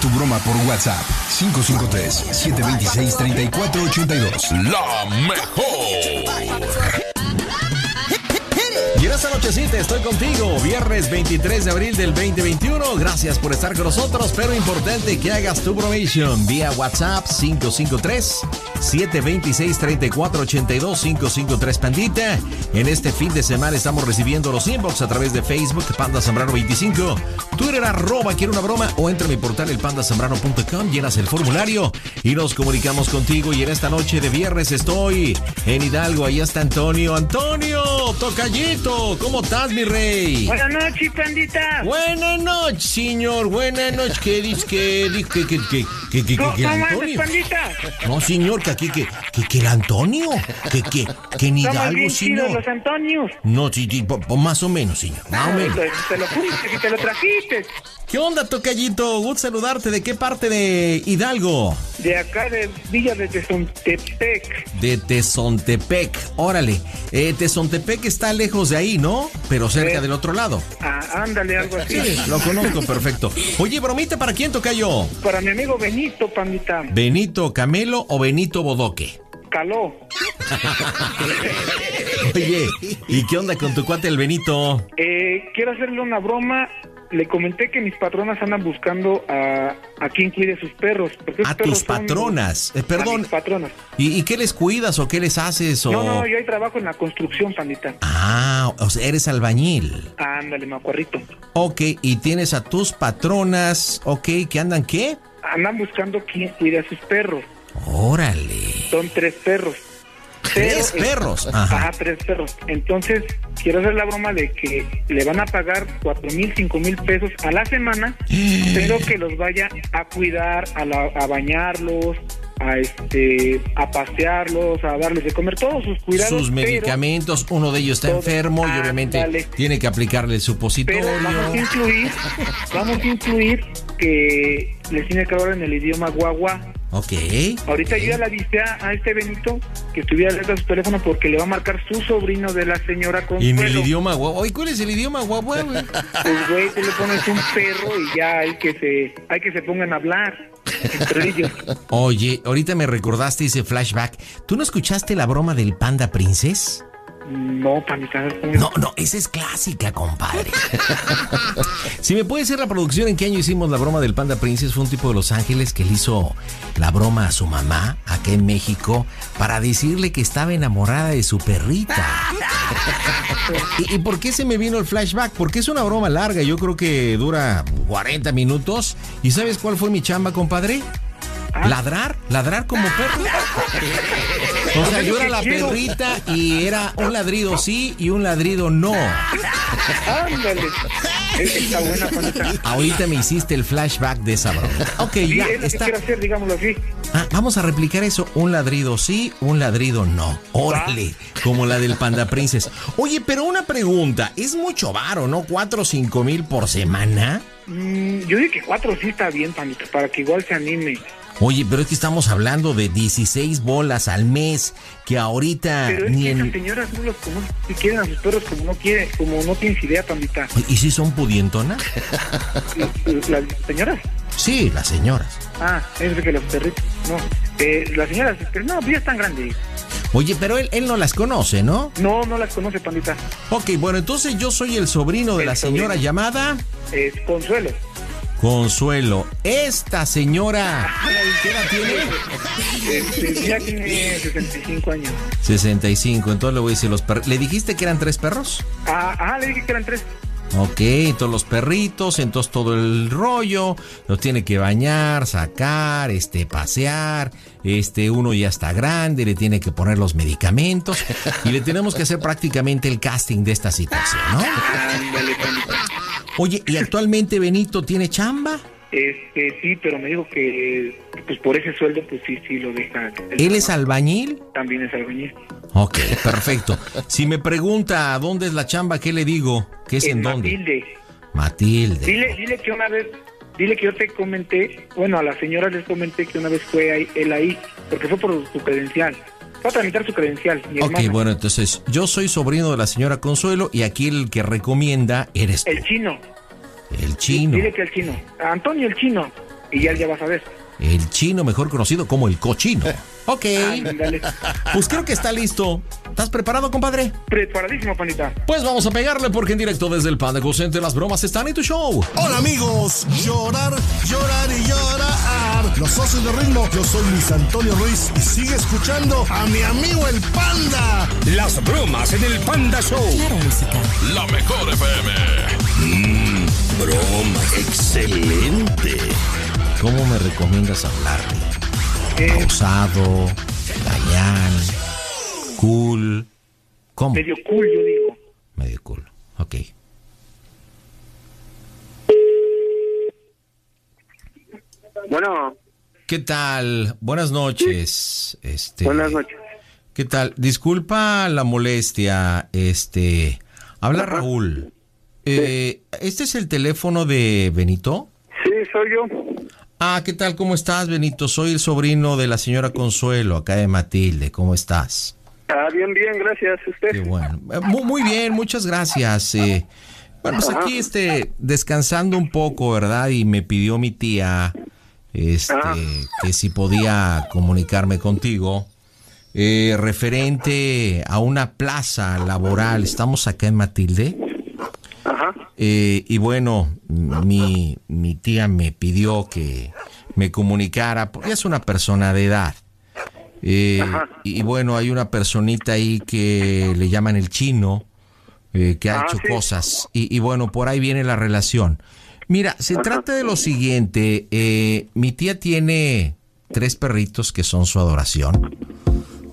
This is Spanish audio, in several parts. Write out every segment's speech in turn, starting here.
Tu broma por WhatsApp 553-726-3482. La mejor. Nochecita estoy contigo, viernes 23 de abril del 2021. Gracias por estar con nosotros, pero importante que hagas tu bromation vía WhatsApp 553-726-3482, 553 Pandita. En este fin de semana estamos recibiendo los inbox a través de Facebook, Panda Zambrano 25, Twitter arroba quiero una broma o entra a mi portal elpandasambrano.com, llenas el formulario y nos comunicamos contigo. Y en esta noche de viernes estoy en Hidalgo, ahí está Antonio. Antonio, tocallito. ¿Cómo estás, mi rey? Buenas noches, pandita. Buenas noches, señor. Buenas noches. ¿Qué dice? ¿Qué dice? ¿Qué, qué, qué, qué, qué, ¿Cómo, qué, cómo andas, Antonio? pandita? No, señor, que aquí, que, que, que el Antonio. Que, que, que Hidalgo, bien chidos señor. los Antonios. No, sí, sí, po- po- más o menos, señor. Más o menos. Te, te lo fuiste y te lo trajiste. ¿Qué onda, tocallito? Gusto saludarte. ¿De qué parte de Hidalgo? De acá de Villa de Tezontepec. De Tezontepec. Órale. Eh, Tezontepec está lejos de ahí, ¿no? Pero cerca Eh. del otro lado. Ah, ándale, algo así. Sí, lo conozco perfecto. Oye, bromita, ¿para quién tocayo? Para mi amigo Benito, pandita. ¿Benito Camelo o Benito Bodoque? Caló. Oye, ¿y qué onda con tu cuate el Benito? Eh, quiero hacerle una broma. Le comenté que mis patronas andan buscando a, a quien cuide sus perros. porque A perros tus son- patronas. Eh, a perdón. mis patronas. ¿Y, y qué les cuidas o qué les haces? O... No, no, yo ahí trabajo en la construcción, pandita. Ah, o sea, eres albañil. Ándale, macuarrito. Ok, y tienes a tus patronas, ok, ¿que andan qué? Andan buscando quien cuide a sus perros. Órale. Son tres perros. Tres Pero, eh, perros, ajá. Ajá, tres perros. Entonces, quiero hacer la broma de que le van a pagar cuatro mil, cinco mil pesos a la semana, pero que los vaya a cuidar, a, la- a bañarlos, a este, a pasearlos, a darles de comer, todos sus cuidados. Sus medicamentos, uno de ellos está todo. enfermo y obviamente tiene que aplicarle el supositorio. Pero vamos a incluir, vamos a incluir que les tiene que hablar en el idioma guagua. Ok. Ahorita yo ya le avisé a, este Benito que estuviera alerta a su teléfono porque le va a marcar su sobrino de la señora Y en el idioma guagua. Oye, ¿cuál es el idioma guagua, güey? Pues güey, tú le pones un perro y ya hay que se, hay que se pongan a hablar entre ellos. Oye, ahorita me recordaste ese flashback. ¿Tú no escuchaste la broma del Panda Princess? No, panita. No, no, esa es clásica, compadre. si me puede decir la producción en qué año hicimos la broma del Panda Princess, fue un tipo de Los Ángeles que le hizo la broma a su mamá acá en México para decirle que estaba enamorada de su perrita. ¿Y, y por qué se me vino el flashback? Porque es una broma larga, yo creo que dura 40 minutos. ¿Y sabes cuál fue mi chamba, compadre? Ladrar, ladrar como perro. O sea, yo era la perrita y era un ladrido sí y un ladrido no. Ándale. Está buena. Ahorita me hiciste el flashback de esa broma. Ok, Sí, ya es lo que está. quiero hacer, digámoslo así. Ah, vamos a replicar eso. Un ladrido sí, un ladrido no. Órale, como la del Panda Princess. Oye, pero una pregunta. Es mucho varo, ¿no? ¿Cuatro o cinco mil por semana? Mm, yo digo que cuatro sí está bien, panita, para que igual se anime. Oye, pero es que estamos hablando de 16 bolas al mes, que ahorita Pero es ni que en... señoras no los conocen, si quieren a sus perros como no quiere, como no tienes idea, pandita. ¿Y si son pudientonas? Las, las señoras. Sí, las señoras. Ah, es de que los perritos. No, eh, las señoras, pero no, ya están grandes. Oye, pero él, él no las conoce, ¿no? No, no las conoce, pandita. Ok, bueno, entonces yo soy el sobrino de El la señora sobrino. llamada Es Consuelo. Consuelo. Esta señora, ¿qué edad tiene? Ya tiene 65 años. 65, entonces le voy a decir los perros. ¿Le dijiste que eran tres perros? Ah, ah, le dije que eran tres. Ok, entonces los perritos, entonces todo el rollo, los tiene que bañar, sacar, este, pasear, este, uno ya está grande, le tiene que poner los medicamentos y le tenemos que hacer prácticamente el casting de esta situación, ¿no? Oye, ¿y actualmente Benito tiene chamba? Este, sí, pero me dijo que, pues por ese sueldo, pues sí, sí lo deja. ¿Él es albañil? También es albañil. Ok, perfecto. Si me pregunta dónde es la chamba, ¿qué le digo? ¿Qué es en dónde? Matilde. Matilde. Dile, dile que una vez dile que yo te comenté, bueno, a la señora les comenté que una vez fue ahí, él ahí, porque fue por su credencial. Fue a tramitar su credencial, mi Ok, hermana. bueno, entonces yo soy sobrino de la señora Consuelo y aquí el que recomienda eres tú, El chino. el chino. Dile que el chino. Antonio el chino. Y ya, ya vas a ver. El chino, mejor conocido como el cochino. Ok, Ándale. pues creo que está listo. ¿Estás preparado, compadre? Preparadísimo, panita. Pues vamos a pegarle porque en directo desde el Panda Center las bromas están en tu show. Hola amigos, llorar, llorar y llorar. Los socios de ritmo, yo soy Luis Antonio Ruiz y sigue escuchando a mi amigo el Panda. Las bromas en el Panda Show. Claro, música. La mejor FM. Broma, excelente. ¿Cómo me recomiendas hablarle? Pausado, gañán, cool. ¿Cómo? medio cool, yo digo. Medio cool. Ok. Bueno, ¿Qué tal? Buenas noches. Este, buenas noches. ¿Qué tal? Disculpa la molestia. Este, habla Raúl. Eh, ¿Este es el teléfono de Benito? Sí, soy yo. Ah, ¿qué tal? ¿Cómo estás, Benito? Soy el sobrino de la señora Consuelo, acá de Matilde. ¿Cómo estás? Ah, bien, bien, gracias. ¿Usted? Qué bueno. Eh, Muy, muy bien, muchas gracias. eh. bueno, pues aquí este, descansando un poco, ¿verdad? Y me pidió mi tía este, Ajá. que si podía comunicarme contigo. eh, referente a una plaza laboral. Estamos acá en Matilde. Ajá. Eh, y bueno, mi, mi tía me pidió que me comunicara, porque es una persona de edad. Eh, y, y bueno, hay una personita ahí que le llaman el chino, eh, que ha Ah, hecho sí. cosas. Y, y bueno, por ahí viene la relación. Mira, se trata de lo siguiente. eh, mi tía tiene tres perritos que son su adoración.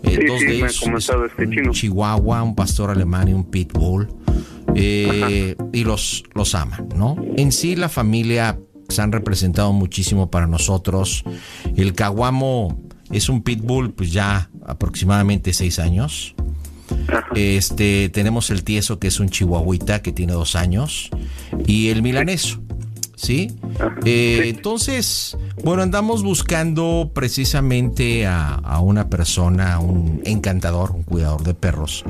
Eh, Sí, dos sí, de me ha ellos comentado este un chihuahua, un pastor alemán y un pitbull. Eh, y los, los aman, ¿no? En sí la familia se han representado muchísimo para nosotros. El caguamo es un pitbull, pues ya aproximadamente seis años. Este, tenemos el tieso que es un chihuahuita que tiene dos años. Y el milaneso, ¿sí? Eh, Entonces, bueno, andamos buscando precisamente a, a una persona, un encantador, un cuidador de perros.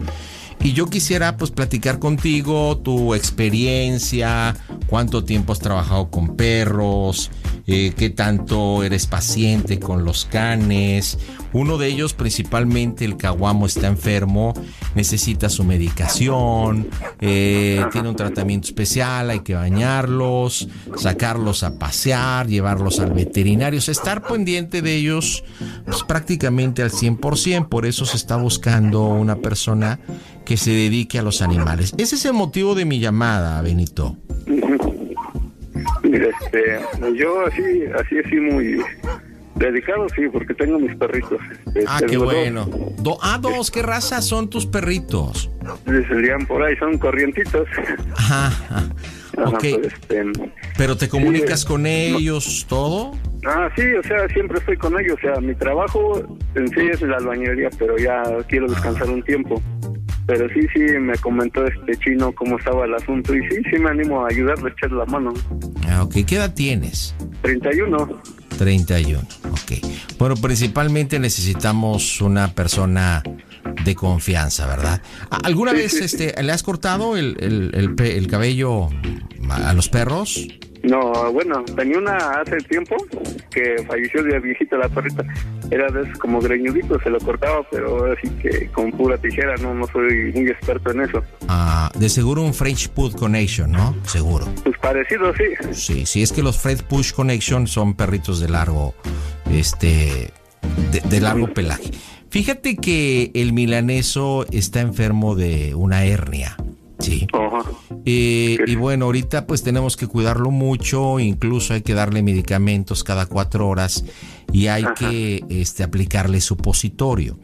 Y yo quisiera pues platicar contigo tu experiencia, cuánto tiempo has trabajado con perros, eh, qué tanto eres paciente con los canes. Uno de ellos, principalmente el caguamo, está enfermo, necesita su medicación, eh, tiene un tratamiento especial, hay que bañarlos, sacarlos a pasear, llevarlos al veterinario, estar pendiente de ellos pues, prácticamente al 100%. Por eso se está buscando una persona que se dedique a los animales. Ese es el motivo de mi llamada, Benito. Este, yo así, así, así muy dedicado, sí, porque tengo mis perritos. Este, Ah, qué bueno. Do- ah, dos, ¿qué raza son tus perritos? Serían por ahí, son corrientitos. Ajá, ajá. Ajá, ok. pues, este, Pero te comunicas Sí, con ellos, todo. Ah, sí, o sea, siempre estoy con ellos. O sea, mi trabajo en sí es la albañilería, pero ya quiero descansar un tiempo. Pero sí, sí, me comentó este chino cómo estaba el asunto y sí, sí me animo a ayudarle, a echar la mano. Ah, ok, ¿qué edad tienes? 31. 31, ok. Bueno, principalmente necesitamos una persona de confianza, ¿verdad? ¿A- ¿Alguna Sí, vez sí, sí. este, le has cortado el, el- el el cabello a los perros? No, bueno, tenía una hace tiempo que falleció de viejita la perrita. Era de esos como greñuditos, se lo cortaba, pero así que con pura tijera, no, no soy muy experto en eso. Ah, de seguro un French Put Connection, ¿no? Seguro. Pues parecido, sí. Sí, sí, es que los Fred Push Connection son perritos de largo, este, de, de largo pelaje. Fíjate que el milaneso está enfermo de una hernia, ¿sí? Eh, y bueno, ahorita pues tenemos que cuidarlo mucho, incluso hay que darle medicamentos cada cuatro horas y hay que este, aplicarle supositorio.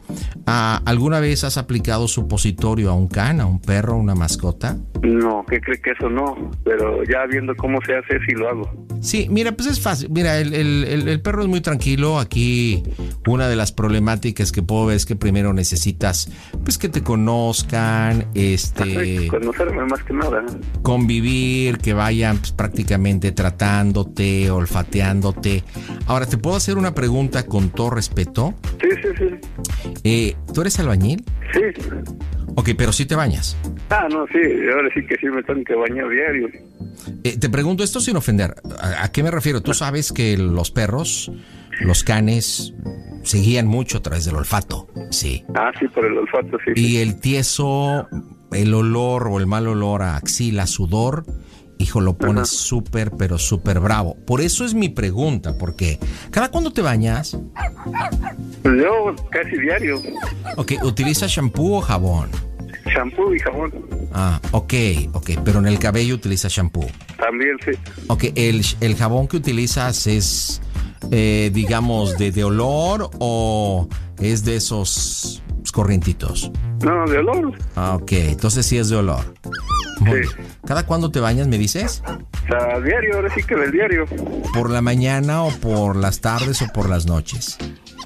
Ah, ¿Alguna vez has aplicado supositorio a un can, a un perro, a una mascota? No, que cree que eso no, pero ya viendo cómo se hace, sí lo hago. Sí, mira, pues es fácil. Mira, el, el- el- el perro es muy tranquilo. Aquí una de las problemáticas que puedo ver es que primero necesitas pues que te conozcan, este conocerme más que nada. convivir, que vayan pues, prácticamente tratándote, olfateándote. Ahora, ¿te puedo hacer una pregunta con todo respeto? Sí, sí, sí. Eh, ¿Tú eres albañil? Sí. Ok, pero sí te bañas. Ah, no, sí, ahora sí que sí me tengo que bañar diario. Eh, te pregunto esto sin ofender. ¿A, a qué me refiero? Tú sabes que los perros, los canes, se guían mucho a través del olfato. Sí. Ah, sí, por el olfato, sí. sí. Y el tieso, el olor o el mal olor a axila, sudor, hijo, lo pones súper, pero súper bravo. Por eso es mi pregunta, porque ¿cada cuándo te bañas? Pues yo casi diario. Ok, ¿utilizas shampoo o jabón? Shampoo y jabón. Ah, ok, ok, pero en el cabello utilizas shampoo. También, sí. Ok, ¿el, el jabón que utilizas es, eh, digamos, de, de olor o es de esos corrientitos? No, de olor. Ah, ok, entonces sí es de olor. Muy bien. ¿Cada cuándo te bañas, me dices? Sea, diario, ahora sí que del diario. ¿Por la mañana o por las tardes o por las noches?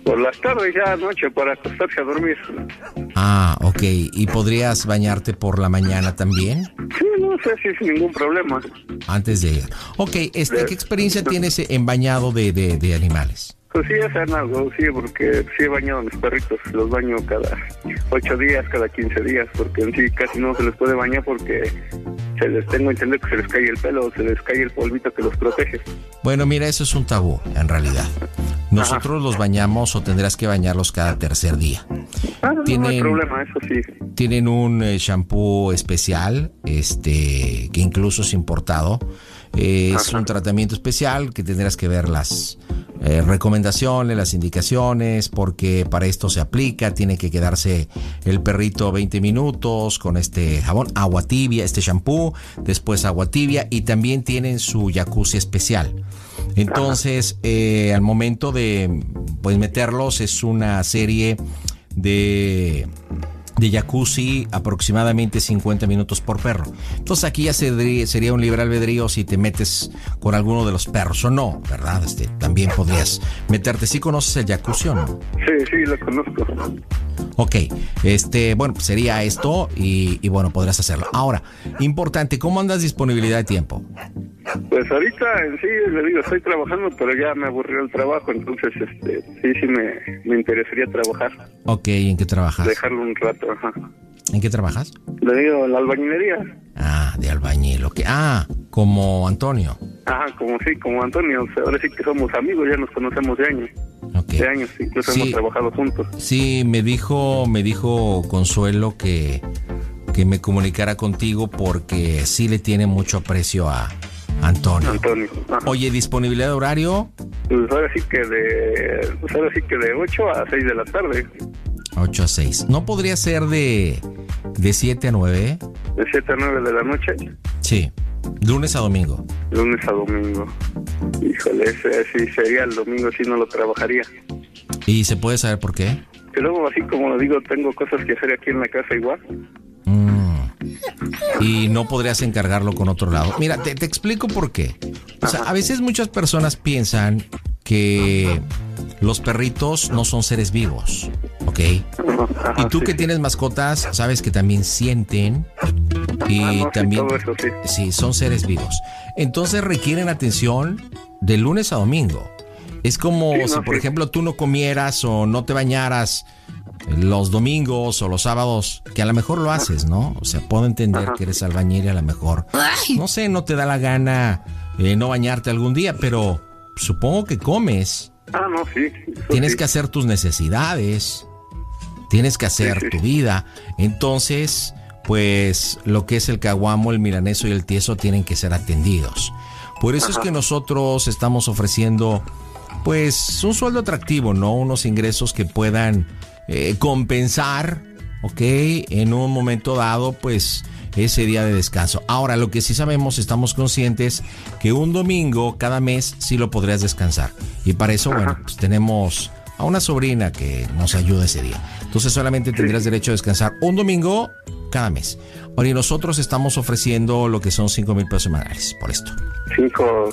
Por las tardes ya noche para acostarse a dormir. Ah, ok. ¿Y podrías bañarte por la mañana también? Sí, no sé si es ningún problema. Antes de ir. Ok, este, ¿qué experiencia tienes en bañado de, de, de animales? Pues sí, es algo, sí, porque sí he bañado a mis perritos. Los baño cada ocho días, cada 15 días, porque en sí casi no se les puede bañar porque se les tengo entendido que se les cae el pelo, se les cae el polvito que los protege. Bueno, mira, eso es un tabú, en realidad. Nosotros los bañamos o tendrás que bañarlos cada tercer día. Ah, no, no hay Tienen- problema, eso sí. Tienen un eh, shampoo especial, este, que incluso es importado. Eh, es un tratamiento especial que tendrás que ver las eh, recomendaciones, las indicaciones, porque para esto se aplica. Tiene que quedarse el perrito 20 minutos con este jabón, agua tibia, este shampoo, después agua tibia y también tienen su jacuzzi especial. Entonces, eh, al momento de pues meterlos es una serie de de jacuzzi aproximadamente 50 minutos por perro. Entonces aquí ya se- sería un libre albedrío si te metes con alguno de los perros o no, ¿verdad? Este, también podrías meterte. ¿Sí conoces el jacuzzi o no? Sí, sí, lo conozco. Ok, este, bueno, pues sería esto y, y bueno, podrás hacerlo. Ahora, importante, ¿cómo andas disponibilidad de tiempo? Pues ahorita en sí, le digo, estoy trabajando, pero ya me aburrió el trabajo, entonces este, sí, sí me, me interesaría trabajar, Ok, ¿en qué trabajas? dejarlo un rato, ajá. ¿En qué trabajas? Le digo, en la albañilería, Ah, de albañil, ok. Ah, como Antonio. ajá, como sí, como Antonio, o sea, ahora sí que somos amigos, ya nos conocemos de años, Ok. de años, incluso Sí. hemos trabajado juntos. Sí, me dijo, me dijo Consuelo que, que me comunicara contigo porque sí le tiene mucho aprecio a Antonio. Antonio, ajá. Oye, disponibilidad de horario, Pues ahora sí que de, pues ahora sí que de 8 a 6 de la tarde, 8 a 6. ¿No podría ser de, de 7 a 9? de 7 a 9 de la noche, Sí, lunes a domingo. lunes a domingo. Híjole, ese sí sería el domingo, si no lo trabajaría. ¿Y se puede saber por qué? Que luego, así como lo digo, tengo cosas que hacer aquí en la casa igual. Mm. Y no podrías encargarlo con otro lado. Mira, te, te explico por qué. O sea, a veces muchas personas piensan que los perritos no son seres vivos, ¿ok? Y tú que tienes mascotas, sabes que también sienten y Ah, también sí. son seres vivos. Entonces requieren atención de lunes a domingo. Es como si, por ejemplo, tú no comieras o no te bañaras los domingos o los sábados, que a lo mejor lo haces, ¿no? O sea, puedo entender que eres albañil y a lo mejor, no sé, no te da la gana eh, no bañarte algún día, pero supongo que comes. Ah, no, sí. Tienes sí. que hacer tus necesidades, tienes que hacer Sí, sí. tu vida. Entonces, pues lo que es el caguamo, el milaneso y el tieso tienen que ser atendidos. Por eso es que nosotros estamos ofreciendo, pues, un sueldo atractivo, ¿no? Unos ingresos que puedan eh, compensar, ¿ok? En un momento dado, pues, ese día de descanso. Ahora, lo que sí sabemos, estamos conscientes que un domingo cada mes sí lo podrías descansar. Y para eso, bueno, pues tenemos a una sobrina que nos ayuda ese día. Entonces solamente tendrías derecho a descansar un domingo cada mes. Ahora, y nosotros estamos ofreciendo lo que son 5 mil pesos semanales por esto. Cinco,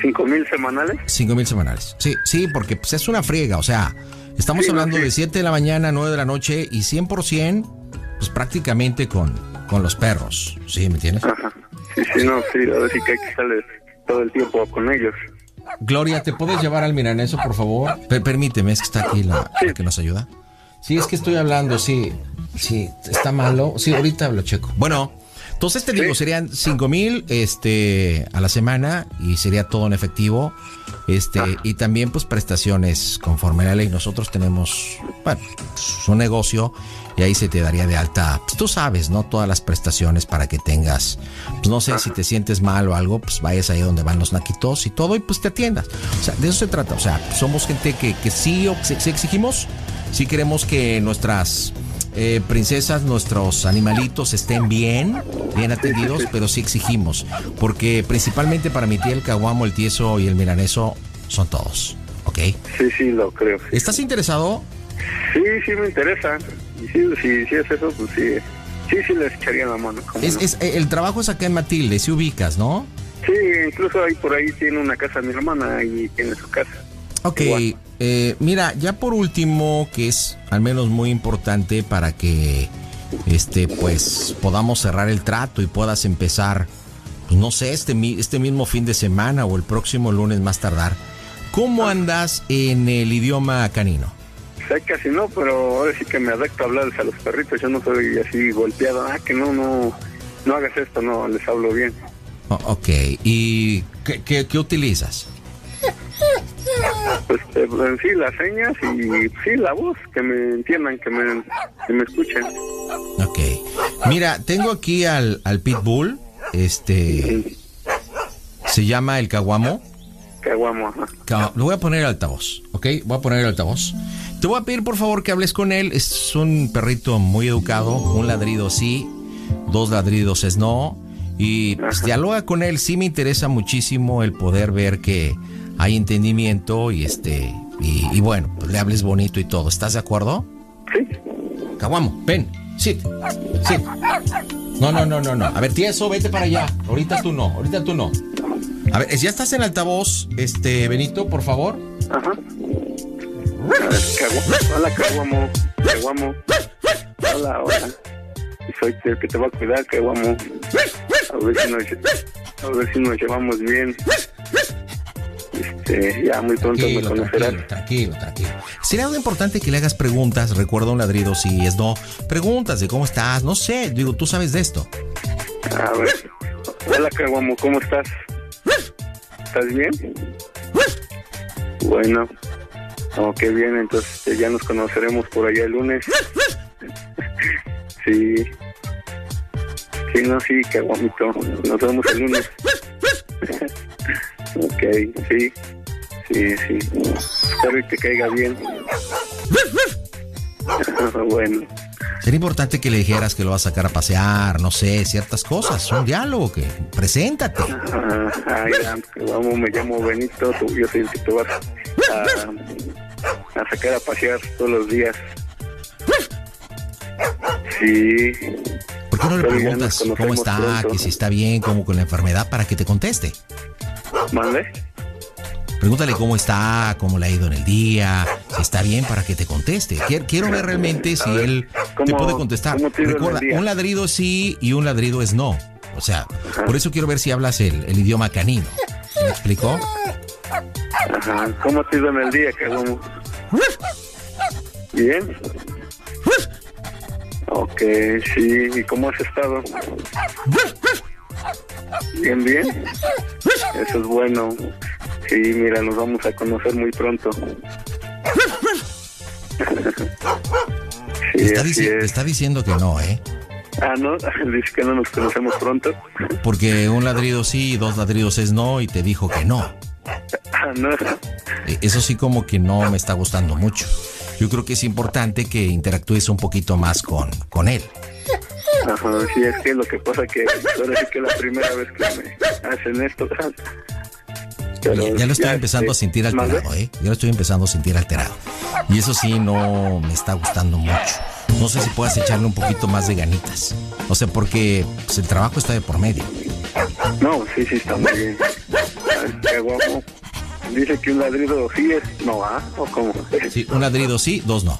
¿Cinco mil semanales? Cinco mil semanales. Sí, sí, porque pues, es una friega, o sea, estamos Sí, hablando sí. de 7 de la mañana a 9 de la noche y 100% pues prácticamente con, con los perros, ¿sí? ¿Me entiendes? Ajá. Sí, sí, no, sí, ahora sí que hay que estar todo el tiempo con ellos. Gloria, ¿te puedes llevar al milaneso, por favor? Per- permíteme, es que está aquí la, la que nos ayuda. Sí, es que estoy hablando, sí. Sí, está malo. Sí, ahorita lo checo. Bueno, entonces te digo, serían cinco mil este, a la semana y sería todo en efectivo. Este, y también pues prestaciones conforme a la ley. Nosotros tenemos, bueno, un negocio y ahí se te daría de alta, pues tú sabes, ¿no? Todas las prestaciones para que tengas, pues no sé, si te sientes mal o algo, pues vayas ahí donde van los naquitos y todo y pues te atiendas. O sea, de eso se trata. O sea, somos gente que, que sí, o- exigimos, sí queremos que nuestras eh, princesas, nuestros animalitos estén bien, bien atendidos, pero sí exigimos. Porque principalmente para mi tía el caguamo, el tieso y el milaneso son todos. ¿Ok? Sí, sí, lo creo. ¿Estás interesado? Sí, sí me interesa. Y sí, sí, sí es eso, pues sí. Sí, sí les echaría la mano. ¿cómo Es, no? es- el trabajo es acá en Matilde, si ubicas, ¿no? Sí, incluso ahí por ahí tiene una casa mi hermana y tiene su casa. Ok, eh, mira, ya por último, que es al menos muy importante para que este pues podamos cerrar el trato y puedas empezar, pues, no sé, este, mi- este mismo fin de semana o el próximo lunes más tardar. ¿Cómo andas en el idioma canino? Sé casi no, pero ahora sí que me adapto a hablarles a los perritos. Yo no soy así golpeado. Ah, que no, no, no hagas esto, no, les hablo bien. O- ok, ¿y qué, qué- qué utilizas? Pues eh, en sí, las señas y sí, la voz, que me entiendan, que me, que me escuchen. Ok, mira, tengo aquí al, al Pitbull, este, se llama el Caguamo. Qué guamo, ajá. Lo voy a poner altavoz, ¿ok? Voy a poner el altavoz. Te voy a pedir por favor que hables con él. Es un perrito muy educado. Un ladrido sí, dos ladridos es no. Y pues, dialoga con él. Sí me interesa muchísimo el poder ver que hay entendimiento y este y, y bueno, pues, le hables bonito y todo. ¿Estás de acuerdo? Sí, Caguamo, ven, sit, sit. No, no, no, no, no. A ver, tieso, vete para allá. Ahorita tú no, ahorita tú no. A ver, ya estás en altavoz, este, Benito, por favor. ajá. Hola, Caguamo. Caguamo. Hola, hola. Soy el que te va a cuidar, Caguamo. A ver si nos, a ver si nos llevamos bien. Este, ya muy pronto me conocerás. tranquilo, tranquilo, tranquilo. Sería algo importante que le hagas preguntas. Recuerda un ladrido si es no. Preguntas de cómo estás, no sé. Digo, tú sabes de esto. A ver. Hola, Caguamo, ¿cómo estás? ¿Estás bien? Bueno. Oh, qué bien, entonces eh, ya nos conoceremos por allá el lunes. sí. Sí, no, sí, Caguamito. Nos vemos el lunes. ok, sí. Sí, sí. Espero que te caiga bien. bueno. Sería importante que le dijeras que lo vas a sacar a pasear, no sé, ciertas cosas. Un diálogo que preséntate. Ah, ay, vamos, me llamo Benito, yo soy el que te vas a, a sacar a pasear todos los días. Sí, ¿Por qué no le preguntas cómo está, pronto. que si está bien, cómo con la enfermedad, para que te conteste? ¿mande? Pregúntale cómo está, cómo le ha ido en el día, si está bien para que te conteste. Quiero, quiero ver realmente si ver, él te ¿cómo- puede contestar. te Recuerda, un ladrido es sí y un ladrido es no. O sea, por eso quiero ver si hablas el, el idioma canino. ¿Me explicó? Ajá, ¿cómo te ha ido en el día, Caguamo? ¿Bien? Ok, sí, ¿y cómo has estado? Bien, bien. Eso es bueno. Sí, mira, nos vamos a conocer muy pronto. Sí, está, dici- es. está diciendo que no, ¿eh? Ah, no, dice que no nos conocemos pronto. Porque un ladrido sí dos ladridos es no y te dijo que no. Ah, no. Eh, Eso sí como que no me está gustando mucho. Yo creo que es importante que interactúes un poquito más con, con él. Ajá, sí, es que lo que pasa que ahora sí que es la primera vez que me hacen esto. Pero Ya, ya lo estoy empezando a sentir alterado, ¿eh? Ya lo estoy empezando a sentir alterado. Y eso sí no me está gustando mucho. No sé si puedas echarle un poquito más de ganitas. O sea, porque pues, el trabajo está de por medio. No, sí, sí, está muy bien. caguamo. Dice que un ladrido sí es no, ¿ah? ¿O cómo? Sí, un ladrido sí, dos no.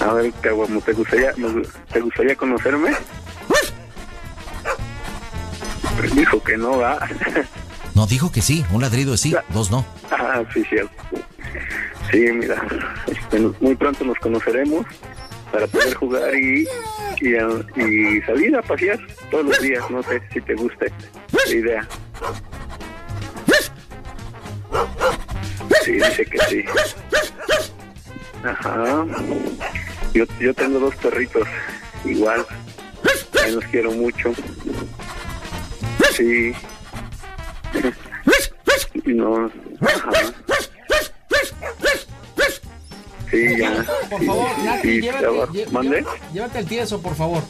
A ver, caguamo, ¿te gustaría, ¿te gustaría conocerme? Pues dijo que no, ¿va? No, dijo que sí, un ladrido sí, dos no. Ah, sí, cierto. Sí, mira, este, muy pronto nos conoceremos para poder jugar y, y, salir a pasear todos los días. No sé si te guste la idea. Sí, dice que sí. Ajá. Yo, yo tengo dos perritos, igual. También los quiero mucho. Sí. No. Ajá. Sí, ya. Por favor, Sí, Nati, sí, llévate, ¿Mande? llévate- al tieso, por favor.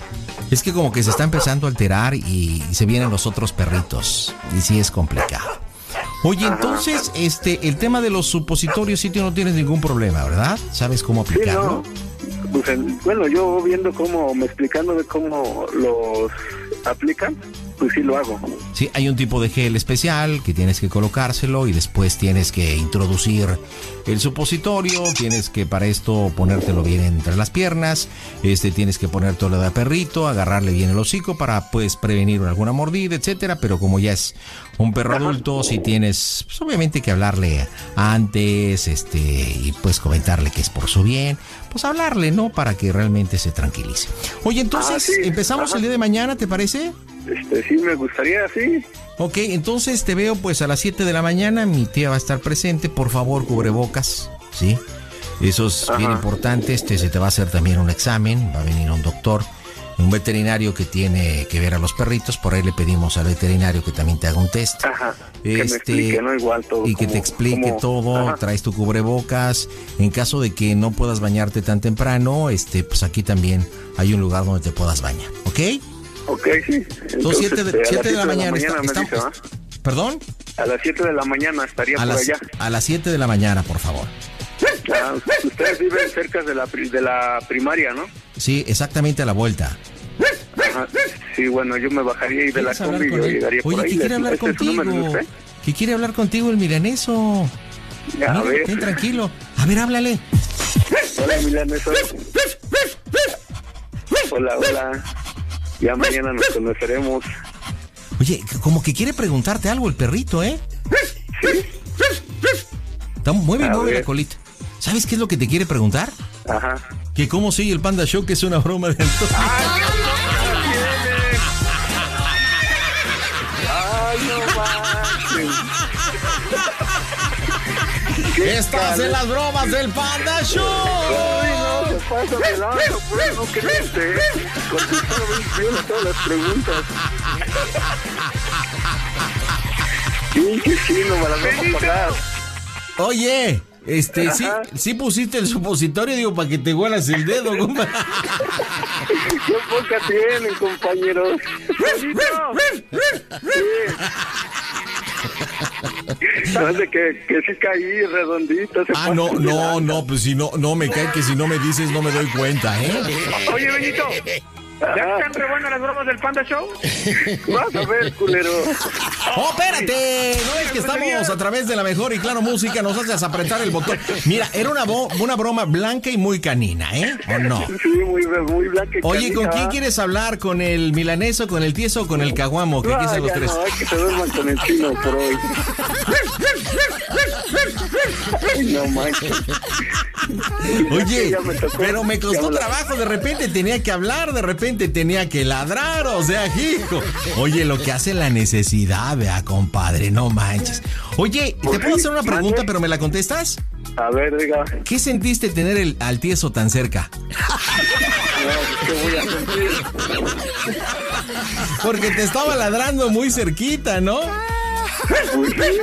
Es que como que se está empezando a alterar y se vienen los otros perritos. Y sí es complicado. Oye, entonces, este, el tema de los supositorios sitio no tienes ningún problema, ¿verdad? ¿Sabes cómo Sí, aplicarlo? no. Pues, en- bueno, yo viendo cómo, me explicando de cómo los aplican, pues sí lo hago. Sí, hay un tipo de gel especial que tienes que colocárselo y después tienes que introducir el supositorio, tienes que para esto ponértelo bien entre las piernas, este tienes que ponértelo de perrito, agarrarle bien el hocico para pues prevenir alguna mordida, etcétera, pero como ya es un perro adulto, si tienes pues, obviamente que hablarle antes, este y pues comentarle que es por su bien, pues hablarle, ¿no? Para que realmente se tranquilice. Oye, entonces, Ah, sí. empezamos Ajá. el día de mañana, ¿te parece? Este, sí, me gustaría, sí. Ok, entonces te veo pues a las 7 de la mañana, mi tía va a estar presente, por favor cubrebocas, ¿sí? Eso es bien importante, este se te va a hacer también un examen, va a venir un doctor, un veterinario que tiene que ver a los perritos, por ahí le pedimos al veterinario que también te haga un test. Ajá. que me explique, ¿no? Igual todo. y que te explique todo, Ajá. traes tu cubrebocas. En caso de que no puedas bañarte tan temprano, este, pues aquí también hay un lugar donde te puedas bañar, ¿ok? Ok, sí. Entonces, 7 de, este, a siete de la siete mañana. ¿Perdón? A las 7 de la mañana estaría A por las, allá. a las 7 de la mañana, por favor. Ah, ustedes viven cerca de la, de la primaria, ¿no? Sí, exactamente a la vuelta. Ajá. Sí, bueno, yo me bajaría y de la ¿Quieres hablar combi yo llegaría por Oye, ahí. que quiere hablar ¿Este contigo. Que quiere hablar contigo el milaneso. Ya, a Mira, ver. ten tranquilo. A ver, háblale. Hola, Milaneso. Hola, hola. Ya mañana nos conoceremos. Oye, como que quiere preguntarte algo el perrito, ¿eh? Está- mueve mueve la colita. ¿Sabes qué es lo que te quiere preguntar? Ajá. Que cómo sigue el Panda Show, que es una broma de Antonio. Ay, no manches. ¿Qué Estás tal? en las bromas del Panda Show. No, pasa de lanza, pues, no creíste. Contestaron bien todas las preguntas. Pinche chino, me las vamos a pagar. Oye, este, sí, sí pusiste el supositorio, digo, para que te huelas el dedo, compa. Qué poca tienen, compañeros. Sí. No, de que, que sí caí redondito. Ah, no, no, no, pues si no, no me cae que si no me dices no me doy cuenta, ¿eh? Oye, Benito, ¿ya están re buenas las bromas del Panda Show? Vas a ver, culero. ¡Oh, espérate! No es que estamos a través de la mejor y claro música, nos haces apretar el botón. Mira, era una, una broma blanca y muy canina, ¿eh? ¿O no? Sí, muy, muy blanca. y Oye, ¿con quién quieres hablar? ¿Con el milaneso, con el tieso o con el caguamo? No, están los tres. no, hay que se duerman con el chino por hoy. Ay, no manches. Oye, pero me costó trabajo, de repente tenía que hablar, de repente tenía que ladrar, o sea, hijo. Oye, lo que hace la necesidad, vea, compadre, no manches. Oye, ¿te puedo hacer una pregunta, pero me la contestas? A ver, diga. ¿Qué sentiste tener el, al tieso tan cerca? No, ¿Qué voy a sentir? Porque te estaba ladrando muy cerquita, ¿no? Pues.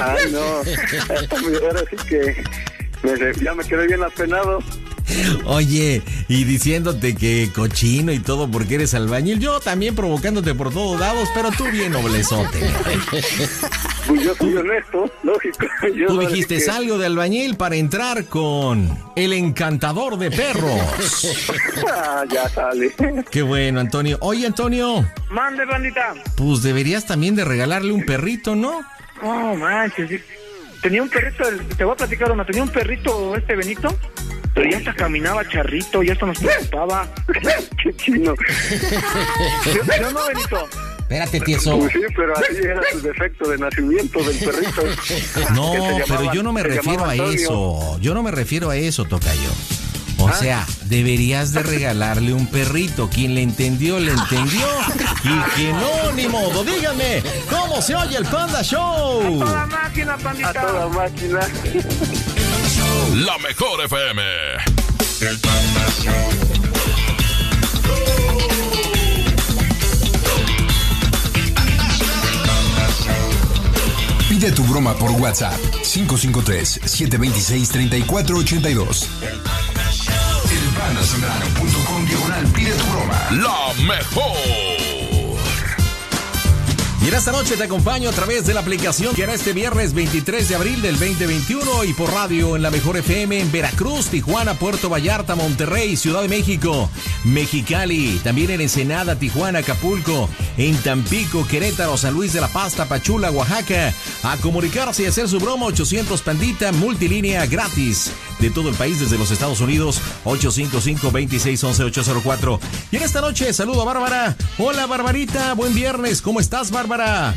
Ay, no. Ahora sí que me- ya me quedé bien apenado. Oye, y diciéndote que cochino y todo porque eres albañil, yo también provocándote por todos lados, pero tú bien noblezote. Pues yo soy honesto, lógico. Yo Tú dijiste dije- algo de albañil para entrar con el encantador de perros. Ah, ya sale. Qué bueno, Antonio. Oye, Antonio, Mande, bandita. pues deberías también de regalarle un perrito, ¿no? No, manches. Tenía un perrito, el- te voy a platicar una. Tenía un perrito, este Benito, pero ya hasta caminaba charrito, ya hasta nos preocupaba. Qué chino. ¿Yo, no, Benito? Espérate, tieso. Pues sí, pero así era su defecto de nacimiento del perrito. No, pero yo no me refiero a Antonio. eso. Yo no me refiero a eso, Tocayo. O sea, deberías de regalarle un perrito. Quien le entendió, le entendió. Y que no, ni modo. Díganme, ¿cómo se oye el Panda Show? Toda máquina, A pandita. toda máquina. La mejor FM. Pide tu broma por WhatsApp 553-726-3482. Elpanasolano.com diagonal pide tu broma. La mejor. Y en esta noche te acompaño a través de la aplicación que hará este viernes 23 de abril del 2021 y por radio en la Mejor FM en Veracruz, Tijuana, Puerto Vallarta, Monterrey, Ciudad de México, Mexicali, también en Ensenada, Tijuana, Acapulco, en Tampico, Querétaro, San Luis de la Pasta, Pachula, Oaxaca. A comunicarse y hacer su broma 800 Pandita multilínea gratis de todo el país desde los Estados Unidos 855-2611-804. Y en esta noche saludo a Bárbara. Hola Barbarita, buen viernes. ¿Cómo estás Bárbara? Hola,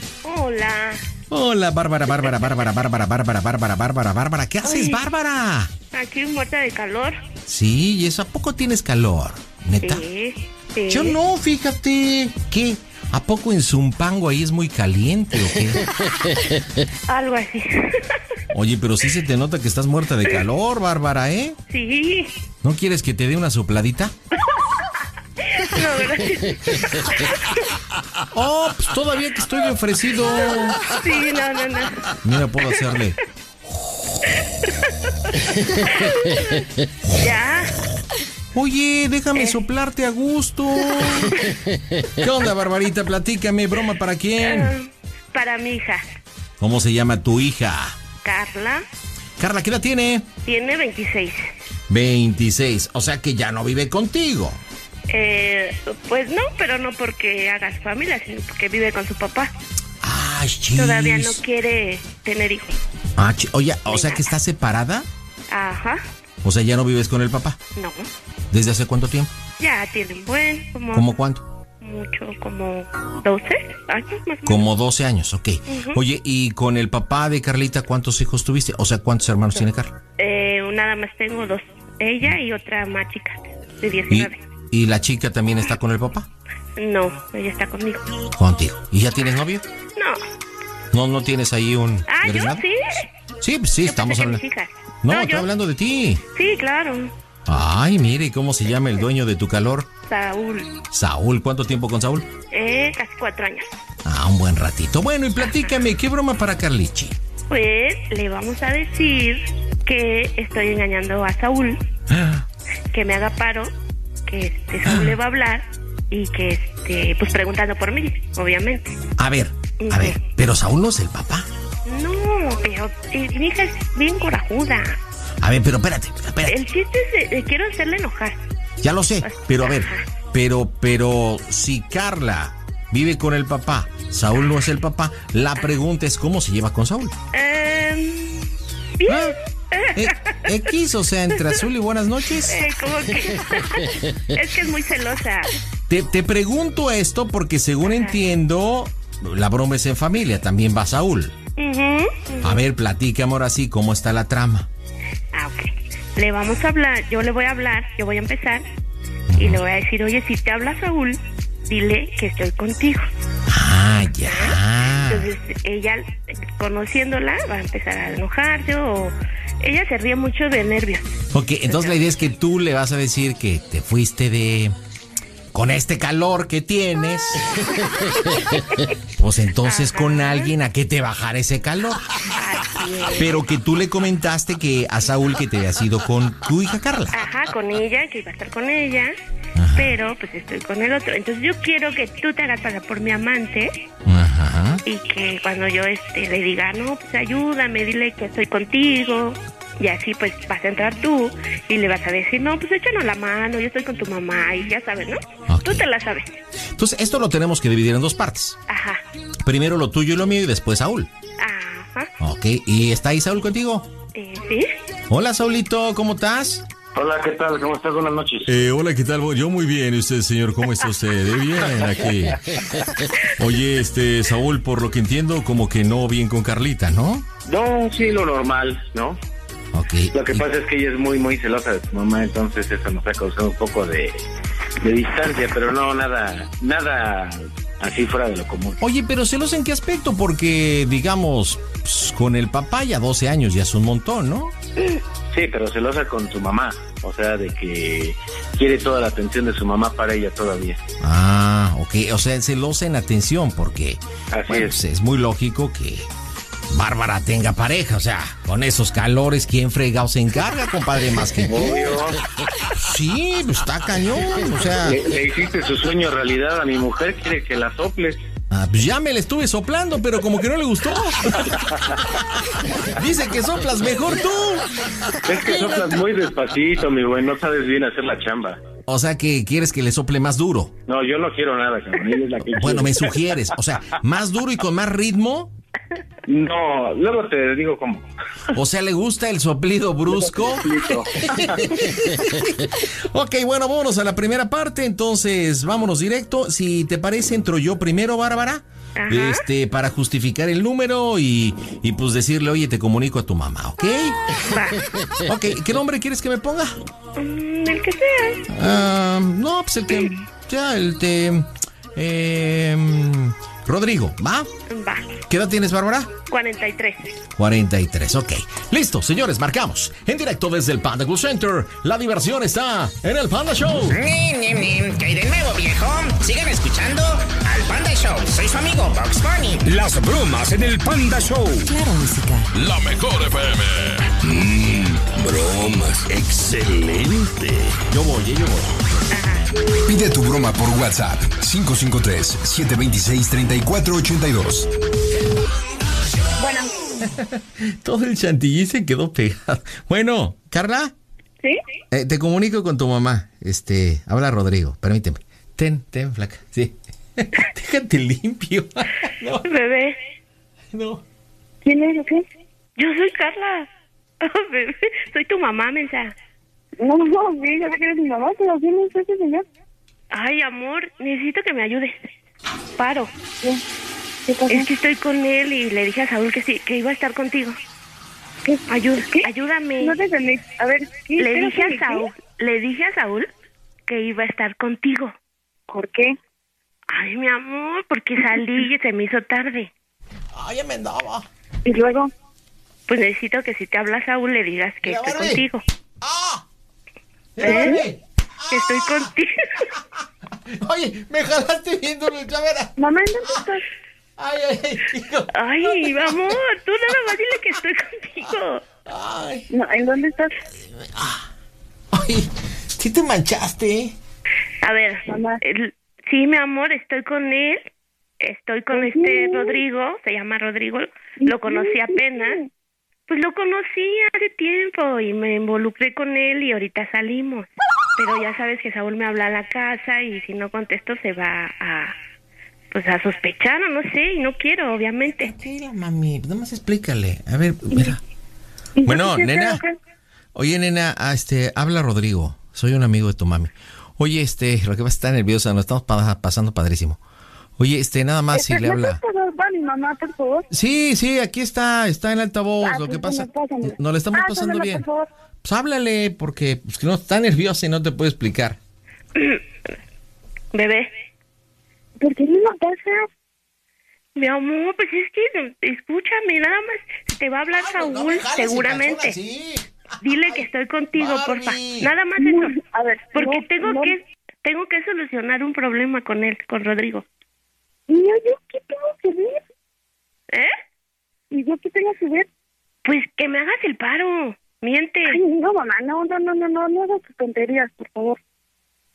Hola Bárbara, Bárbara, Bárbara, Bárbara, Bárbara, Bárbara, Bárbara, Bárbara. ¿Qué haces Ay. Bárbara? aquí muerta de calor. Sí, y eso, ¿a poco tienes calor? ¿Neta? Sí, sí. Yo no, fíjate. ¿Qué? ¿A poco en Zumpango ahí es muy caliente o qué? Algo así. Oye, pero sí se te nota que estás muerta de calor, Bárbara, ¿eh? sí. ¿No quieres que te dé una sopladita? Oh, pues todavía que estoy ofrecido. Sí, no, no, no. Mira, puedo hacerle. Ya. Oye, déjame soplarte a gusto. ¿Qué onda, Barbarita? Platícame, broma para quién. ah, Para mi hija, ¿Cómo se llama tu hija? Carla, Carla, ¿qué edad tiene? tiene 26. 26. O sea que ya no vive contigo. Eh, pues no, pero no porque haga su familia, sino porque vive con su papá. Ay, chis. Todavía no quiere tener hijos. Ah, Oye, o sea que está separada. Ajá. O sea, ya no vives con el papá. No. ¿Desde hace cuánto tiempo? Ya tienen buen, como ¿Cómo cuánto? mucho, como 12 años más o menos. Como 12 años, ok. Oye, ¿y con el papá de Carlita cuántos hijos tuviste? O sea, ¿cuántos hermanos tiene Carla? Eh, nada más tengo dos. Ella y otra más chica, de ¿Y, 19. Y la chica también está con el papá? No, ella está conmigo. Contigo. ¿Y ya tienes novio? No. No, no tienes ahí un... Ah, yo sí. Sí, pues sí, Yo estamos hablando... No, No, estoy yo- hablando de ti. Sí, claro. Ay, mire, ¿y ¿cómo se llama el dueño de tu calor? Saúl. Saúl, ¿cuánto tiempo con Saúl? Eh, casi cuatro años. Ah, un buen ratito. Bueno, y platícame, ¿qué broma para Carlichi? Pues le vamos a decir que estoy engañando a Saúl, que me haga paro, que este, Saúl le va a hablar y que este, pues preguntando por mí, obviamente. A ver, a ver, pero Saúl no es el papá. No, pero eh, mi hija es bien corajuda. A ver, pero espérate, espérate. El chiste es de quiero hacerle enojar. Ya lo sé, pero a ver, pero, pero si Carla vive con el papá, Saúl no es el papá, la pregunta es cómo se lleva con Saúl. Em, bien. Eh, X, o sea, entre azul y buenas noches. Eh, como que es que es muy celosa. Te, te pregunto esto porque según entiendo, la broma es en familia, también va Saúl. Ujú. A ver, platícame ahora sí cómo está la trama. Ah, ok. Le vamos a hablar, yo le voy a hablar, yo voy a empezar y le voy a decir, oye, si te habla Saúl, dile que estoy contigo. Ah, ya. Entonces ella, conociéndola, va a empezar a enojarse o ella se ríe mucho de nervios. Ok, entonces la idea es que tú le vas a decir que te fuiste de con este calor que tienes, pues entonces con alguien a que te bajara ese calor. Pero que tú le comentaste que a Saúl que te habías ido con tu hija Carla. Ajá, con ella, que iba a estar con ella, pero pues estoy con el otro. Entonces yo quiero que tú te hagas pasar por mi amante Ajá. y que cuando yo este le diga, no, pues ayúdame, dile que estoy contigo. Y así pues vas a entrar tú y le vas a decir, no, pues échanos la mano, yo estoy con tu mamá y ya sabes, ¿no? Ok. Tú te la sabes. Entonces, esto lo tenemos que dividir en dos partes. Ajá, Primero lo tuyo y lo mío y después Saúl. ajá, Ok, ¿y está ahí Saúl contigo? eh, sí. Hola, Saulito, ¿cómo estás? Hola, ¿qué tal? ¿Cómo estás? Buenas noches. Eh, hola, ¿qué tal? Yo muy bien. ¿Y usted, señor? ¿Cómo está usted? ¿De bien aquí? Oye, este, Saúl, por lo que entiendo, como que no bien con Carlita, ¿no? No, sí, lo normal, ¿no? Ok. Lo que pasa es que ella es muy, muy celosa de su mamá, entonces eso nos ha causado un poco de, de distancia, pero no, nada, nada así fuera de lo común. Oye, pero celos en qué aspecto? Porque, digamos, pues, con el papá ya 12 años ya es un montón, ¿no? Sí, pero celosa con su mamá, o sea, de que quiere toda la atención de su mamá para ella todavía. Ah, ok. O sea, celosa en atención, porque Así bueno, es. pues, es muy lógico que Bárbara tenga pareja. O sea, con esos calores, ¿quién fregado se encarga, compadre? Más que. Obvio. Sí, pues está cañón. O sea, Le, le hiciste su sueño realidad a mi mujer, quiere que la soples. ah, pues ya me le estuve soplando, pero como que no le gustó. Dice que soplas mejor tú. Es que soplas muy despacito, mi güey, no sabes bien hacer la chamba. O sea, que quieres que le sople más duro. No, yo no quiero nada, cabrón. Es la que Bueno, me sugieres. O sea, más duro y con más ritmo. No, luego te digo cómo. O sea, le gusta el soplido brusco. Ok, bueno, vámonos a la primera parte. Entonces, vámonos directo. Si te parece, entro yo primero, Bárbara. Ajá. Este, para justificar el número y, y pues decirle, oye, te comunico a tu mamá, ¿ok? Va. Ok, ¿qué nombre quieres que me ponga? Mm, el que sea. Ah, no, pues el que. Ya, el de. em, Rodrigo, ¿va? Va. ¿Qué edad tienes, Bárbara? 43. 43, ok. Listo, señores, marcamos. En directo desde el Panda Cool Center. La diversión está en el Panda Show. Nim, nim, nim. ¿Qué hay de nuevo, viejo? Sigan escuchando al Panda Show. Soy su amigo Box Bunny. Las bromas en el Panda Show. Claro, música. La mejor FM. bromas. Excelente. Yo voy, eh, yo voy. Pide tu broma por WhatsApp 553-726-3482. Bueno, Todo el chantilly se quedó pegado. Bueno, Carla, ¿sí? eh, te comunico con tu mamá. Este, habla Rodrigo, permíteme. Ten, ten, flaca. Sí. Déjate limpio. no, Bebé. no. ¿Quién es o qué? Yo soy Carla. Bebé, soy tu mamá, mensa. No, no, sí, ya sé que eres mi mamá, pero ¿quién es ese señor? Ay, amor, necesito que me ayudes. Paro. ¿Qué? ¿Qué pasó? Es que estoy con él y le dije a Saúl que sí, que iba a estar contigo. ¿Qué? Ayuda, ¿Qué? ayúdame. No te entendí. A ver, ¿qué? le dije a Saúl, le dije a Saúl que iba a estar contigo. ¿Por qué? Ay, mi amor, porque salí y se me hizo tarde. Ay, me andaba. Y luego, Pues necesito que si te habla Saúl le digas que Mira, estoy Barbie. contigo. ¡Ah! ¿Eh? Que estoy contigo. Oye, me jalaste bien duro el chavera. mamá, ¿en dónde estás? Ay, ay, ay. hijo. Ay, amor, tú nada más dile que estoy contigo. Ay, No, ¿en dónde estás? ay. Sí te manchaste, ¿eh? A ver, Mamá. el- sí, mi amor, estoy con él. Estoy con ¿Con este? Rodrigo, se llama Rodrigo. Lo conocí apenas. Pues lo conocí hace tiempo y me involucré con él y ahorita salimos. Pero ya sabes que Saúl me habla a la casa y si no contesto se va a pues a sospechar o no sé y no quiero, obviamente. Tranquila, mami. Nada más explícale. A ver, mira. ¿Y Bueno, nena. Oye, nena, ah, este, habla Rodrigo. Soy un amigo de tu mami. Oye, este, lo que va a estar nerviosa, nos estamos pa- pasando padrísimo. Oye, este, nada más si Este, le ¿me habla. Mi mamá, por favor? Sí, sí, aquí está, está en altavoz. Ah, lo sí, que pasa, pásamela, nos lo estamos Ah, pasando pásamela, bien. por favor. Pues háblale, porque pues, que no está nerviosa y no te puedo explicar. Bebé, ¿Por qué no me pasas? mi amor, pues es que escúchame, nada más te va a hablar Saúl seguramente. Dile que estoy contigo, Barbie. porfa. Nada más eso. A ver, Porque no, tengo no. que tengo que solucionar un problema con él, con Rodrigo. ¿Y yo, yo qué tengo que ver? ¿Eh? ¿Y yo qué tengo que ver? Pues que me hagas el paro. Miente. Ay, no, mamá, no, no, no, no, no, no hagas tus tonterías, por favor.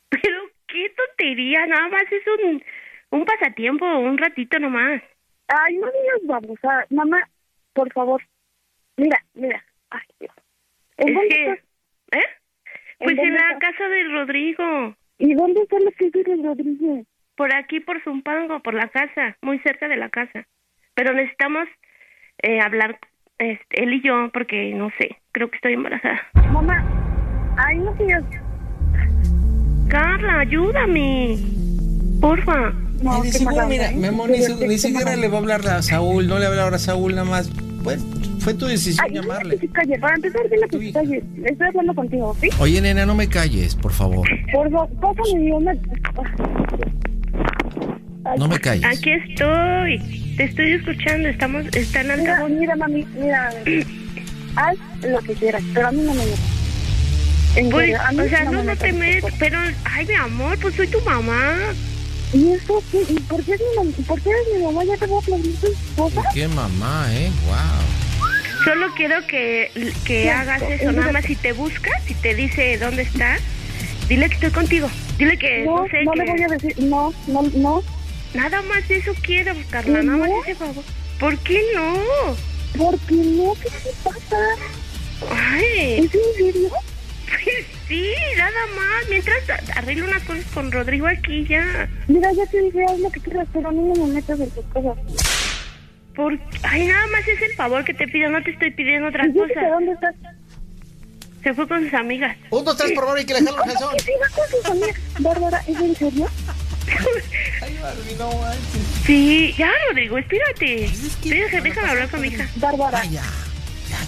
Pero qué tontería, nada más es un, un pasatiempo, un ratito nomás. Ay, no digas babosa. Mamá, por favor. Mira, mira. Ay, Dios. ¿En Es dónde que- estás? ¿Eh? Pues dónde en la estás? casa de Rodrigo. ¿Y dónde está la casa de Rodríguez? Por aquí, por Zumpango, por la casa, muy cerca de la casa. Pero necesitamos eh, hablar este, él y yo, porque no sé, creo que estoy embarazada. Mamá, ay, no digas. Carla, ayúdame. Porfa. No, mira, ¿eh? Ni, siquiera mala le va a hablar a Saúl, no le va a hablar a Saúl nada más. Bueno, fue tu decisión Ay, llamarle. que se calle. Para empezar, dile que se calle. Estoy hablando contigo, ¿sí? Oye, nena, no me calles, por favor. Por favor, pásame una... No me calles. Aquí estoy. Te estoy escuchando. Estamos, están al Mira, mira, mami, mira. Haz lo que quieras, pero a mí no me Pues, serio, a mí o sea, no, me no te metes, cosas. pero, ay, mi amor, pues soy tu mamá. ¿Y eso qué? ¿Y por qué, es mi mam- por qué eres mi mamá? Ya te voy a aplaudir tu esposa. Qué mamá, ¿eh? Wow. Solo quiero que, que Cierto, hagas es eso. Nada más si te busca, si te dice dónde está, dile que estoy contigo. Dile que no, No, sé no que... le voy a decir, no, no, no. Nada más eso quiero, Carla, ¿Que nada más no? ese favor. ¿Por qué no? ¿Por qué no? ¿Qué te pasa? Ay, ¿Es en serio? pues sí, nada más. Mientras arreglo unas cosas con Rodrigo aquí ya. Mira, ya te dije, haz lo que quieras, pero a mí no me metas en tus cosas. Por... Ay, nada más es el favor que te pido, no te estoy pidiendo otra ¿Y cosa. dónde estás? Se fue con sus amigas. Un, dos, tres, por favor, y que le jalo el ¿Cómo calzón. se iba con sus amigas? Bárbara, ¿es en serio? Sí, ya, Rodrigo, espérate. Deja- déjame hablar con mi hija. Bárbara. Ah, ya.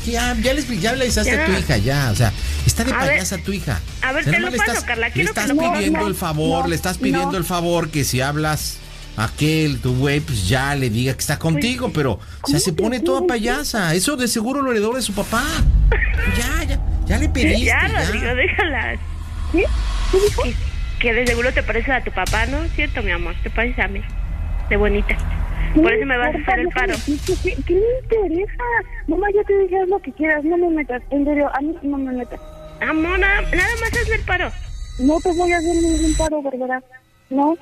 Ya, ya, ya, les, ya le avisaste Ya. a tu hija, ya. O sea, está de A ver. payasa tu hija. A ver, O sea, te lo le paso, Carla, Le quiero que estás lo pidiendo No, el favor, no, le estás pidiendo no. el favor que si hablas a aquel, tu güey, pues ya le diga que está contigo, pero, o sea, ¿Cómo se pone toda payasa. Eso de seguro lo heredó de su papá. Ya, ya, ya le pediste. Ya, ya. Rodrigo, déjala. ¿Qué? ¿Qué dijo? Que, de seguro te parece a tu papá, ¿no? ¿Cierto, mi amor? Te parece a mí. De bonita. Por eso me vas a hacer el paro. ¿Qué, me interesa? Mamá, ya te dije, lo que quieras, no me metas. En serio, a mí no me metas. Amor, nada, nada más hazme el paro. No te voy a hacer ningún paro, Bárbara. No,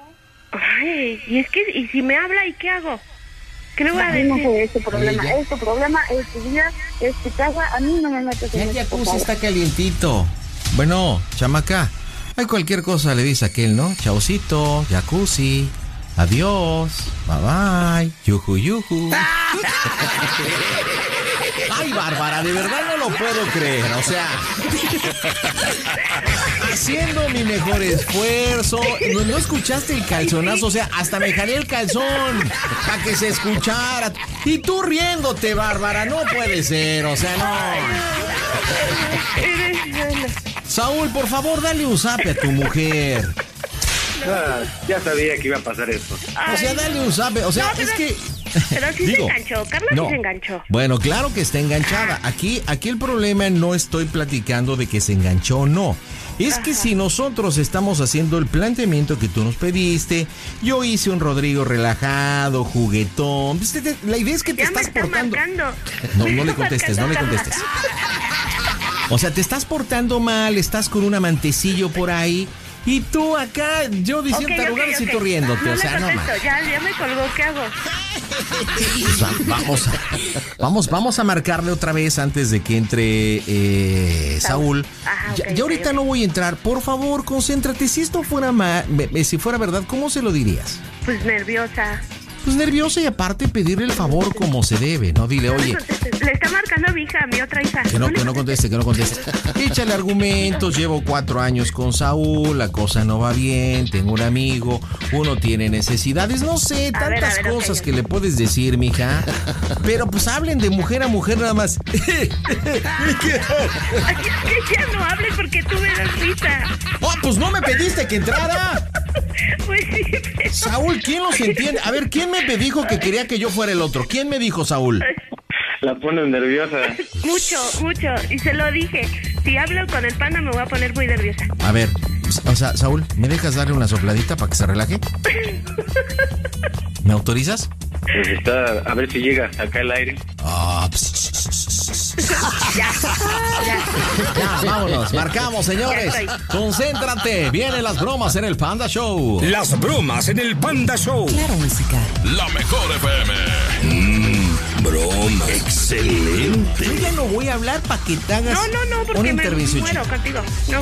Ay, y es que, ¿y si me habla y qué hago? ¿Qué le voy a a mí no decir? sé, es tu problema. Oye, ya. Es tu problema, es tu vida, es tu casa. A mí no me metas Ya jacuzzi favor. está calientito. Bueno, chamaca, hay cualquier cosa le dice aquel, ¿no? Chaucito, jacuzzi, adiós, bye bye, yuju yuju. Ay, Bárbara, de verdad no lo puedo creer, o sea, haciendo mi mejor esfuerzo, no, no escuchaste el calzonazo, o sea, hasta me jalé el calzón para que se escuchara. Y tú riéndote, Bárbara, no puede ser, o sea, no. Eres buena. Saúl, por favor, dale un zape a tu mujer. Ah, ya sabía que iba a pasar esto. O sea, dale un zape. O sea, No, es que. Pero sí Digo, se enganchó, Carla no. sí se enganchó. Bueno, claro que está enganchada. Aquí, aquí el problema no estoy platicando de que se enganchó o no. Es que si nosotros estamos haciendo el planteamiento que tú nos pediste, yo hice un Rodrigo relajado, juguetón. Pues, La idea es que te Ya me estás está portando. marcando. No, Me no le contestes, no le contestes. O sea, te estás portando mal, estás con un amantecillo por ahí. Y tú acá, yo diciendo Ok, ok, arrugadas y tú riéndote. No o sea, no ya, ya me colgó, ¿qué hago? Pues va- vamos, a, vamos, vamos a marcarle otra vez antes de que entre eh, Saúl. Ajá, ya, ok, ya ahorita no voy a entrar. Por favor, concéntrate. Si esto fuera ma- si fuera verdad, ¿cómo se lo dirías? Pues nerviosa. Pues nerviosa y aparte pedirle el favor como se debe, ¿no? Dile, oye. Le está marcando a mi hija, a mi otra hija. Que no, que no conteste, que no conteste. Échale argumentos, llevo cuatro años con Saúl, la cosa no va bien, tengo un amigo, uno tiene necesidades, no sé, ver, tantas ver, cosas que le puedes decir, mija. Pero pues hablen de mujer a mujer nada más. Ay, es que ya no hables porque tú me das risa. ¡Oh, pues no me pediste que entrara! Pues sí, pero... Saúl, ¿quién los entiende? A ver, ¿quién me dijo que quería que yo fuera el otro? ¿Quién me dijo, Saúl? La pones nerviosa. Mucho, mucho. Y se lo dije. Si hablo con el panda me voy a poner muy nerviosa. A ver, O sea, Saúl, ¿me dejas darle una sopladita para que se relaje? ¿Me autorizas? Pues está, a ver si llega acá el aire. Ah, Ya, ya. ya, vámonos, marcamos, señores. Concéntrate, vienen las bromas en el Panda Show. Las bromas en el Panda Show. Claro, música. La mejor FM. Mmm, broma. Excelente. Yo ya no voy a hablar para que te hagas No, no, no, una porque me muero contigo. No.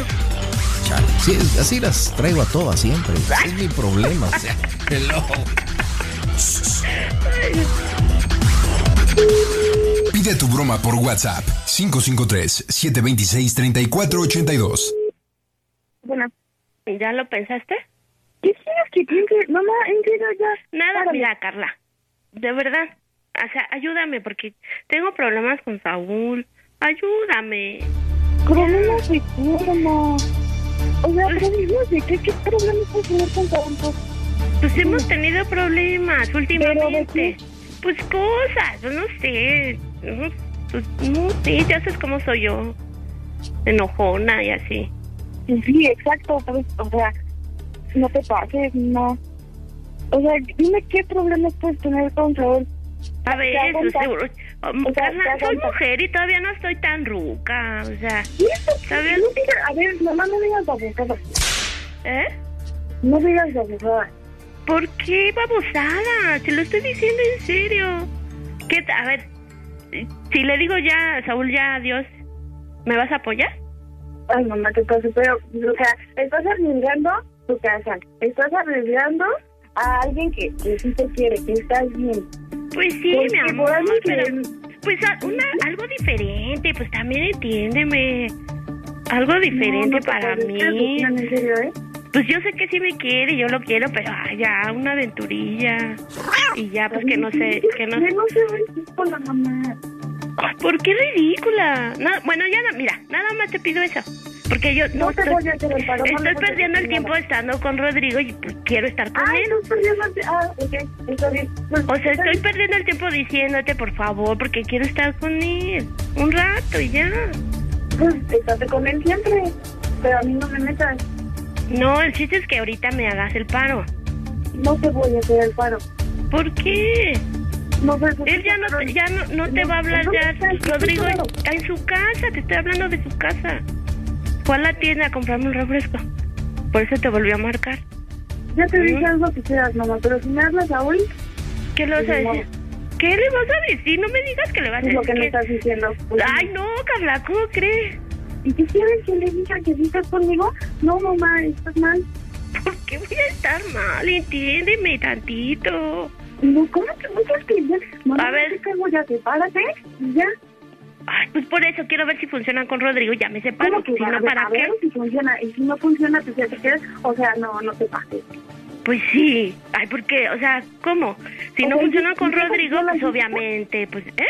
Chale. Sí, es- así las traigo a todas siempre. Es mi problema. O sea, hello. Pide tu broma por WhatsApp 553-726-3482. Bueno, ¿Ya lo pensaste? ¿qué quieres que piense? Mamá, en serio, ya. Nada, mira, Carla. De verdad. O sea, ayúdame porque tengo problemas con Saúl. Ayúdame. Problemas de qué, mamá. O sea, problemas de qué, qué problemas con tanto. Pues hemos tenido problemas ¿Pero de últimamente. Pues cosas, no sé. Pues no sé, ya sabes cómo soy yo. Enojona y así. Sí, exacto, pues, o sea, no te pases, no. O sea, dime qué problemas puedes tener con Saúl. A ver, seguro. O sea, soy mujer y todavía no estoy tan ruca. O sea. ¿Sabes? No digas- a ver, mamá, no digas babosadas. ¿eh? No digas babosadas. ¿Por qué babosada? Te lo estoy diciendo en serio. ¿Qué? A ver, si le digo ya, Saúl, ya adiós, ¿me vas a apoyar? Ay, mamá, te pasa, pero, o sea, estás arriesgando tu casa. Estás arriesgando a alguien que, que sí te quiere, que estás bien. Pues sí, mi amor, pero pues una, algo diferente, pues también entiéndeme. Algo diferente No, no para mí. en serio, ¿eh? Pues yo sé que sí me quiere, yo lo quiero, pero ya, una aventurilla. Y ya, pues que no sé, que no Que no ridícula, mamá. ¿Por qué ridícula? No, bueno, ya no, mira, nada más te pido eso. Porque yo no, No te estoy, voy a hacer el paro, estoy perdiendo el tiempo estando con Rodrigo y pues, quiero estar con Ay, él. no, perdiendo- Ah, ok, está bien. Pues, O sea, estoy perdiendo el tiempo diciéndote, por favor, porque quiero estar con él. Un rato y ya. Pues, estate con él siempre. Pero a mí no me metas. No, el chiste es que ahorita me hagas el paro. No te voy a hacer el paro. ¿Por qué? No Él ya no, te- ya no, no te va a hablar ¿Dónde ya. está Rodrigo, paro? en su casa, te estoy hablando de su casa. Fue a la tienda a comprarme un refresco. Por eso te volvió a marcar. Ya te dije algo que quieras, mamá, pero si me hablas a hoy, ¿Qué le vas a Pues, decir? ¿Qué le vas a decir? No me digas que le vas a es lo que decir. me que- estás diciendo. Ay, no, Carla, ¿cómo crees? ¿Y qué quieres que le diga que si estás conmigo? No, mamá, estás mal. ¿Por qué voy a estar mal? Entiéndeme tantito. No, ¿cómo no quieres que ya? Mamá, A ver. ¿qué hago? Ya sepárate ya. Ay, pues por eso quiero ver si funcionan con Rodrigo. Ya me separo. ¿Cómo que Si no, a ver, ¿para a qué? ver si funciona. Y si no funciona, pues ya te quedas. O sea, no, no te pases. Pues sí. Ay, ¿por qué? O sea, ¿cómo? Si O no sea, sí, con Rodrigo, funciona, pues obviamente, pues, ¿eh?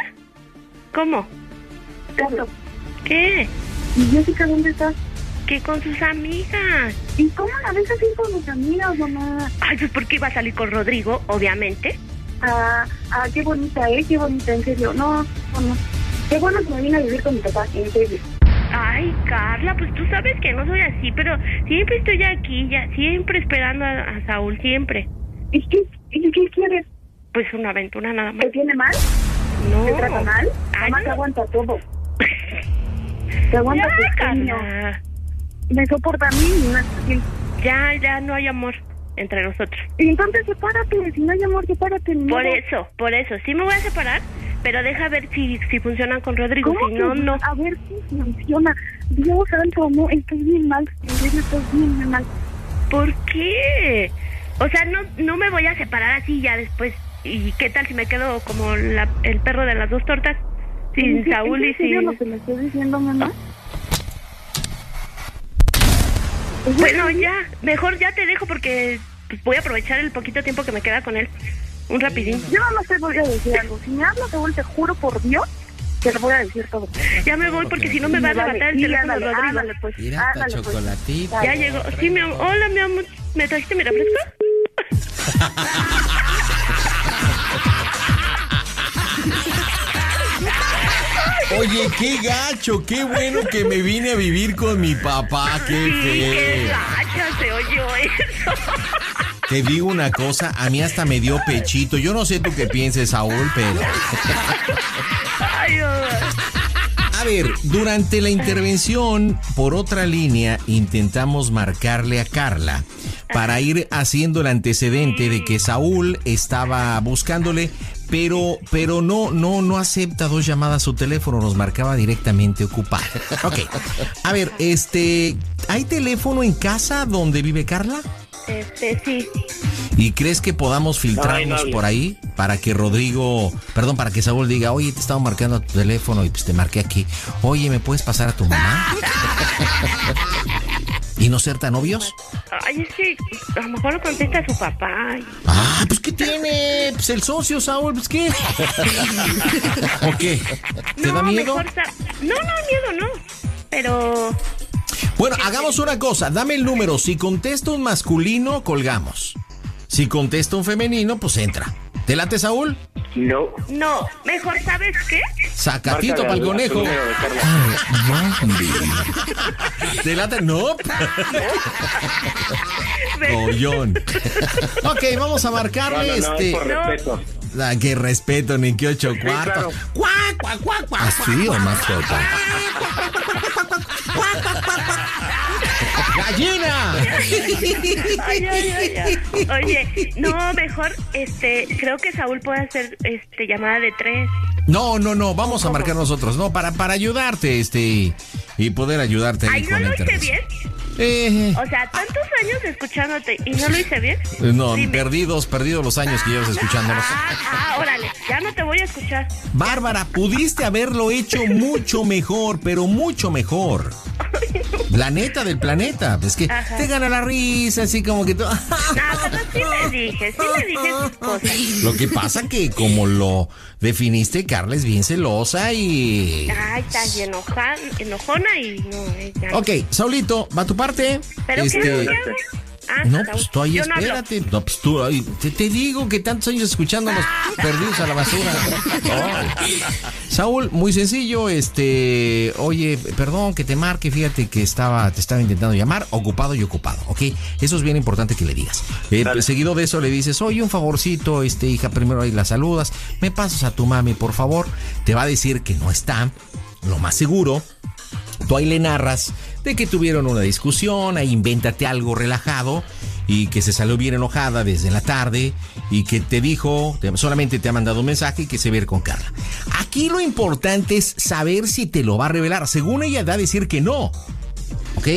¿Cómo? Carlos, ¿Qué? ¿Y Jessica dónde estás? ¿Qué con sus amigas? ¿Y cómo la ves así con mis amigas, mamá? Ay, pues porque iba a salir con Rodrigo, obviamente. Ah, ah, qué bonita, ¿eh? Qué bonita, en serio. No, no, no. Qué bueno que me vine a vivir con mi papá, en serio. Ay, Carla, pues tú sabes que no soy así, pero siempre estoy aquí, ya, siempre esperando a, a Saúl, siempre. ¿Y qué, y qué quieres? Pues una aventura nada más. ¿Te tiene mal? No. ¿Te trata mal? Ay, Mamá no. te aguanta todo. Te aguanta pequeño. Me soporta a mí y. Ya, ya no hay amor entre nosotros. Y entonces sepárate. Si no hay amor, sepárate. Por eso, por eso. Sí me voy a separar, pero deja ver si, si funcionan con Rodrigo. ¿Cómo Si no, no. A ver si funciona. Dios santo, no, estoy bien mal. Estoy bien, bien mal. ¿Por qué? O sea, no, no me voy a separar así ya después. ¿Y qué tal si me quedo como la- el perro de las dos tortas? Sin ¿En se- Saúl y ¿En serio sin... lo que me estás diciendo, mamá? ¿Es Bueno, ya, mejor ya te dejo porque pues, voy a aprovechar el poquito tiempo que me queda con él. Un rapidín. Yo más te voy a decir algo. Si me hablas, Saúl, te juro por Dios que te voy a decir todo. Ya me voy porque si no me va a arrebatar el teléfono ándale, Rodrigo. ándale, pues. Ándale, pues. chocolatita. Ya llegó. Sí, mi amor. Hola, mi amor. ¿Me trajiste mi refresco? Oye, qué gacho, qué bueno que me vine a vivir con mi papá, qué Sí, qué feo. gacha se oyó eso. Te digo una cosa, a mí hasta me dio pechito. Yo no sé tú qué pienses, Saúl, pero... Ay. A ver, durante la intervención por otra línea intentamos marcarle a Carla para ir haciendo el antecedente de que Saúl estaba buscándole, pero pero no no no acepta dos llamadas a su teléfono, nos marcaba directamente ocupado. Ok. A ver, este, ¿hay teléfono en casa donde vive Carla? Este, sí. ¿Y crees que podamos filtrarnos por ahí para que Rodrigo, perdón, para que Saúl diga, oye, te estaba marcando a tu teléfono y pues te marqué aquí. Oye, ¿me puedes pasar a tu mamá? ¿Y no ser tan obvios? Ay, es que a lo mejor lo contesta su papá. Ah, pues ¿qué tiene? Pues el socio, Saúl, pues ¿qué? ¿O qué? ¿Te no, da miedo? mejor sa- No, no, miedo no. Pero Bueno, hagamos una cosa, dame el número. Si contesta un masculino, colgamos. Si contesta un femenino, pues entra. ¿Te late, Saúl? No. no, mejor ¿sabes qué? Sacatito para el conejo. ¿Te late? No. Collón. Ok, vamos a marcarle no, no, es este. por respeto. Ah, qué respeto, ni que ocho cuartos. claro. ¡Cuac, cuac, cuac, cuac! ¿Así o mascota? ¡Gallina! Ay, ay, ay, ay. Oye, no, mejor, este, creo que Saúl puede hacer, este, llamada de tres. No, no, no, vamos a marcar nosotros, no, para, para ayudarte, este, y, poder ayudarte ahí Ay, ¿no con lo hice bien? Eh, O sea, tantos años escuchándote y no lo hice bien. no, Dime. perdidos, perdidos los años que llevas escuchándonos. Ah, ah, órale, ya no te voy a escuchar. Bárbara, pudiste haberlo hecho mucho mejor, pero mucho mejor. La neta del planeta. Es que Ajá. te gana la risa, así como que... tú- Ah, pero sí le dije, sí le dije sus cosas. Lo que pasa que como lo definiste, Carla es bien celosa y... Ay, estás bien enoja- enojona y no, ya. Ok, Saulito, ¿va tu parte? ¿Pero Este, qué? ¿Qué? Ah, No, pues tú ahí no espérate. No, pues tú ahí. Te, te digo que tantos años escuchándonos perdidos a la basura. Ay. Saúl, muy sencillo, este, oye, perdón que te marque, fíjate que estaba, te estaba intentando llamar, ocupado y ocupado, ¿ok? Eso es bien importante que le digas. Eh, seguido de eso le dices, oye, un favorcito, este, hija, primero ahí la saludas, me pasas a tu mami, por favor. Te va a decir que no está, lo más seguro. Tú ahí le narras de que tuvieron una discusión, ahí invéntate algo relajado y que se salió bien enojada desde la tarde y que te dijo, te- solamente te ha mandado un mensaje y que se ve con Carla. Aquí lo importante es saber si te lo va a revelar. Según ella da a decir que no. ¿Ok?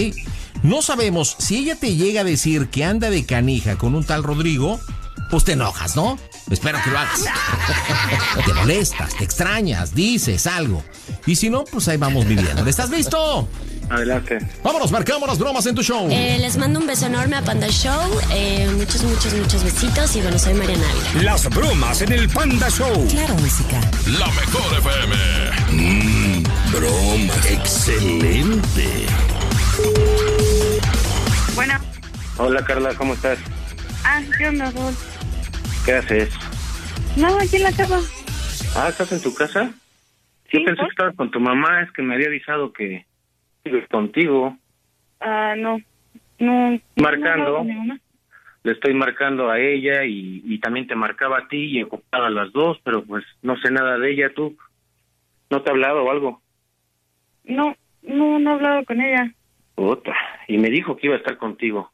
No sabemos si ella te llega a decir que anda de canija con un tal Rodrigo, pues te enojas, ¿no? Espero que lo hagas. Te molestas, te extrañas, dices algo. Y si no, pues ahí vamos viviendo. ¿Estás listo? Adelante. Vámonos, marcamos las bromas en tu show. Eh, les mando un beso enorme a Panda Show. eh, muchos, muchos, muchos besitos. Y bueno, soy Mariana Ávila. Las bromas en el Panda Show. Claro, música. La mejor FM. Mmm, broma. Excelente. Bueno, Hola Carla, ¿cómo estás? ah, ¿qué onda, Raúl? ¿Qué haces? No, aquí en la casa. Ah, ¿estás en tu casa? Sí, Yo pensé ¿por? que estabas con tu mamá, es que me había avisado que sigues contigo. Ah, no. No. Marcando. no, no. Le estoy marcando a ella y, y también te marcaba a ti y ocupaba a las dos, pero pues no sé nada de ella, tú. ¿No te ha hablado o algo? No, no, no he hablado con ella. Puta. Y me dijo que iba a estar contigo.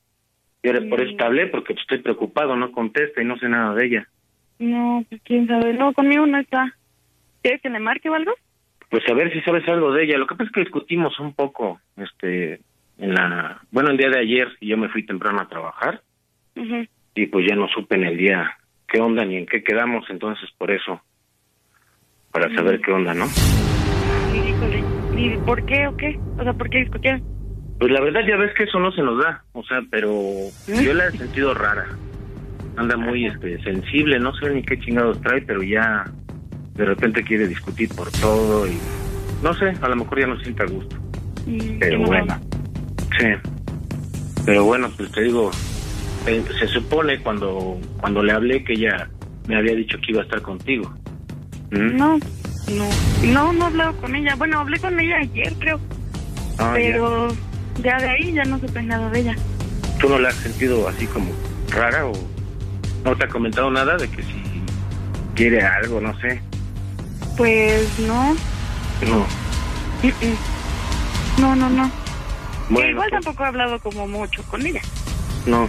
Y ahora por eso te hablé, porque estoy preocupado, no contesta y no sé nada de ella. No, pues quién sabe. No, conmigo no está. ¿Quieres que le marque o algo? Pues a ver si sabes algo de ella. Lo que pasa es que discutimos un poco, este, en la, bueno, el día de ayer y yo me fui temprano a trabajar y pues ya no supe en el día qué onda ni en qué quedamos, entonces por eso, para saber qué onda, ¿no? ¿Y por qué o qué? O sea, ¿por qué discutieron? Pues la verdad ya ves que eso no se nos da, o sea, pero yo la he sentido rara. Anda muy este sensible, no sé ni qué chingados trae, pero ya de repente quiere discutir por todo y no sé, a lo mejor ya no se siente a gusto. Mm, Pero bueno, sí. Pero bueno, pues te digo, eh, se supone cuando cuando le hablé que ella me había dicho que iba a estar contigo. ¿Mm? No, No, no, no he hablado con ella. Bueno, hablé con ella ayer, creo. Ah, pero ya. De ahí ya no supe nada de ella. ¿Tú no la has sentido así como rara o no te ha comentado nada de que si quiere algo, no sé? Pues no. No. No, no, no. Bueno, igual pues, tampoco he hablado como mucho con ella. no.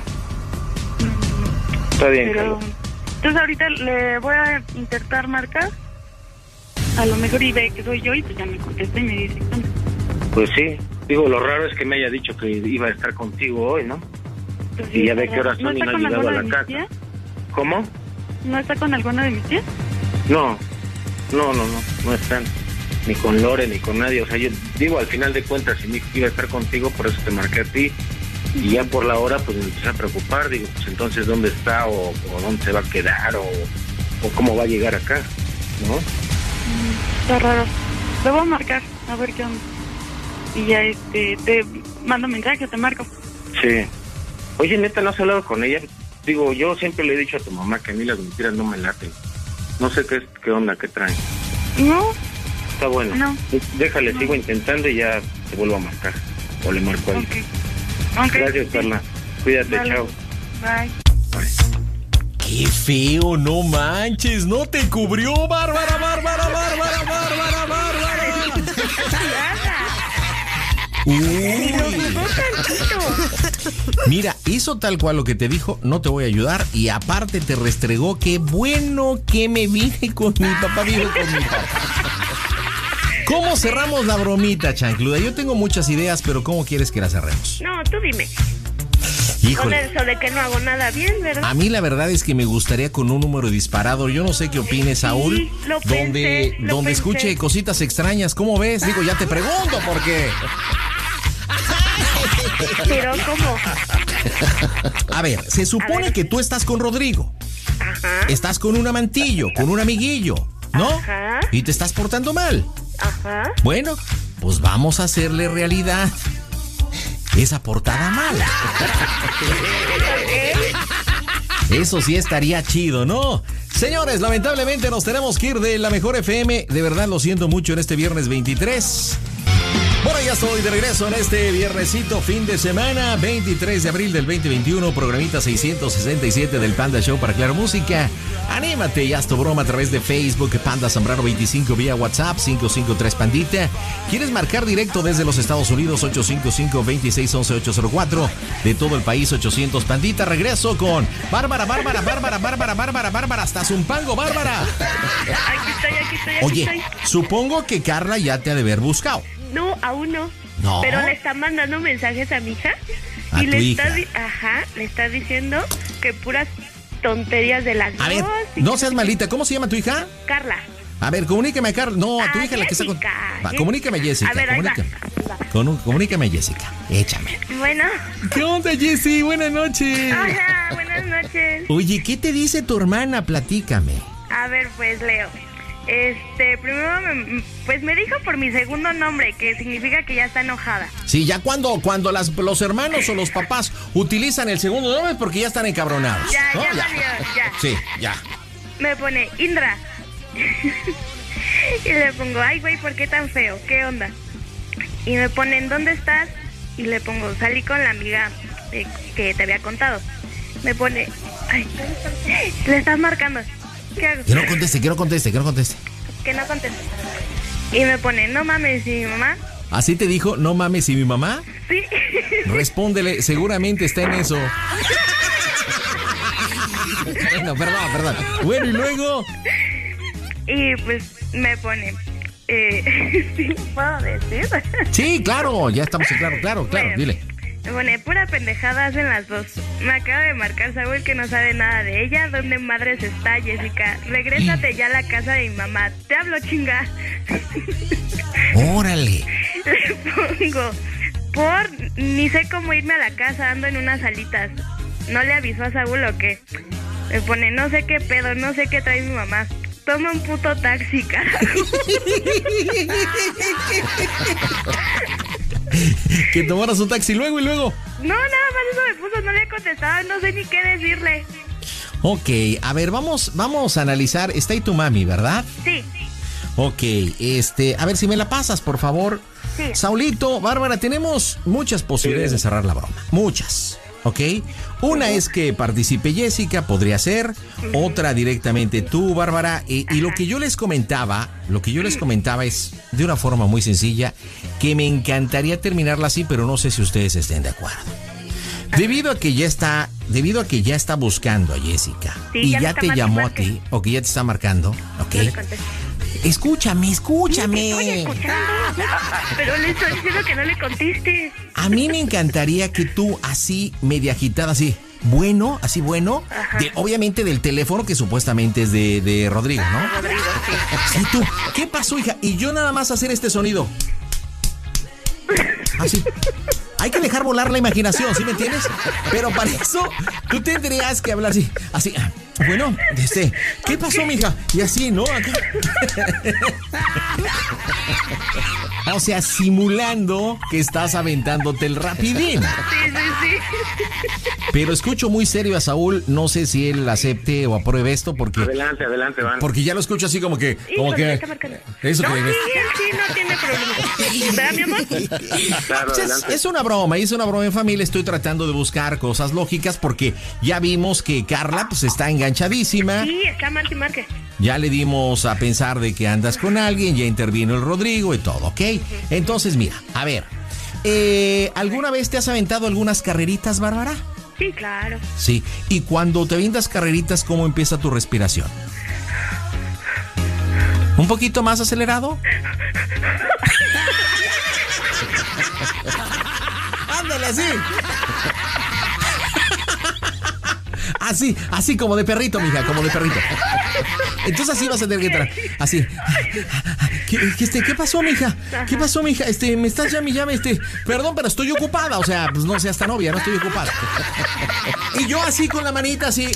Está bien, Pero, entonces ahorita le voy a intentar marcar. A lo mejor y ve que soy yo y pues ya me contesta y me dice. "¿Qué onda?". Pues sí. Digo, lo raro es que me haya dicho que iba a estar contigo hoy, ¿no? Pues Y sí, ya ve qué horas son y ¿No ha llegado a la casa. tías? ¿Cómo? ¿No está con alguna de mis tías? No, no, no, no, no están. Ni con Lore, ni con nadie. O sea, yo digo, al final de cuentas, si mi hijo iba a estar contigo, por eso te marqué a ti. Y ya por la hora, pues me empecé a preocupar. Digo, pues entonces, ¿dónde está? ¿O, o dónde se va a quedar? O, ¿O cómo va a llegar acá? ¿No? Está raro. Le voy a marcar, a ver qué onda. Y ya este, te mando mensaje, te marco. Sí. Oye, neta, ¿no has hablado con ella? Digo, yo siempre le he dicho a tu mamá que a mí las mentiras no me laten. No sé qué, qué onda, qué traen. No, Está bueno. No. Déjale, sigo intentando y ya te vuelvo a marcar. O le marco a ella. ok. Gracias, Carla. Cuídate, Dale. chao. Bye. Qué feo, no manches, no te cubrió, Bárbara, Bárbara, Bárbara, Bárbara, Bárbara. Uy. Mira, hizo tal cual lo que te dijo, no te voy a ayudar y aparte te restregó, qué bueno que me vine con mi papá, vivo con mi papá. ¿Cómo cerramos la bromita, chancluda? Yo tengo muchas ideas, pero ¿cómo quieres que la cerremos? No, tú dime. Con Híjole. eso de que no hago nada bien, ¿verdad? A mí la verdad es que me gustaría con un número disparado. Yo no sé qué opines, Saúl. lo donde pensé, lo donde pensé. escuche cositas extrañas. ¿Cómo ves? Digo, ya te pregunto porque. Pero ¿cómo? A ver, se supone que tú estás con Rodrigo. Estás con un amantillo, con un amiguillo, ¿no? Ajá. Y te estás portando mal. Ajá. Bueno, pues vamos a hacerle realidad esa portada mala. Eso sí estaría chido, ¿no? Señores, lamentablemente nos tenemos que ir de la mejor FM. De verdad lo siento mucho en este viernes 23. Bueno, ya estoy de regreso en este viernesito fin de semana, 23 de abril del 2021, programita 667 del Panda Show para Claro Música. Anímate y haz tu broma a través de Facebook, Panda Zambrano 25 vía WhatsApp 553 Pandita. ¿Quieres marcar directo desde los Estados Unidos 855-2611-804? De todo el país 800 Pandita. Regreso con Bárbara, Bárbara, Bárbara, Bárbara, Bárbara, Bárbara, hasta Zumpango, Bárbara. Aquí estoy, aquí estoy, aquí Oye, estoy. supongo que Carla ya te ha de haber buscado. No, aún no. No. Pero le está mandando mensajes a mi hija. A y tu le hija. está, ajá, le está diciendo que puras tonterías de las A ver, dos. y no seas malita. ¿Cómo se llama tu hija? Carla. A ver, comuníqueme a Carla. No, a tu Ah, hija la que está con. Va, a Jessica. A ver, ahí va. comunícame. Con- comunícame a Jessica. Échame. Bueno. ¿Qué onda, Jessy? Buenas noches. Hola, buenas noches. Oye, ¿qué te dice tu hermana? Platícame. A ver, pues Leo. Este, primero, me- pues me dijo por mi segundo nombre, que significa que ya está enojada. Sí, ya cuando, cuando las, los hermanos o los papás utilizan el segundo nombre porque ya están encabronados. Ya, ¿no? ya valió, ya. Sí, ya. Me pone Indra. y le pongo, ay, güey, ¿por qué tan feo? ¿Qué onda? Y me pone, ¿en dónde estás? Y le pongo, salí con la amiga eh, que te había contado. Me pone, ay, le estás marcando. Que no conteste, que no conteste, que no conteste. Que no conteste. Y me pone, no mames, ¿y mi mamá? Así te dijo, no mames, ¿y mi mamá? Sí. Respóndele, seguramente está en eso. Bueno, perdón, perdón. Bueno, y luego. Y pues me pone, eh, ¿sí puedo decir? Sí, claro, ya estamos en claro, claro, claro, Bueno. dile. Me pone, pura pendejada hacen las dos. Me acaba de marcar Saúl que no sabe nada de ella. ¿Dónde madres está, Jessica? Regrésate ya a la casa de mi mamá. Te hablo, chinga. Órale. Le pongo, por, ni sé cómo irme a la casa, ando en unas alitas. ¿No le avisó a Saúl o qué? Me pone, no sé qué pedo, no sé qué trae mi mamá. Toma un puto taxi, carajo. Que tomaras un taxi luego y luego. No, nada más eso me puso, no le contestaba, no sé ni qué decirle. Ok, a ver, vamos, vamos a analizar. Está ahí tu mami, ¿verdad? Sí, Ok, este, a ver si me la pasas, por favor. Sí. Saulito, Bárbara, tenemos muchas posibilidades de cerrar la broma. Muchas. ¿Ok? Una es que participe Jessica, podría ser. Otra directamente tú, Bárbara. Y, y lo que yo les comentaba, lo que yo les comentaba es de una forma muy sencilla, que me encantaría terminarla así, pero no sé si ustedes estén de acuerdo. Debido a que ya está, debido a que ya está buscando a Jessica Sí, y ya te llamó a ti, o que ya te está marcando, ok. No. Escúchame, escúchame. Estoy escuchando. Pero le estoy diciendo que no le conteste. A mí me encantaría que tú así, media agitada, así, bueno, así bueno, de- obviamente del teléfono que supuestamente es de, de Rodrigo, ¿no? Rodrigo, sí. Y tú, ¿qué pasó, hija? Y yo nada más hacer este sonido. Así. Hay que dejar volar la imaginación, ¿sí me entiendes? Pero para eso, tú tendrías que hablar así, así. ah, Bueno, este, ¿qué pasó, mija? Y así, ¿no? Acá. O sea, simulando que estás aventándote el rapidín. Sí, sí, sí. Pero escucho muy serio a Saúl, no sé si él acepte o apruebe esto porque Adelante, adelante, van. porque ya lo escucho así como que como que eso no, que sí, no tiene problema. ¿Verdad, mi amor? Claro, Pues es, adelante. es una broma, es una broma en familia. Estoy tratando de buscar cosas lógicas porque ya vimos que Carla pues está enganchadísima. Sí, está marque, marque. Ya le dimos a pensar de que andas con alguien, ya intervino el Rodrigo y todo, ¿ok? Entonces, mira, a ver. eh, ¿Alguna vez te has aventado algunas carreritas, Bárbara? Sí, claro. Sí. Y cuando te avientas carreritas, ¿cómo empieza tu respiración? ¿Un poquito más acelerado? Ándale así. Así, así como de perrito, mija, como de perrito. Entonces así vas a tener que entrar. Así. ¿Qué, qué, este, ¿qué pasó, mija? ¿Qué pasó, mija? Este, me estás llame, y llame, este. Perdón, pero estoy ocupada. O sea, pues no seas tan novia, no estoy ocupada. Y yo así con la manita así.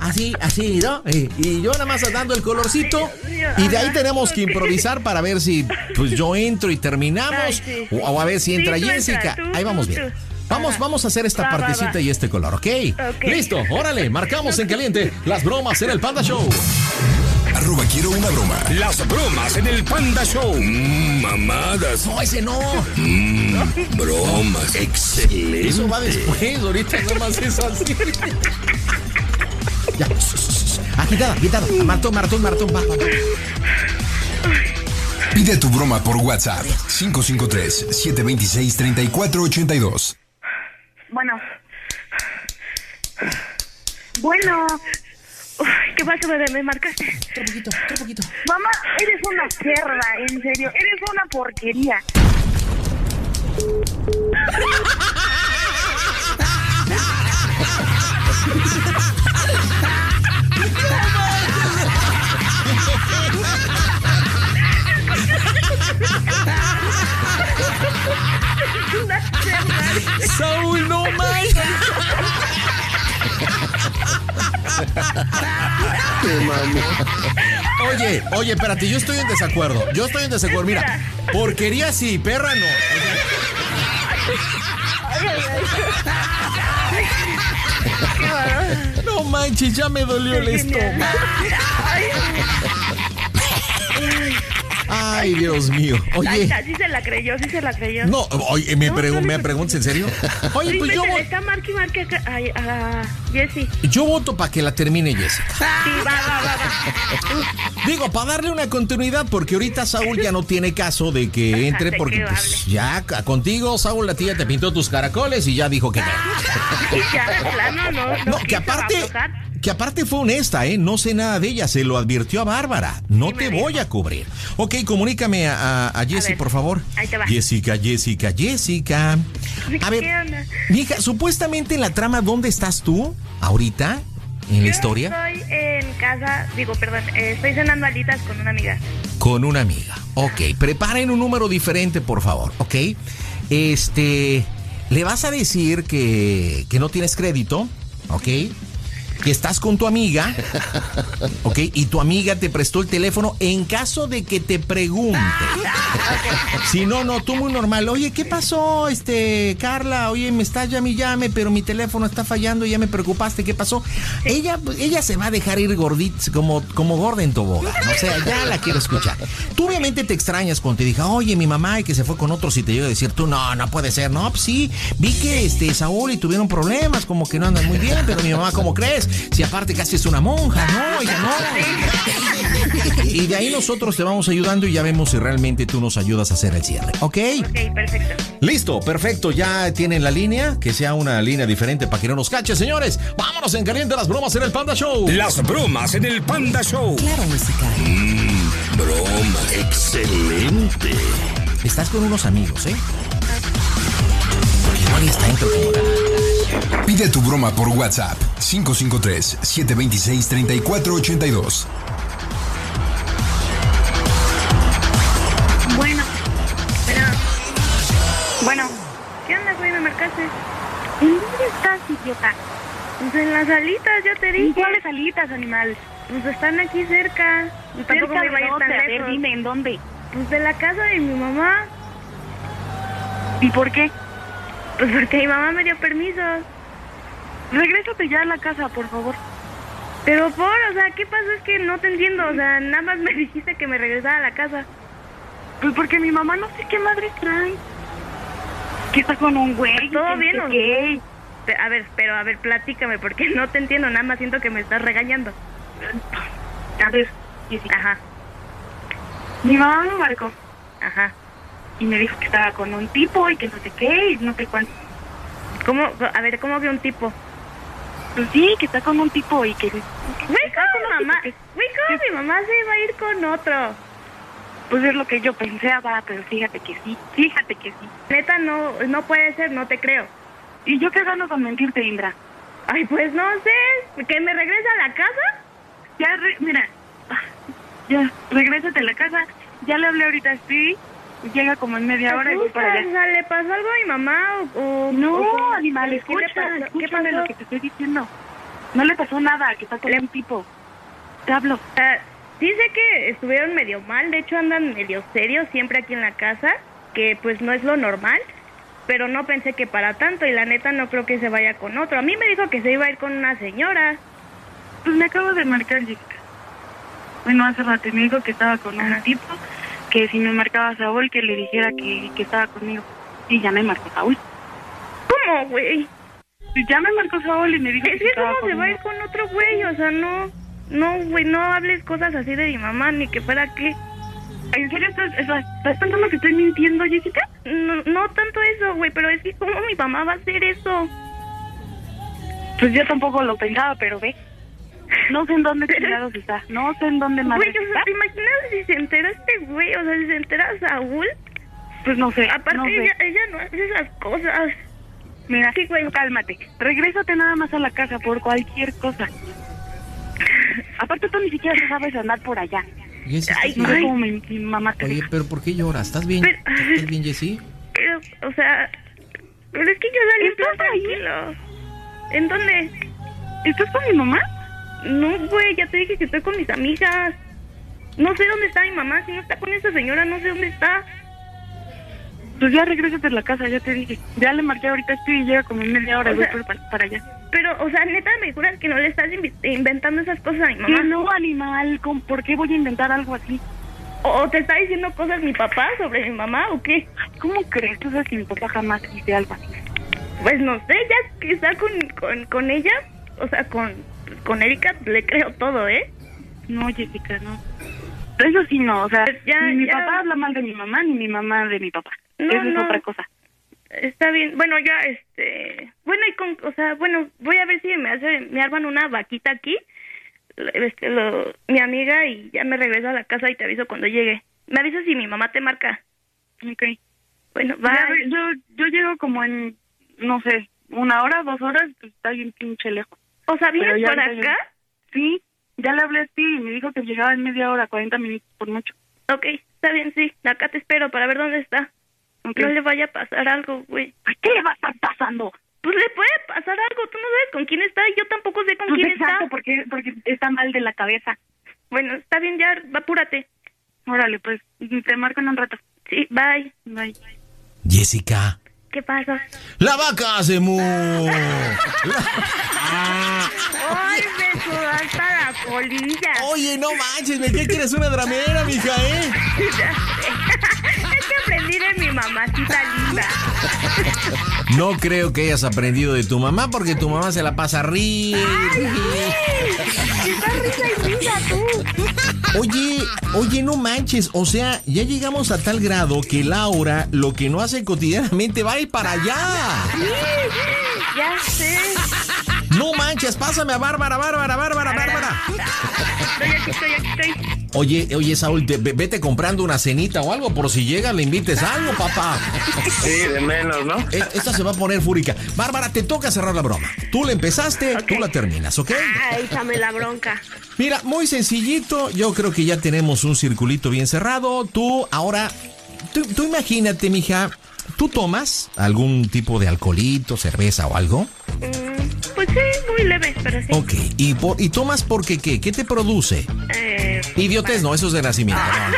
Así, así, ¿no? Y, y yo nada más dando el colorcito. Y de ahí tenemos que improvisar para ver si pues yo entro y terminamos. Ay, sí. O, o a ver si entra Jessica. entra, tú, Ahí vamos bien. Vamos, Ajá. vamos a hacer esta Va, partecita va. y este color, ¿ok? Ok. Listo, órale, marcamos en caliente las bromas en el Panda Show. Arroba quiero una broma. Las bromas en el Panda Show. Mm, mamadas. No, ese no. Mm, bromas. Excelente. Eso va después, ahorita nada más es así. Ya. Agitada, agitada. Maratón, maratón, maratón. Va, va, va. Pide tu broma por WhatsApp. 553-726-3482. Bueno. Bueno. Uy, ¿Qué pasó, bebé? ¿Me marcaste? Otro poquito, otro poquito. Mamá, eres una cerda, en serio. Eres una porquería. Saúl, no más. Oye, oye, espérate, yo estoy en desacuerdo. Yo estoy en desacuerdo. Mira, porquería sí, perra no. No manches, ya me dolió el estómago. Ay, Dios mío. Oye, sí se la creyó, sí se la creyó. no, oye, me, No, pregu- no le- me preguntas en serio. Oye, Sí, pues yo, métele, vo- está marque, marque a Jessy. yo voto para que la termine Jessica. Sí, va, va, va, va. Digo, para darle una continuidad, porque ahorita Saúl ya no tiene caso de que entre, porque que pues, ya contigo, Saúl, la tía te pintó tus caracoles y ya dijo que no. Sí, ya, de plano, no. No, que aparte. Que aparte fue honesta, ¿eh? No sé nada de ella, se lo advirtió a Bárbara. No te voy a cubrir. Ok, comunícame a, a, a Jessy, por favor. ahí te va. Jessica, Jessica, Jessica. A ver, mija, supuestamente en la trama, ¿dónde estás tú? ¿Ahorita? ¿En la historia? Estoy en casa, digo, perdón, eh, estoy cenando alitas con una amiga. Con una amiga. Ok, preparen un número diferente, por favor, ¿ok? Este, le vas a decir que, que no tienes crédito, ¿ok? Que estás con tu amiga, ¿ok? Y tu amiga te prestó el teléfono en caso de que te pregunte. Si no, no, tú muy normal. Oye, ¿qué pasó, este, Carla? Oye, me estás llame y llame, pero mi teléfono está fallando y ya me preocupaste. ¿Qué pasó? Ella, ella se va a dejar ir gordita, como, como gorda en tobogán. O sea, ya la quiero escuchar. Tú obviamente te extrañas cuando te diga, oye, mi mamá y que se fue con otros y te llega a decir, tú no, no puede ser. No, pues sí, vi que este Saúl y tuvieron problemas, como que no andan muy bien, pero mi mamá, ¿cómo crees? Si aparte casi es una monja, no, oiga, no. Y de ahí nosotros te vamos ayudando y ya vemos si realmente tú nos ayudas a hacer el cierre, ¿ok? Ok, perfecto. Listo, perfecto, ya tienen la línea, que sea una línea diferente para que no nos cache, señores. Vámonos en caliente las bromas en el Panda Show. Las bromas en el Panda Show. Claro, música. Mmm, broma, excelente. Estás con unos amigos, ¿eh? Igual está dentro como Pide tu broma por WhatsApp 553-726-3482. Bueno, pero... Bueno, ¿Qué onda, güey? ¿Me marcaste? ¿en dónde estás, idiota? Pues en las alitas, ya te dije. ¿Cuáles salitas, animal? Pues están aquí cerca. Y tampoco Cerca me dónde? tan A ver, lejos. dime, ¿en dónde? Pues de la casa de mi mamá. ¿Y por qué? Pues porque mi mamá me dio permiso. Regrésate ya a la casa, por favor. Pero por, o sea, ¿qué pasó? Es que no te entiendo. O sea, nada más me dijiste que me regresara a la casa. Pues porque mi mamá no sé qué madre trae. Que está con un güey. ¿Todo bien o qué. A ver, pero a ver, platícame, porque no te entiendo. Nada más siento que me estás regañando. A ver, Jessica. Ajá, Mi mamá me marcó ajá. y me dijo que estaba con un tipo y que no sé qué y no sé cuánto. ¿Cómo? A ver, ¿cómo que un tipo? Pues sí, que está con un tipo y que... Güey, ¿cómo mi mamá? Güey, ¿cómo mi mamá se va a ir con otro? Pues es lo que yo pensaba, pero fíjate que sí, fíjate que sí. Neta, no, no puede ser, no te creo. ¿Y yo qué gano con mentirte, Indra? Ay, pues no sé. ¿Que me regrese a la casa? Ya, re- mira, ya, regrésate a la casa. Ya le hablé ahorita a Stevie, llega como en media hora y voy para allá. ¿le pasó algo a mi mamá o...? o- No, o- animal, ¿qué le escucha? ¿Qué pasó? lo que te estoy diciendo. No le pasó nada, que está con un tipo. Te hablo. Ah, sí sé que estuvieron medio mal, de hecho andan medio serios siempre aquí en la casa, que pues no es lo normal, pero no pensé que para tanto y la neta no creo que se vaya con otro. A mí me dijo que se iba a ir con una señora. Pues me acabo de marcar, Jessica. Bueno, hace rato me dijo que estaba con un tipo, que si me marcaba Saúl, que le dijera que, que estaba conmigo. Y ya me marcó Saúl. ¿Cómo, güey? Ya me marcó Saúl y me dijo Es que cómo se va a ir con otro güey, o sea, no, no, güey, no hables cosas así de mi mamá, ni que fuera qué. ¿En serio estás, estás, estás pensando que estoy mintiendo, Jessica? No, no tanto eso, güey, pero es que cómo mi mamá va a hacer eso. Pues yo tampoco lo pensaba, pero ve. No sé en dónde Pero- chingados está. No sé en dónde más Güey, o está. sea, ¿te imaginas si se entera este güey? O sea, si se entera Saúl. Pues no sé. Aparte, no sé. ella, ella no hace esas cosas. Mira, sí, güey, cálmate. Regrésate nada más a la casa por cualquier cosa. Aparte, tú ni siquiera sabes andar por allá. Jessy, Ay, ¿estás No sé cómo mi, mi mamá te Oye, deja. pero ¿por qué lloras? ¿Estás bien? Pero- ¿Estás bien, Jessy? Pero, o sea, pero es que yo salí en ¿Estás plan ahí? tranquilo. ¿En dónde? ¿Estás con mi mamá? No, güey, ya te dije que estoy con mis amigas. No sé dónde está mi mamá. Si no está con esa señora, no sé dónde está. Pues ya regrésate a la casa, ya te dije. Ya le marqué ahorita a Steve y llega como media hora O voy sea- para, para allá. Pero, o sea, neta, me juras que no le estás inventando esas cosas a mi mamá. Que no, animal, ¿con- ¿por qué voy a inventar algo así? ¿O o te está diciendo cosas mi papá sobre mi mamá o qué? ¿Cómo crees? Tú sabes que mi papá jamás dice algo así. Pues no sé, ya que está con, con, con ella, o sea, con, con Erika, le creo todo, ¿eh? No, Jessica, no. Eso sí no, o sea, Pues ya- ni mi ya- papá habla mal de mi mamá, ni mi mamá de mi papá. No, Eso es otra cosa. Está bien, bueno, ya, este, bueno, y con, o sea, bueno, voy a ver si me hace, me arman una vaquita aquí, este, lo, mi amiga, y ya me regreso a la casa y te aviso cuando llegue. Me avisas si mi mamá te marca. Ok. Bueno, bye. yo, yo llego como en, no sé, una hora, dos horas, pues está bien pinche lejos. O sea, ¿vienes ahorita acá? Sí, ya le hablé a Steve y me dijo que llegaba en media hora, 40 minutos por mucho. Ok, está bien, sí, acá te espero para ver dónde está. Ok. No le vaya a pasar algo, güey. ¿Qué le va a estar pasando? Pues le puede pasar algo, tú no sabes con quién está y yo tampoco sé con Pues quién exacto, está. porque, porque está mal de la cabeza. Bueno, está bien, ya, apúrate. Órale, pues, te marco en un rato. Sí, bye. Bye. Jessica. ¿Qué pasa? La vaca hace mu. Ay, me sudaste la colilla. Oye, no manches, ¿me qué quieres una dramera, mija, eh? Que aprendí de mi mamacita linda. No creo que hayas aprendido de tu mamá porque tu mamá se la pasa risa tú. Oye, oye, no manches, o sea, ya llegamos a tal grado que Laura lo que no hace cotidianamente va a ir para allá. Ya sé. No manches, pásame a Bárbara, Bárbara, Bárbara, Bárbara. Estoy aquí, estoy aquí, estoy. Oye, oye, Saúl, te- ve- vete comprando una cenita o algo por si llega, le invites algo, papá. Sí, de menos, ¿no? E- Esta se va a poner fúrica. Bárbara, te toca cerrar la broma. Tú la empezaste, tú la terminas, ¿ok? Ay, échame la bronca. Mira, muy sencillito. Yo creo que ya tenemos un circulito bien cerrado. Tú ahora, tú, tú imagínate, mija, ¿tú tomas algún tipo de alcoholito, cerveza o algo? Mm, pues sí, muy leve, pero sí. Ok, ¿y, por, y tomas porque qué? ¿Qué te produce? Eh, Idiotes, no, eso es de nacimiento. no.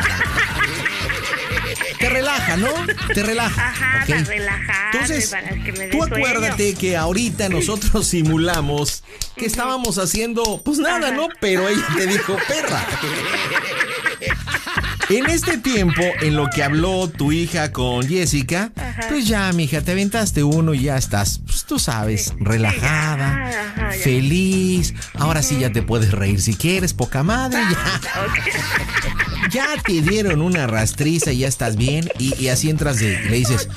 Te relaja, ¿no? Te relaja. Ajá, ¿ok? para Entonces, para que me dé Tú sueño. acuérdate que ahorita nosotros simulamos que estábamos haciendo, pues nada, ¿no? Pero ella te dijo perra. En este tiempo, en lo que habló tu hija con Jessica, pues ya, mija, te aventaste uno y ya estás, pues tú sabes, relajada, ajá, feliz. Ahora sí ya te puedes reír si quieres, poca madre, ya. Ya te dieron una rastriza y ya estás bien. Y, y así entras de, le dices,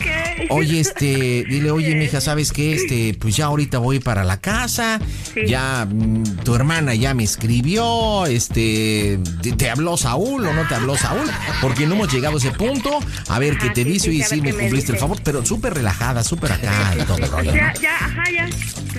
oye, este, dile, oye, mija, ¿sabes qué? Este, pues ya ahorita voy para la casa. Ya mm, tu hermana ya me escribió. Este, te, te habló Saúl o no te habló Saúl? Porque no hemos llegado a ese punto. A ver qué te dice, oye, sí, me cumpliste el favor, pero súper relajada, súper acá y. Ya, ya, ajá, ya.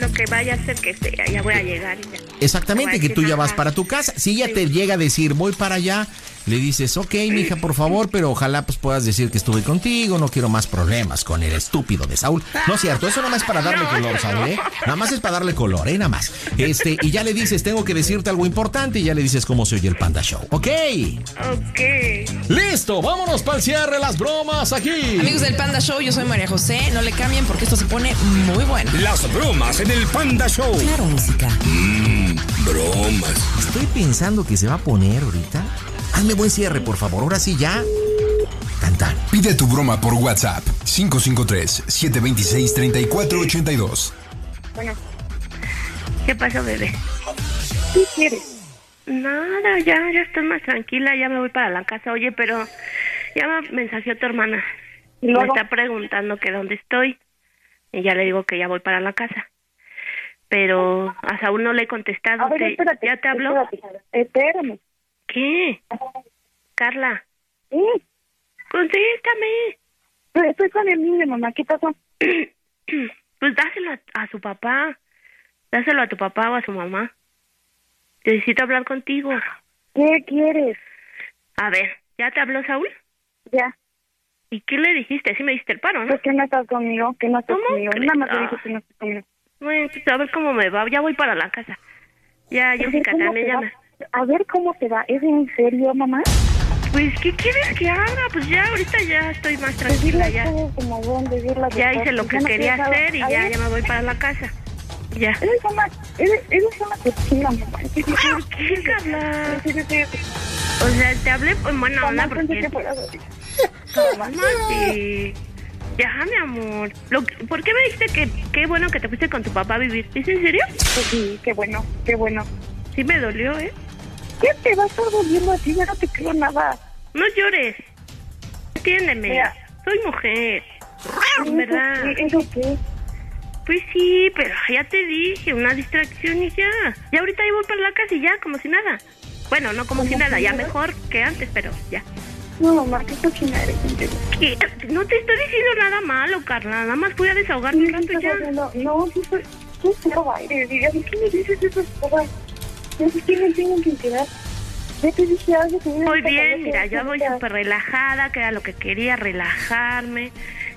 Lo que vaya a ser que sea, ya voy a llegar. y ya. Exactamente, que tú ya vas para tu casa. Si ella te llega a decir, voy para allá, le dices, ok, mija, por favor, pero ojalá pues puedas decir que estuve contigo, no quiero más problemas con el estúpido de Saúl. No es cierto, eso nada más es para darle No, color, Saúl, ¿eh? Nada más es para darle color, ¿eh? Nada más. Este, y ya le dices, tengo que decirte algo importante y ya le dices cómo se oye el Panda Show, ¿ok? Ok. Listo, vámonos para el cierre, las bromas aquí. Amigos del Panda Show, yo soy María José. No le cambien porque esto se pone muy bueno. Las bromas en el Panda Show. Claro, música. Mmm, bromas. Estoy pensando que se va a poner ahorita. Hazme buen cierre, por favor, ahora sí ya. Cantar. Pide tu broma por WhatsApp 553-726-3482. Bueno, ¿Qué pasó, bebé? ¿qué quieres? Nada, ya, ya estoy más tranquila, ya me voy para la casa. Oye, pero ya me mensajeó tu hermana. ¿Y Me está preguntando que dónde estoy. Y ya le digo que ya voy para la casa. Pero a Saúl no le he contestado. A ver, ¿Te- espérate. ¿Ya te habló? Espérate, Espérame. ¿Qué? Carla. Sí. Contéstame. Pero estoy con el niño, mamá. ¿Qué pasó? Pues dáselo a, a su papá. Dáselo a tu papá o a su mamá. Necesito hablar contigo. ¿Qué quieres? A ver, ¿ya te habló Saúl? Ya. ¿Y qué le dijiste? Sí me diste el paro, ¿no? Pues que no estás conmigo, que no estás ¿Cómo conmigo. crees? Nada más te Ah. dije que no estás conmigo. Bueno, pues a ver cómo me va. Ya voy para la casa. Ya, ver Jessica también ya me... A ver cómo te va. ¿Es en serio, mamá? Pues, ¿qué quieres que haga? Pues ya, ahorita ya estoy más Decir tranquila, ya. como Ya hice lo que no quería hacer y ya, ya me voy para la casa. Ya. Eres una, eres, eres una cochina, mamá. ¿Por qué, Carla? O sea, te hablé en buena onda porque... Cálmate. Ya, mi amor. Lo que- ¿Por qué me dijiste que qué bueno que te fuiste con tu papá a vivir? ¿Es en serio? Pues sí, qué bueno, qué bueno. Sí me dolió, ¿eh? ¿Qué te va a estar volviendo así? Ya no te creo nada. No llores. Entiéndeme. Mira. Soy mujer. ¿Verdad? ¿Eso qué? ¿Eso qué? Pues sí, pero ya te dije, una distracción y ya. Ya ahorita yo voy para la casa y ya, como si nada. Bueno, no como si ¿Como nada, ya mejor que antes, pero ya. No, mamá, qué cochina eres. ¿Qué? No te estoy diciendo nada malo, Carla. Nada más fui a desahogarme un ¿Qué rato y ya. No, sí soy... Qué feo eres. Y que me dices esas cosas. Sí que me tengo que enterar. Ya te dije algo que Muy bien, mira, yo voy súper relajada, que era lo que quería, relajarme.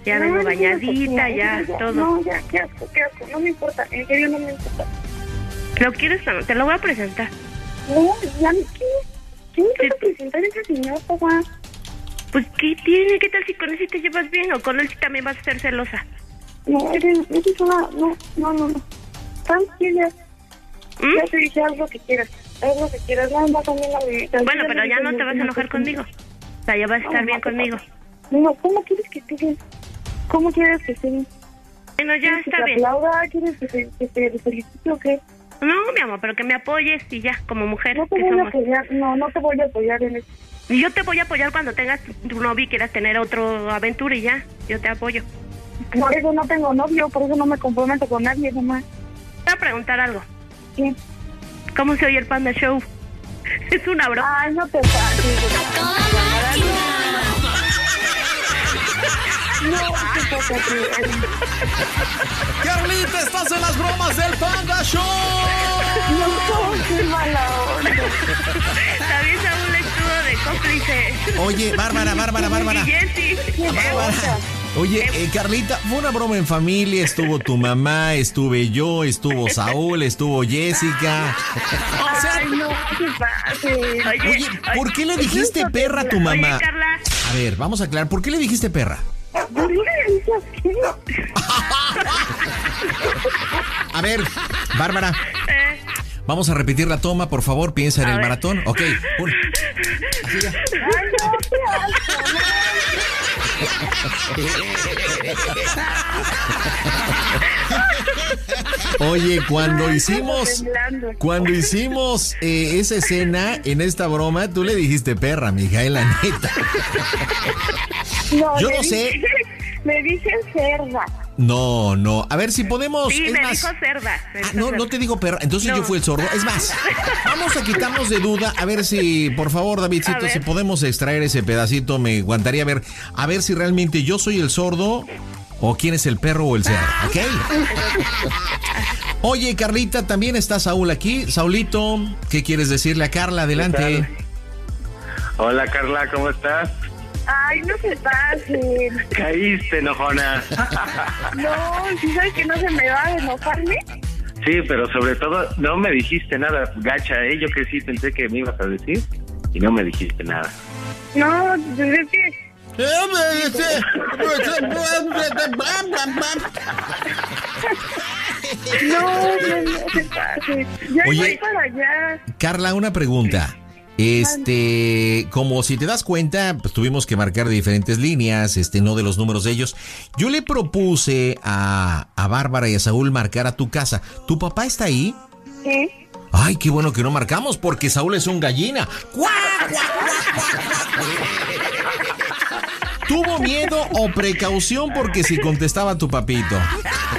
Ya vengo bañadita, ya, todo. No, ya, qué asco, qué asco. No me importa, en serio no me importa. ¿Lo quieres? Te lo voy a presentar. No, ya me ¿Quién, te va a presentar a ese señor, papá? Pues, ¿qué tiene? ¿Qué tal si con él sí te llevas bien o con él sí también vas a ser celosa? No, eres, eres una... No, no, no, no. Tranquila. ¿Mm? Ya te dije, haz lo que quieras. Haz lo que quieras. No, no, también la. Bueno, pero ya no te vas a enojar conmigo. O sea, ya vas a estar bien conmigo. No, ¿cómo quieres que esté bien? ¿Cómo quieres que esté bien? Bueno, ya ¿Quieres que está bien. aplauda? ¿Quieres que te, que te felicite o qué? No, mi amor, pero que me apoyes y ya, como mujer. No te voy a apoyar, no, no te voy a apoyar en eso. Y yo te voy a apoyar cuando tengas tu novio y quieras tener otro aventura y ya, yo te apoyo. Por eso no tengo novio, por eso no me comprometo con nadie nomás. Te voy a preguntar algo. ¿Qué? ¿Cómo se oye el Panda Show? Es una broma. Ay, no te pases. No, Carlita, estás en las bromas del Panda Show. No, qué mala onda. También Saúl estuvo de cómplice. Oye, Bárbara, Bárbara, Bárbara. Jessy. Bárbara. Oye, eh, Carlita, fue una broma en familia, estuvo tu mamá, estuve yo, estuvo Saúl, estuvo Jessica. Ay, no, qué. Oye, ¿por qué le dijiste perra a tu mamá? A ver, vamos a aclarar, ¿por qué le dijiste perra? A ver, Bárbara, vamos a repetir la toma, por favor, piensa en el maratón. Ok, un- Ay, no, qué asco, Oye, cuando hicimos, cuando hicimos eh, esa escena en esta broma, tú le dijiste perra, mija, eh, la neta. No, Yo no sé. Le dije cerda. No, no. A ver si podemos. sí, es me más. dijo cerda. me Ah, no, cerda. no te digo perra. Entonces No. yo fui el sordo. Es más, vamos a quitarnos de duda. A ver si, por favor, Davidcito, si podemos extraer ese pedacito, me aguantaría ver. A ver si realmente yo soy el sordo o quién es el perro o el cerdo. ¿Ok? Oye, Carlita, también está Saúl aquí. Saulito, ¿qué quieres decirle a Carla? Adelante. Hola Carla, ¿cómo estás? Ay, no se pasen. Caíste, enojona. No, si sabes que no se me va a enojarme. Sí, pero sobre todo no me dijiste nada gacha, ¿eh? Yo que sí pensé que me ibas a decir y no me dijiste nada. No, pues es que... No, no, no se pase. Ya Oye. voy para allá. Carla, una pregunta. Este, como si te das cuenta, pues tuvimos que marcar de diferentes líneas, este, no de los números de ellos. Yo le propuse a, a Bárbara y a Saúl marcar a tu casa. ¿Tu papá está ahí? Sí. Ay, qué bueno que no marcamos porque Saúl es un gallina. ¡Cuá, cuá, cuá, cuá! ¿Tuvo miedo o precaución porque si contestaba a tu papito?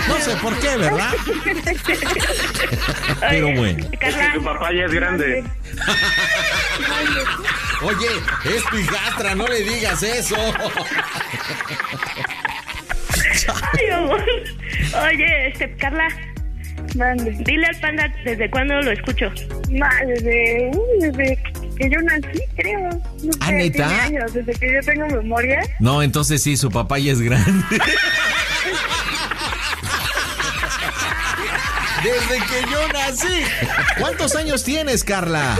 No sé por qué, ¿verdad? Pero bueno. Es que tu papá ya es grande. Oye, es tu hijastra, no le digas eso. Ay, amor. Oye, este, Carla, Mande. dile al panda desde cuándo lo escucho. Desde, uy, desde que yo nací, creo. No ¿Ah, sé, neta? años, desde que yo tengo memoria. No, entonces sí, su papá ya es grande. Desde que yo nací. ¿Cuántos años tienes, Carla?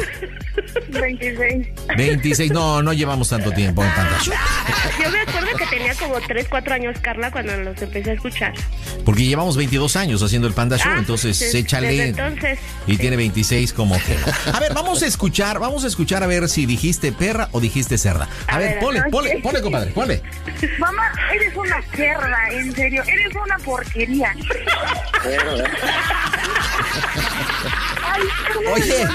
26. 26. No, no llevamos tanto tiempo en Panda Show. Yo me acuerdo que tenía como 3, 4 años, Carla, cuando los empecé a escuchar. Porque llevamos 22 años haciendo el Panda Show, Ah, entonces desde- échale. desde entonces. Y tiene 26 como que. A ver, vamos a escuchar, vamos a escuchar a ver si dijiste perra o dijiste cerda. A, A ver, ver, ponle, ok. ponle, ponle, compadre, ponle. Mamá, eres una cerda, en serio. Eres una porquería. Oye,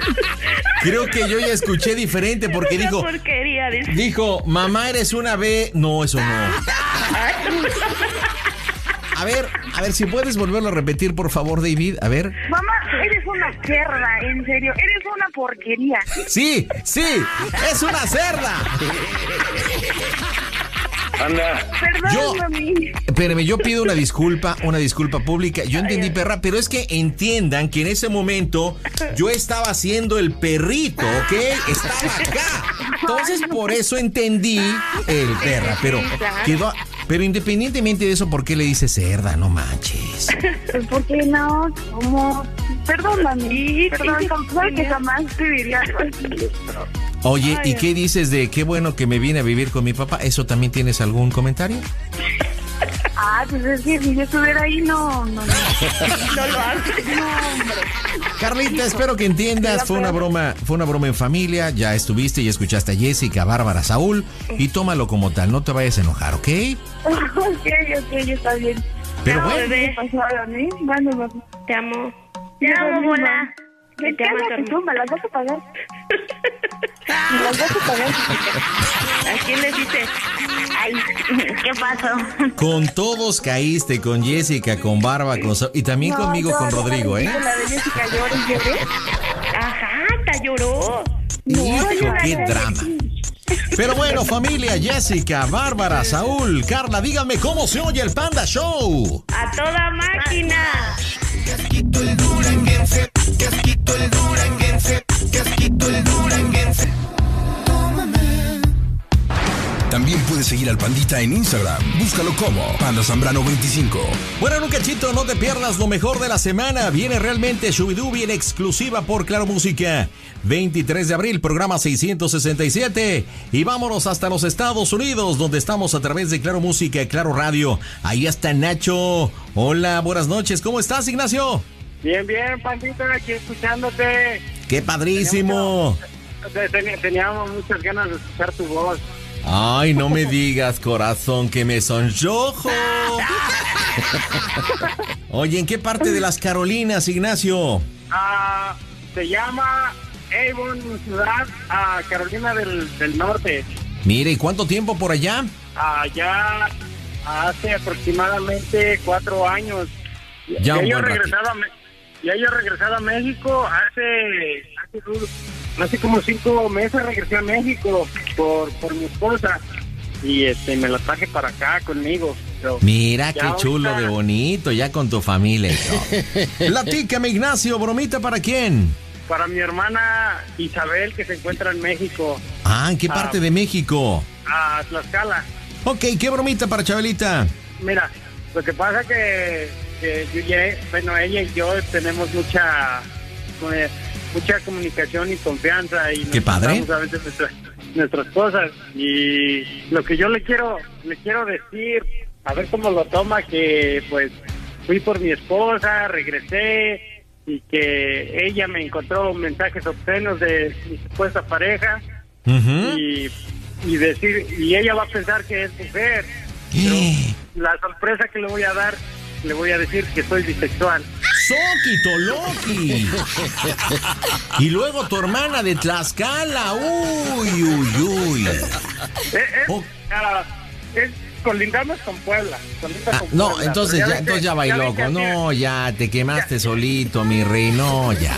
creo que yo ya escuché diferente porque Una dijo, porquería, dice. dijo, mamá eres una B. No, eso no. A ver, a ver si puedes volverlo a repetir, por favor, David. A ver. Mamá, eres una cerda, en serio. Eres una porquería. Sí, sí, es una cerda. Anda. Perdón, Yo- mami. Espérame, yo pido una disculpa, una disculpa pública. Yo entendí perra, pero es que entiendan que en ese momento yo estaba haciendo el perrito, ¿ok? Estaba acá. Entonces por eso entendí el perra, pero quedó, Pero independientemente de eso, ¿por qué le dices cerda? No manches. Pues porque no, como, perdóname, Sí, perdón, claro que jamás te diría algo así. Oye, ¿y qué dices de qué bueno que me vine a vivir con mi papá? ¿Eso también tienes algún comentario? Ah, pues es que si yo estuviera ahí, no, no, no. No lo haces. No, hombre. Carlita, espero que entiendas, fue una broma, fue una broma en familia, ya estuviste y escuchaste a Jessica, Bárbara, Saúl, y tómalo como tal, no te vayas a enojar, ¿ok? ok, ok, está bien. Pero No, bueno, bueno. Te amo. Te amo, amo, bola. ¿Qué Te amo, cállate tu tú? ¿Me las vas a pagar? ¿Me las vas a pagar? ¿A quién le dices? Ay, ¿qué pasó? con todos caíste, con Jessica, con Barba, con Saúl, y también No, conmigo, yo con no Rodrigo, ¿eh? dije La de Jessica llora y lloré. Ajá, te lloró. Hijo, qué drama. Pero bueno, familia, Jessica, Bárbara, Saúl, Carla, díganme cómo se oye el Panda Show. A toda máquina. Casquito el duranguense, casquito el duranguense, casquito el duranguense. También puedes seguir al Pandita en Instagram. Búscalo como Panda Zambrano25. Bueno, en un cachito, no te pierdas lo mejor de la semana. Viene realmente Shubidoo, viene exclusiva por Claro Música. 23 de abril, programa 667. Y vámonos hasta los Estados Unidos, donde estamos a través de Claro Música y Claro Radio. Ahí está Nacho. Hola, buenas noches. ¿Cómo estás, Ignacio? Bien, bien, Pandita, aquí escuchándote. ¡Qué padrísimo! Te- ten- Teníamos muchas ganas de escuchar tu voz. Ay, no me digas, corazón, que me sonrojo. Oye, ¿en qué parte de las Carolinas, Ignacio? Ah, se llama Avon, ciudad, ah, Carolina del, del Norte. Mire, ¿y cuánto tiempo por allá? Allá hace aproximadamente cuatro años. Ya yo ya yo he regresado a México hace, hace, como cinco meses regresé a México por, por mi esposa y este me la traje para acá conmigo. Pero Mira, qué ahorita- chulo de bonito, ya con tu familia. Platícame, Ignacio, bromita para quién? Para mi hermana Isabel que se encuentra en México, Ah, ¿en qué Ah. parte de México? a Tlaxcala. Ok, ¿qué bromita para Chabelita? Mira, lo que pasa que, que yo bueno, ella y yo tenemos mucha eh, mucha comunicación y confianza y Qué padre. contamos a veces nuestras, nuestras cosas. Y lo que yo le quiero le quiero decir a ver cómo lo toma que pues fui por mi esposa regresé y que ella me encontró mensajes obscenos de mi supuesta pareja. Y, y decir y ella va a pensar que es mujer. Eh, la sorpresa que le voy a dar, le voy a decir que soy bisexual. ¡Soquito Loki! Y luego tu hermana de Tlaxcala. Uy, uy, uy. Eh, eh, ah, es- colindamos con Puebla. colinda Ah, con no, Puebla, entonces ya, ves entonces ya bailó. No, ya te quemaste solito, mi rey. No, ya.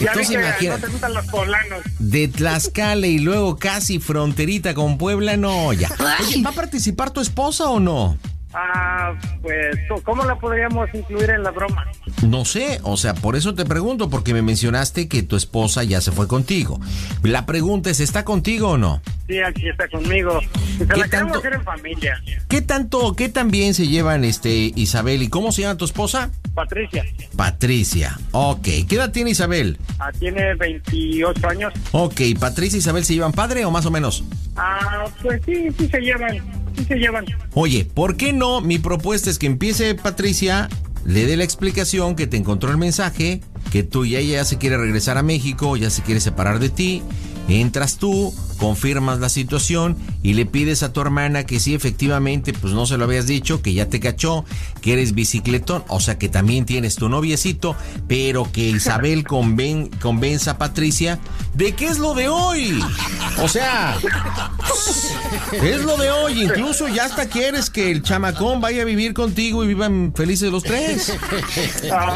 Ya Entonces imagínate. no te gustan los poblanos. De Tlaxcala y luego casi fronterita con Puebla, no, ya. Oye, ¿va a participar tu esposa o no? Ah, pues, ¿cómo la podríamos incluir en la broma? No sé, o sea, por eso te pregunto, porque me mencionaste que tu esposa ya se fue contigo. La pregunta es, ¿está contigo o no? Sí, aquí está conmigo. Se ¿Qué la tanto? hacer en familia. ¿Qué tanto, qué tan bien se llevan este Isabel y cómo se llama tu esposa? Patricia, Patricia. Ok, ¿qué edad tiene Isabel? ah, tiene 28 años. Ok, Patricia y Isabel se llevan padre o más o menos. Ah, pues sí, sí se llevan, Oye, ¿por qué no? Mi propuesta es que empiece Patricia, le dé la explicación que te encontró el mensaje, que tú y ella ya se quiere regresar a México, ya se quiere separar de ti. Entras tú, confirmas la situación y le pides a tu hermana que sí, efectivamente, pues no se lo habías dicho, que ya te cachó, que eres bicicletón, o sea que también tienes tu noviecito, pero que Isabel conven- convenza a Patricia de que es lo de hoy. O sea, es lo de hoy, incluso ya hasta quieres que el chamacón vaya a vivir contigo y vivan felices los tres.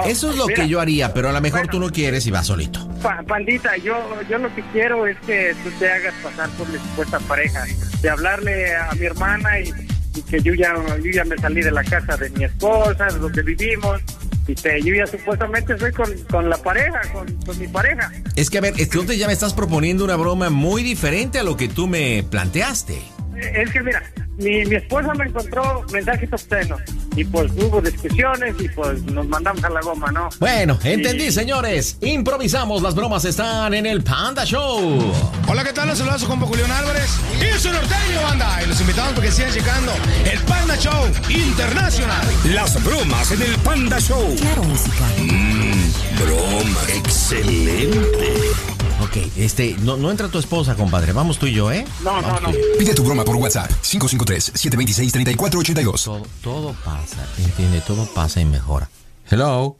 Eso es lo que yo haría, pero a lo mejor tú no quieres y vas solito. Pa- Pandita, yo, yo lo que quiero es que tú te hagas pasar por mi supuesta pareja, de hablarle a mi hermana y, y que yo ya, yo ya me salí de la casa de mi esposa, de donde vivimos, y que yo ya supuestamente estoy con, con la pareja, con, con mi pareja. Es que a ver, entonces ya me estás proponiendo una broma muy diferente a lo que tú me planteaste. Es que mira, mi, mi esposa me encontró mensajes obscenos. Y pues hubo discusiones y pues nos mandamos a la goma, ¿no? Bueno, entendí, señores. Improvisamos, las bromas están en el Panda Show. Hola, ¿qué tal? Los saludos a su compa Julián Álvarez y su norteño, banda. Y los invitamos porque sigan llegando el Panda Show Internacional. Las bromas en el Panda Show. Claro, música. Mmm, broma, excelente. Ok, este, no, no entra tu esposa, compadre. Vamos tú y yo, ¿eh? No, no, no. Pide tu broma por WhatsApp 553-726-3482. Todo, todo pasa, entiende, todo pasa y mejora. Hello.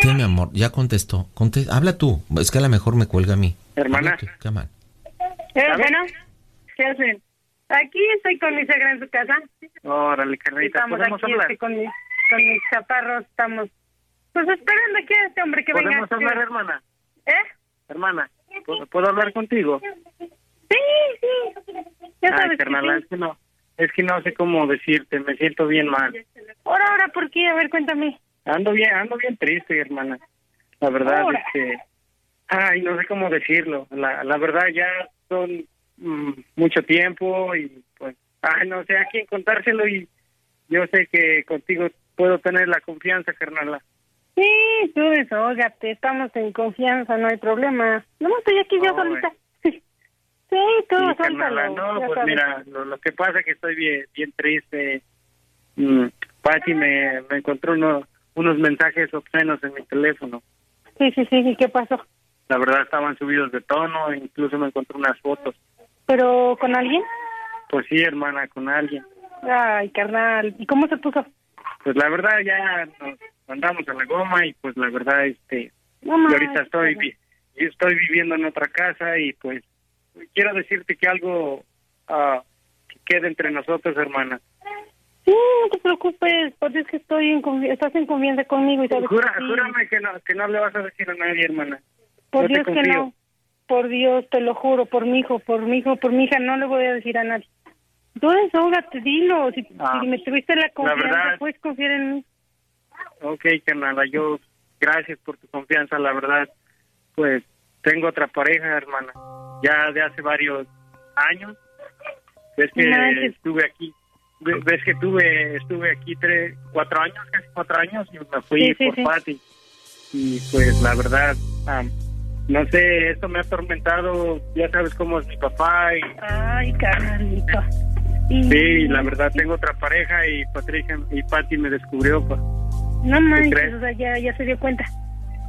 ¿Qué, mi amor? Ya contestó. Conte- Habla tú. Es que a lo mejor me cuelga a mí. Hermana. Come on. Eh, bueno, ¿qué hacen? Aquí estoy con mi suegra en su casa. Órale, carnalita, Estamos ¿podemos aquí hablar? este, con, mis, con mis chaparros. Estamos pues esperando aquí a este hombre que venga. ¿Podemos hablar, hermana? ¿Eh? Hermana, ¿puedo, puedo hablar contigo? Sí, sí. Ya Ay, sabes es que no, es que no sé cómo decirte, me siento bien mal. Ahora, ahora, ¿por qué? A ver, cuéntame. Ando bien, ando bien triste, hermana. La verdad Ahora. es que, ay, no sé cómo decirlo. La, la verdad ya son mm, mucho tiempo y pues, ay, no sé a quién contárselo y yo sé que contigo puedo tener la confianza, carnala. Sí, tú desahógate. Estamos en confianza, no hay problema. No, estoy aquí yo Oh, solita. Sí, tú, Sí, carnala, no, pues sabes. mira, lo, lo que pasa es que estoy bien, bien triste. Mm, Pati me, me encontró uno- unos mensajes obscenos en mi teléfono. Sí, sí, sí. ¿Y qué pasó? La verdad estaban subidos de tono, incluso me encontré unas fotos. ¿Pero con alguien? Pues sí, hermana, con alguien. Ay, carnal. ¿Y cómo se puso? Pues la verdad ya nos mandamos a la goma y pues la verdad este No y manches, ahorita estoy vi- yo estoy viviendo en otra casa y pues quiero decirte que algo ah, que quede entre nosotros, hermana. Sí, no te preocupes, porque es que estoy en estás en confianza conmigo y sabes Jura, que sí. júrame que no que no le vas a decir a nadie, hermana. Por Yo Dios que no. Por Dios, te lo juro, por mi hijo, por mi hijo, por mi hija, no le voy a decir a nadie. Tú desahógate, dilo. Si, Ah, si me tuviste la confianza, verdad- puedes confiar en mí. Ok, carnala, yo gracias por tu confianza, la verdad, pues tengo otra pareja, hermana, ya de hace varios años. Ves que estuve aquí, ve- ves que tuve, estuve aquí tres, cuatro años, casi cuatro años, y me fui Sí, sí, por sí. Pati. Y pues la verdad, no sé, esto me ha atormentado, ya sabes cómo es mi papá y Ay, carnalito. Y- sí, la verdad tengo otra pareja y Patricia y Pati me descubrió, pa. No manches, o sea, ya, ya se dio cuenta.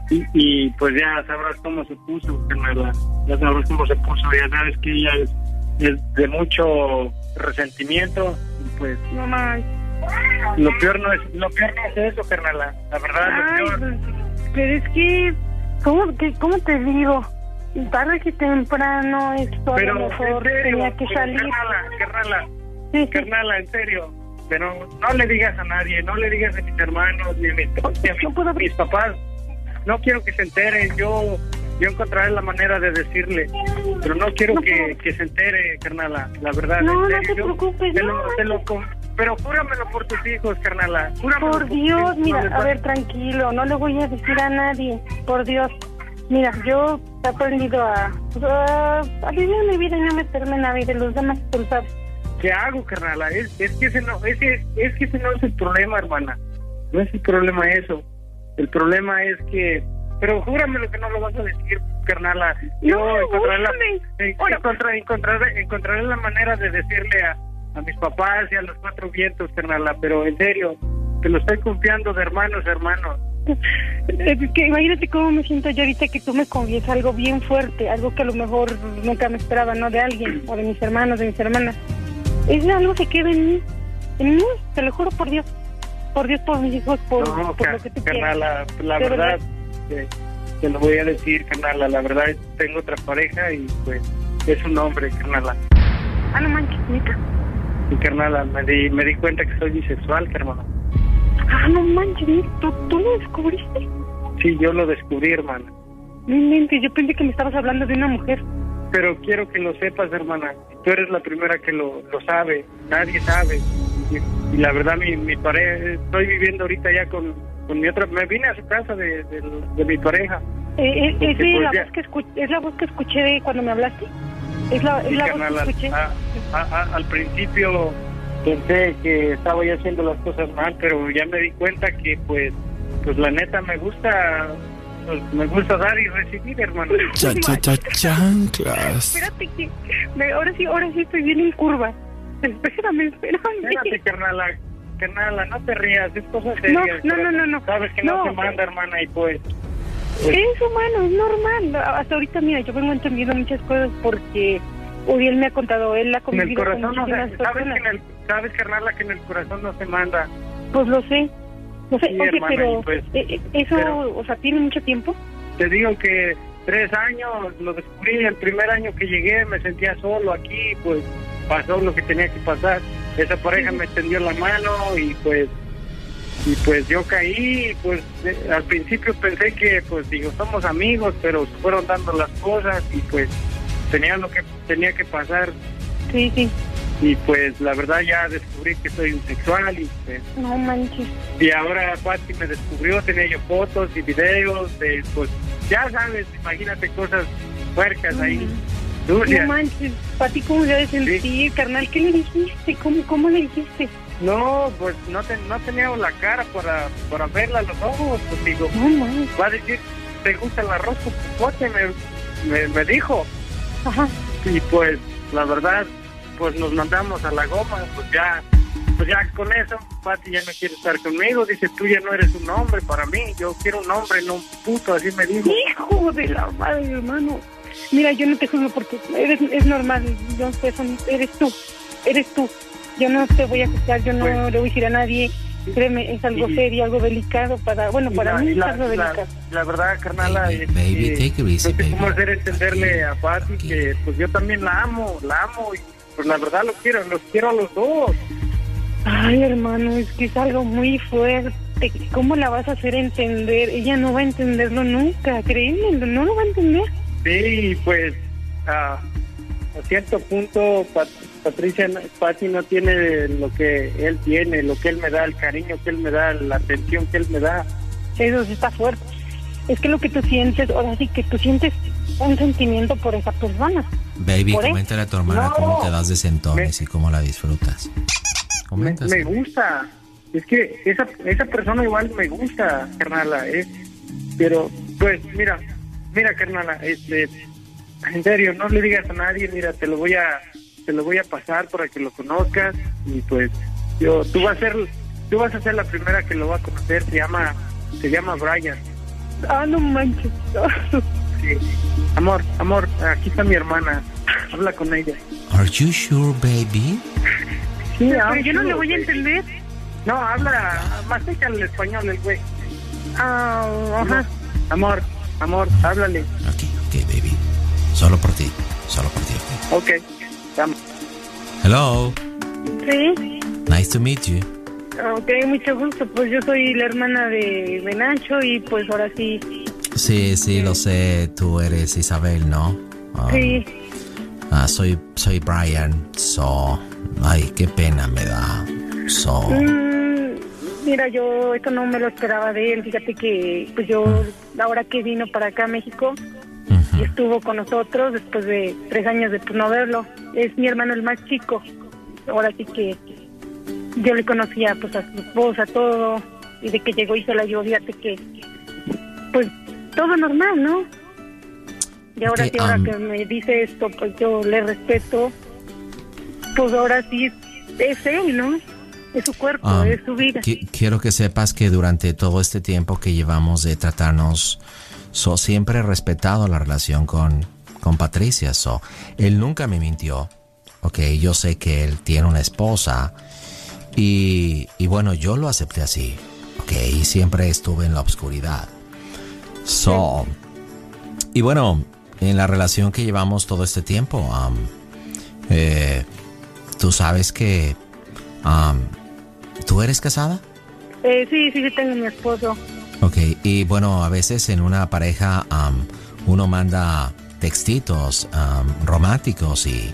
Y, y, pues ya sabrás cómo se puso, carnala. Ya sabrás cómo se puso. Ya sabes que ella es, es de mucho resentimiento. Y pues No manches. lo peor no es lo peor no es eso, carnala. La verdad, Ay, lo peor. pues, pero es que, ¿cómo, que, ¿cómo te digo? Tarde que temprano esto a Pero lo en mejor serio, tenía que salir. carnala, carnala, carnala, en serio. Pero no le digas a nadie, no le digas a mis hermanos ni a mis, ni a mis- mis papás. No quiero que se enteren. Yo yo encontraré la manera de decirle, pero no quiero que, que se entere, carnala. La verdad, No, no te yo preocupes, te no, lo- te lo pero júramelo por tus hijos, carnala. Júramelo Por Dios, hijos, mira, no a ver, tranquilo, no le voy a decir a nadie, por Dios. Mira, yo he aprendido a, a, a vivir mi vida y no meterme en la vida de los demás, sabes. ¿Qué hago, carnala? Es, es que ese no, ese, es, que ese no es el problema, hermana. No es el problema eso. El problema es que, pero júramelo que no lo vas a decir, carnala. Yo No, encontraré, la, encontraré, encontraré, encontraré la manera de decirle a, a mis papás y a los cuatro vientos, carnala. Pero en serio, te lo estoy confiando de hermanos a hermanos. Es que imagínate cómo me siento yo ahorita que tú me confiesas algo bien fuerte, algo que a lo mejor nunca me esperaba, ¿no? De alguien, o de mis hermanos, de mis hermanas. Es algo que queda en mí, en mí, te lo juro por Dios. Por Dios, por mis hijos, por, No, por lo que tú carnala, quieras. la De verdad, te, te lo voy a decir, carnala. La verdad, tengo otra pareja y pues es un hombre, carnala. Ah, no manches, neta. Y carnala, me di, me di cuenta que soy bisexual, hermano. Ah, no manches, ¿tú, tú lo descubriste? Sí, yo lo descubrí, hermana. No inventes, yo pensé que me estabas hablando de una mujer. Pero quiero que lo sepas, hermana. Tú eres la primera que lo, lo sabe. Nadie sabe. Y, y la verdad, mi, mi pareja, estoy viviendo ahorita ya con, con mi otra. Me vine a su casa de, de, de mi pareja. Eh, eh, ¿es, de pues, la ya- voz que escu- ¿Es la voz que escuché cuando me hablaste? Es la, es Sí, la voz carnal, que escuché. a- a- a- al principio pensé que estaba yo haciendo las cosas mal, pero ya me di cuenta que pues, pues la neta me gusta, me gusta dar y recibir, hermano. Cha, cha, cha, chanclas. Espérate que me- ahora sí, ahora sí estoy bien en curva. Espérame, espérame. Espérate, carnala, carnala, no te rías, es cosa No, seria. no, no, no, no. Sabes que no, No. se manda, hermana, y pues... pues, Es humano, es normal. Hasta ahorita, mira, yo vengo entendiendo muchas cosas porque Uriel me ha contado, él ha en el convivido con corazón no se... ¿Sabes, que en el, sabes, carnala, que en el corazón no se manda. Pues lo sé. Lo sé, Sí, oye, hermana, pero pues, eh, eh, eso, pero- o sea, ¿tiene mucho tiempo? Te digo que tres años lo descubrí. El primer año que llegué me sentía solo aquí, pues pasó lo que tenía que pasar. Esa pareja me extendió la mano y pues y pues yo caí. y, Pues eh, al principio pensé que, pues digo, somos amigos, pero se fueron dando las cosas y pues tenía lo que tenía que pasar. Sí, sí. Y pues la verdad ya descubrí que soy bisexual y pues No manches. y ahora Pati me descubrió, tenía yo fotos y videos de, pues, ya sabes, imagínate cosas puercas ahí, sucias. No manches, Pati, ¿cómo se debe sentir, carnal? ¿Qué le dijiste? ¿Cómo, cómo le dijiste? No, pues no, te, no teníamos la cara para, para verla a los ojos, pues digo, va a decir, ¿te gusta el arroz con popote? Me, me, me dijo. Ajá. Y pues, la verdad, pues nos mandamos a la goma, pues ya, pues ya con eso, Pati ya no quiere estar conmigo, dice, tú ya no eres un hombre para mí, yo quiero un hombre, no un puto, así me dijo. Hijo de la madre, hermano. Mira, yo no te juzgo porque eres, es normal. Yo, eso, eres tú. Eres tú. Yo no te voy a juzgar, yo no Pues le voy a decir a nadie. Créeme, es algo Y- serio, algo delicado para... Bueno, para la- mí es la, algo la- delicado. la verdad, carnala, este, baby, take it easy, no sé baby. cómo hacer entenderle a Pati que pues yo también la amo, la amo y pues la verdad lo quiero, los quiero a los dos. Ay, hermano, es que es algo muy fuerte. ¿Cómo la vas a hacer entender? Ella no va a entenderlo nunca, créeme, no lo va a entender. Sí, pues a, a cierto punto Pat- Patricia, Pati no tiene lo que él tiene, lo que él me da, el cariño que él me da, la atención que él me da. Eso sí está fuerte. Es que lo que tú sientes, ahora sí que tú sientes un sentimiento por esa persona. Baby, ¿Por él? coméntale a tu hermana No. cómo te das de sentones y cómo la disfrutas. Me, gusta. Es que esa, esa persona igual me gusta, carnala, ¿eh? Pero, pues, mira, mira, carnala, este, en serio, no le digas a nadie, mira, te lo voy a, te lo voy a pasar para que lo conozcas y pues, yo, tú vas a ser, tú vas a ser la primera que lo va a conocer, se llama, se llama Brian. Ah, no manches. Amor, amor, aquí está mi hermana, habla con ella. Are you sure, baby? Sí, Pero I'm yo no le voy a entender. No, habla, más el español el güey. Ah, ajá. Amor, amor, háblale. Ok, baby. Solo por ti. Solo por ti. ok. Ok, vamos. Hello. Sí. Nice to meet you. Ok, mucho gusto. Pues yo soy la hermana de, de Nacho y pues ahora sí. Sí, sí, lo sé. Tú eres Isabel, ¿no? Sí. ah, soy, soy Brian. So. Ay, qué pena me da. So. Mm, mira, yo esto no me lo esperaba de él. Fíjate que pues yo, la hora que vino para acá a México, y estuvo con nosotros después de tres años de pues, no verlo. Es mi hermano el más chico. Ahora sí que yo le conocía pues a su esposa, todo, y de que llegó y se la fíjate que, pues todo normal, ¿no? Y ahora Ok, sí, ahora am- que me dice esto, pues yo le respeto, pues ahora sí es él, ¿no? Es su cuerpo, Um, es su vida. qui- quiero que sepas que durante todo este tiempo que llevamos de tratarnos, so, siempre he respetado la relación con, con Patricia. So, él nunca me mintió. Ok, yo sé que él tiene una esposa y, y bueno, yo lo acepté así. Ok, y siempre estuve en la oscuridad. So, y bueno, en la relación que llevamos todo este tiempo, um, eh, tú sabes que um, tú eres casada. Eh, sí, sí, sí, tengo mi esposo. Ok, y bueno, a veces en una pareja am, uno manda textitos am, románticos y,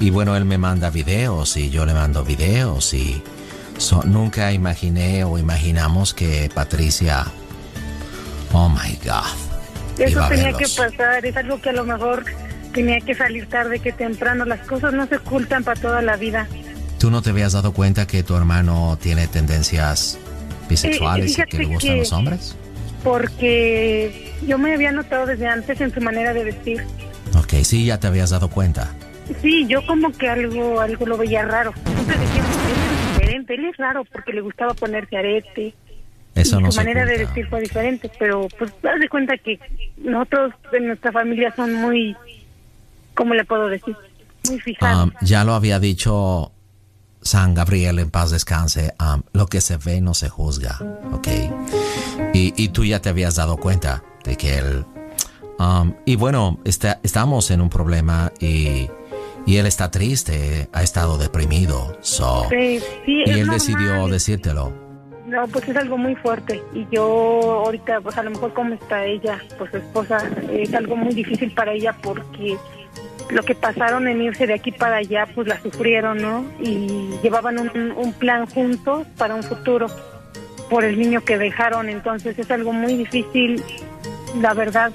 y bueno, él me manda videos y yo le mando videos y so- nunca imaginé o imaginamos que Patricia, oh my God, Eso iba tenía que pasar, es algo que a lo mejor tenía que salir tarde que temprano. Las cosas no se ocultan para toda la vida. ¿Tú no te habías dado cuenta que tu hermano tiene tendencias bisexuales y que fíjate le gustan que- los hombres? Porque yo me había notado desde antes en su manera de vestir. Ok, sí, ya te habías dado cuenta. Sí, yo como que algo algo lo veía raro. Siempre decíamos, él es diferente, él es raro porque le gustaba ponerse arete. Eso y no su manera de vestir fue diferente, pero pues haz de cuenta que nosotros en nuestra familia son muy, ¿cómo le puedo decir? Muy fijados. Um, ya lo había dicho San Gabriel en paz descanse, um, lo que se ve no se juzga, ¿ok? Y, y tú ya te habías dado cuenta de que él... um, y bueno, está, estamos en un problema y, y él está triste, ha estado deprimido, so, Sí, sí, y él normal. decidió decírtelo. No, pues es algo muy fuerte y yo ahorita, pues a lo mejor como está ella, pues su esposa, es algo muy difícil para ella porque lo que pasaron en irse de aquí para allá, pues la sufrieron, ¿no? Y llevaban un, un plan juntos para un futuro por el niño que dejaron, entonces es algo muy difícil, la verdad,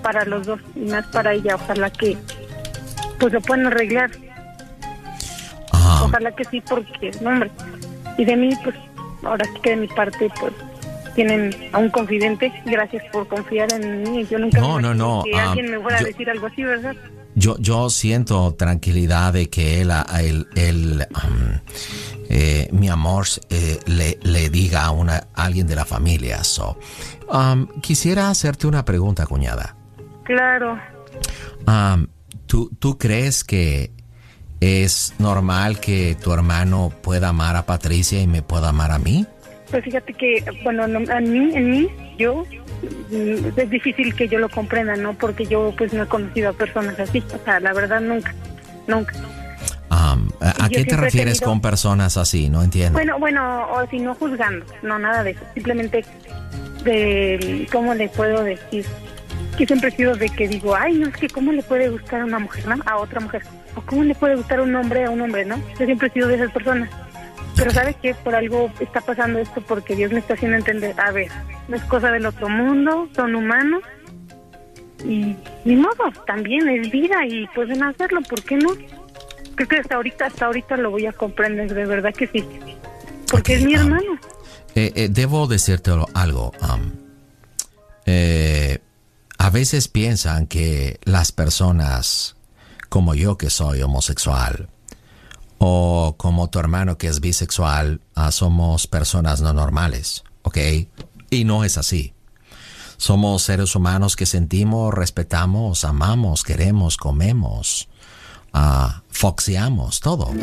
para los dos y más para ella, ojalá que pues lo puedan arreglar. Ojalá que sí, porque, no, hombre. Y de mí, pues, ahora sí que de mi parte, pues, tienen a un confidente. Gracias por confiar en mí. Yo nunca No, no, no, que ah, alguien me fuera yo- a decir algo así, ¿verdad? Yo, yo siento tranquilidad de que él, a él, él, um, eh, mi amor, eh, le, le diga a, una, a alguien de la familia. So, um, quisiera hacerte una pregunta, cuñada. Claro. Um, ¿tú, ¿Tú crees que es normal que tu hermano pueda amar a Patricia y me pueda amar a mí? Pues fíjate que, bueno, no- a mí, en mí, yo, mm, es difícil que yo lo comprenda, ¿no? Porque yo, pues, no he conocido a personas así. O sea, la verdad, nunca, nunca. Um, ¿A, qué te refieres tenido- con personas así? No entiendo. Bueno, bueno, o si no juzgando, no, nada de eso. Simplemente de, ¿cómo le puedo decir? Que siempre he sido de que digo, ay, no, es que ¿cómo le puede gustar a una mujer, no? A otra mujer. ¿Cómo le puede gustar un hombre a un hombre, no? Yo siempre he sido de esas personas. Pero ¿sabes qué? Por algo está pasando esto porque Dios me está haciendo entender, a ver, no es cosa del otro mundo, son humanos. Y ni modo, también es vida y pueden hacerlo, ¿por qué no? Creo que hasta ahorita, hasta ahorita lo voy a comprender, de verdad que sí. Porque es mi hermano. Eh, eh, debo decirte algo. um, eh, a veces piensan que las personas como yo que soy homosexual o como tu hermano que es bisexual ah, somos personas no normales, ¿ok? Y no es así. Somos seres humanos que sentimos, respetamos, amamos, queremos, comemos, ah, foxeamos, todo. ¿ok?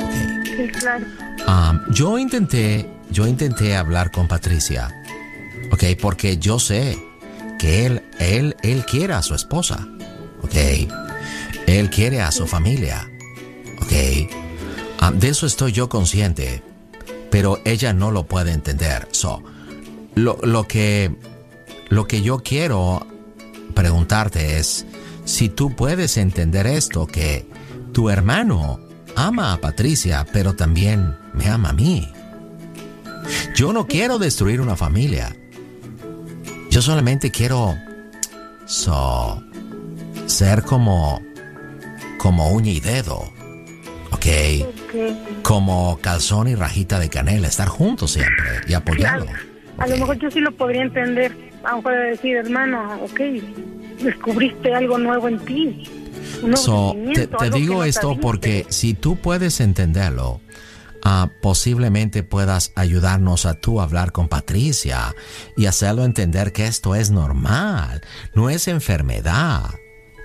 Sí, claro. Um, yo intenté, yo intenté hablar con Patricia, ok, porque yo sé que él, él, él quiere a su esposa, ok, él quiere a su familia, ok, Um, de eso estoy yo consciente, pero ella no lo puede entender. So, lo, lo que, lo que yo quiero preguntarte es si tú puedes entender esto que tu hermano ama a Patricia, pero también me ama a mí. Yo no quiero destruir una familia. Yo solamente quiero so, ser como como uña y dedo. ¿Ok? Como calzón y rajita de canela, estar juntos siempre y apoyarlo. A lo mejor yo sí lo podría entender, a lo mejor decir, hermano, ok, descubriste algo nuevo en ti. Un So, te, te digo no esto porque si tú puedes entenderlo, ah, posiblemente puedas ayudarnos a tú hablar con Patricia y hacerlo entender que esto es normal, no es enfermedad.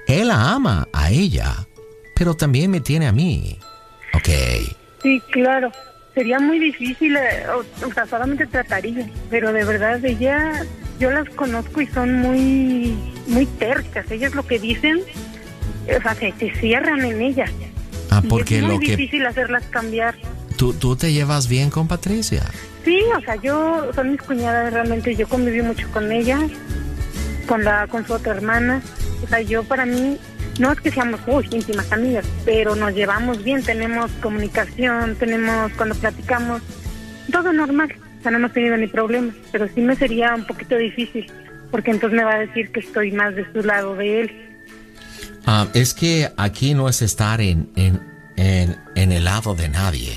Él la ama a ella, pero también me tiene a mí. Ok. Sí, claro. Sería muy difícil, eh, o, o sea, solamente trataría, pero de verdad ella, yo las conozco y son muy, muy tercas. Ellas lo que dicen, o sea, se, se cierran en ellas. Ah, Y porque es muy lo que difícil hacerlas cambiar. tú, tú te llevas bien con Patricia. Sí, o sea, yo, son mis cuñadas realmente, yo conviví mucho con ellas, con la, con su otra hermana. O sea, yo para mí, no es que seamos íntimas amigas, pero nos llevamos bien, tenemos comunicación, tenemos, cuando platicamos, todo normal. O sea, no hemos tenido ni problemas, pero sí me sería un poquito difícil, porque entonces me va a decir que estoy más de su lado de él. Ah, es que aquí no es estar en, en, en el lado de nadie.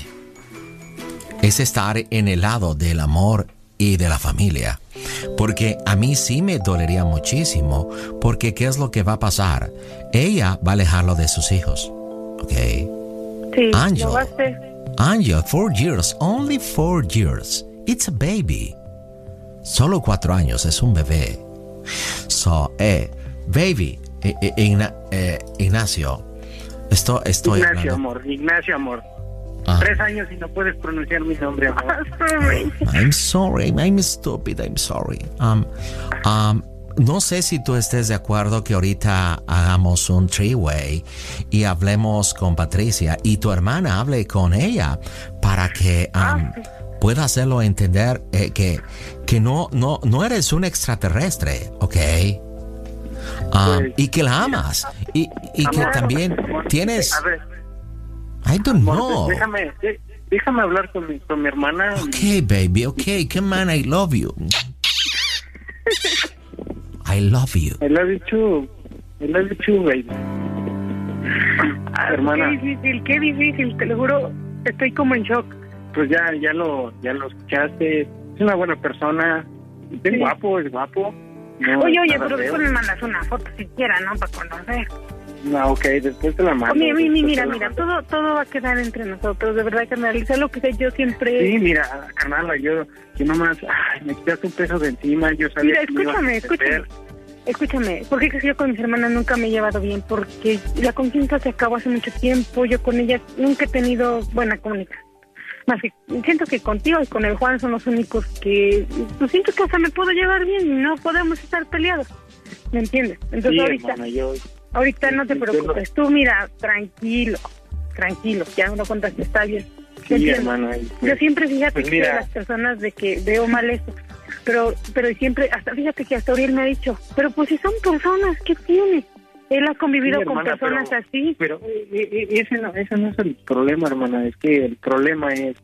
Es estar en el lado del amor y de la familia. Porque a mí sí me dolería muchísimo. Porque ¿qué es lo que va a pasar? Ella va a alejarlo de sus hijos. ¿Ok? Sí, Angel. lo. Angel, four years, only four years. It's a baby. Solo cuatro años, es un bebé. So, eh, baby, eh, eh, eh, Ignacio, esto, estoy Ignacio, hablando. amor. Ignacio, amor. Ah. Tres años y no puedes pronunciar mi nombre, amor. I'm sorry, I'm stupid, I'm sorry. Um, um, no sé si tú estés de acuerdo que ahorita hagamos un three-way y hablemos con Patricia y tu hermana hable con ella para que um, pueda hacerlo entender eh, que, que no, no, no eres un extraterrestre, ¿ok? Um, y que la amas y, y que también tienes... A ver, I don't amor, know. déjame, hablar con mi, con mi hermana. Okay, baby, okay, come on, I love you. I love you. I love you too. I love you too, baby. hermana. Qué difícil, qué difícil, te lo juro, estoy como en shock. Pues ya, ya lo, ya lo escuchaste. Es una buena persona. Es Sí. guapo, es guapo. No, oye, oye, pero después me mandas una foto siquiera, ¿no? Para conocer. No, ok, después te la mando. Mira, mira, mando. todo, todo va a quedar entre nosotros, de verdad, carnal. Lo que sé, yo siempre... Sí, mira, carnal, yo, yo nomás, ay, me quitaste un peso de encima, yo sabía Mira, que me ibas a escúchame, escúchame. Escúchame, ¿por qué crees que yo con mis hermanas nunca me he llevado bien? Porque la confianza se acabó hace mucho tiempo. Yo con ellas nunca he tenido buena comunicación. Más que siento que contigo y con el Juan son los únicos que. Pues siento que hasta me puedo llevar bien y no podemos estar peleados. ¿Me entiendes? Entonces Sí, ahorita, hermana, yo, ahorita no te preocupes. Tú mira, tranquilo, tranquilo, ya no contaste, está bien. Sí, y pues- Yo siempre fíjate pues que mira. las personas de que veo mal esto, pero pero siempre, hasta fíjate que hasta Uriel me ha dicho, pero pues si son personas, ¿qué tiene? Él ha convivido Sí, con hermana, personas pero- así. Pero eh, eh, ese, no, ese no es el problema, hermana. Es que el problema es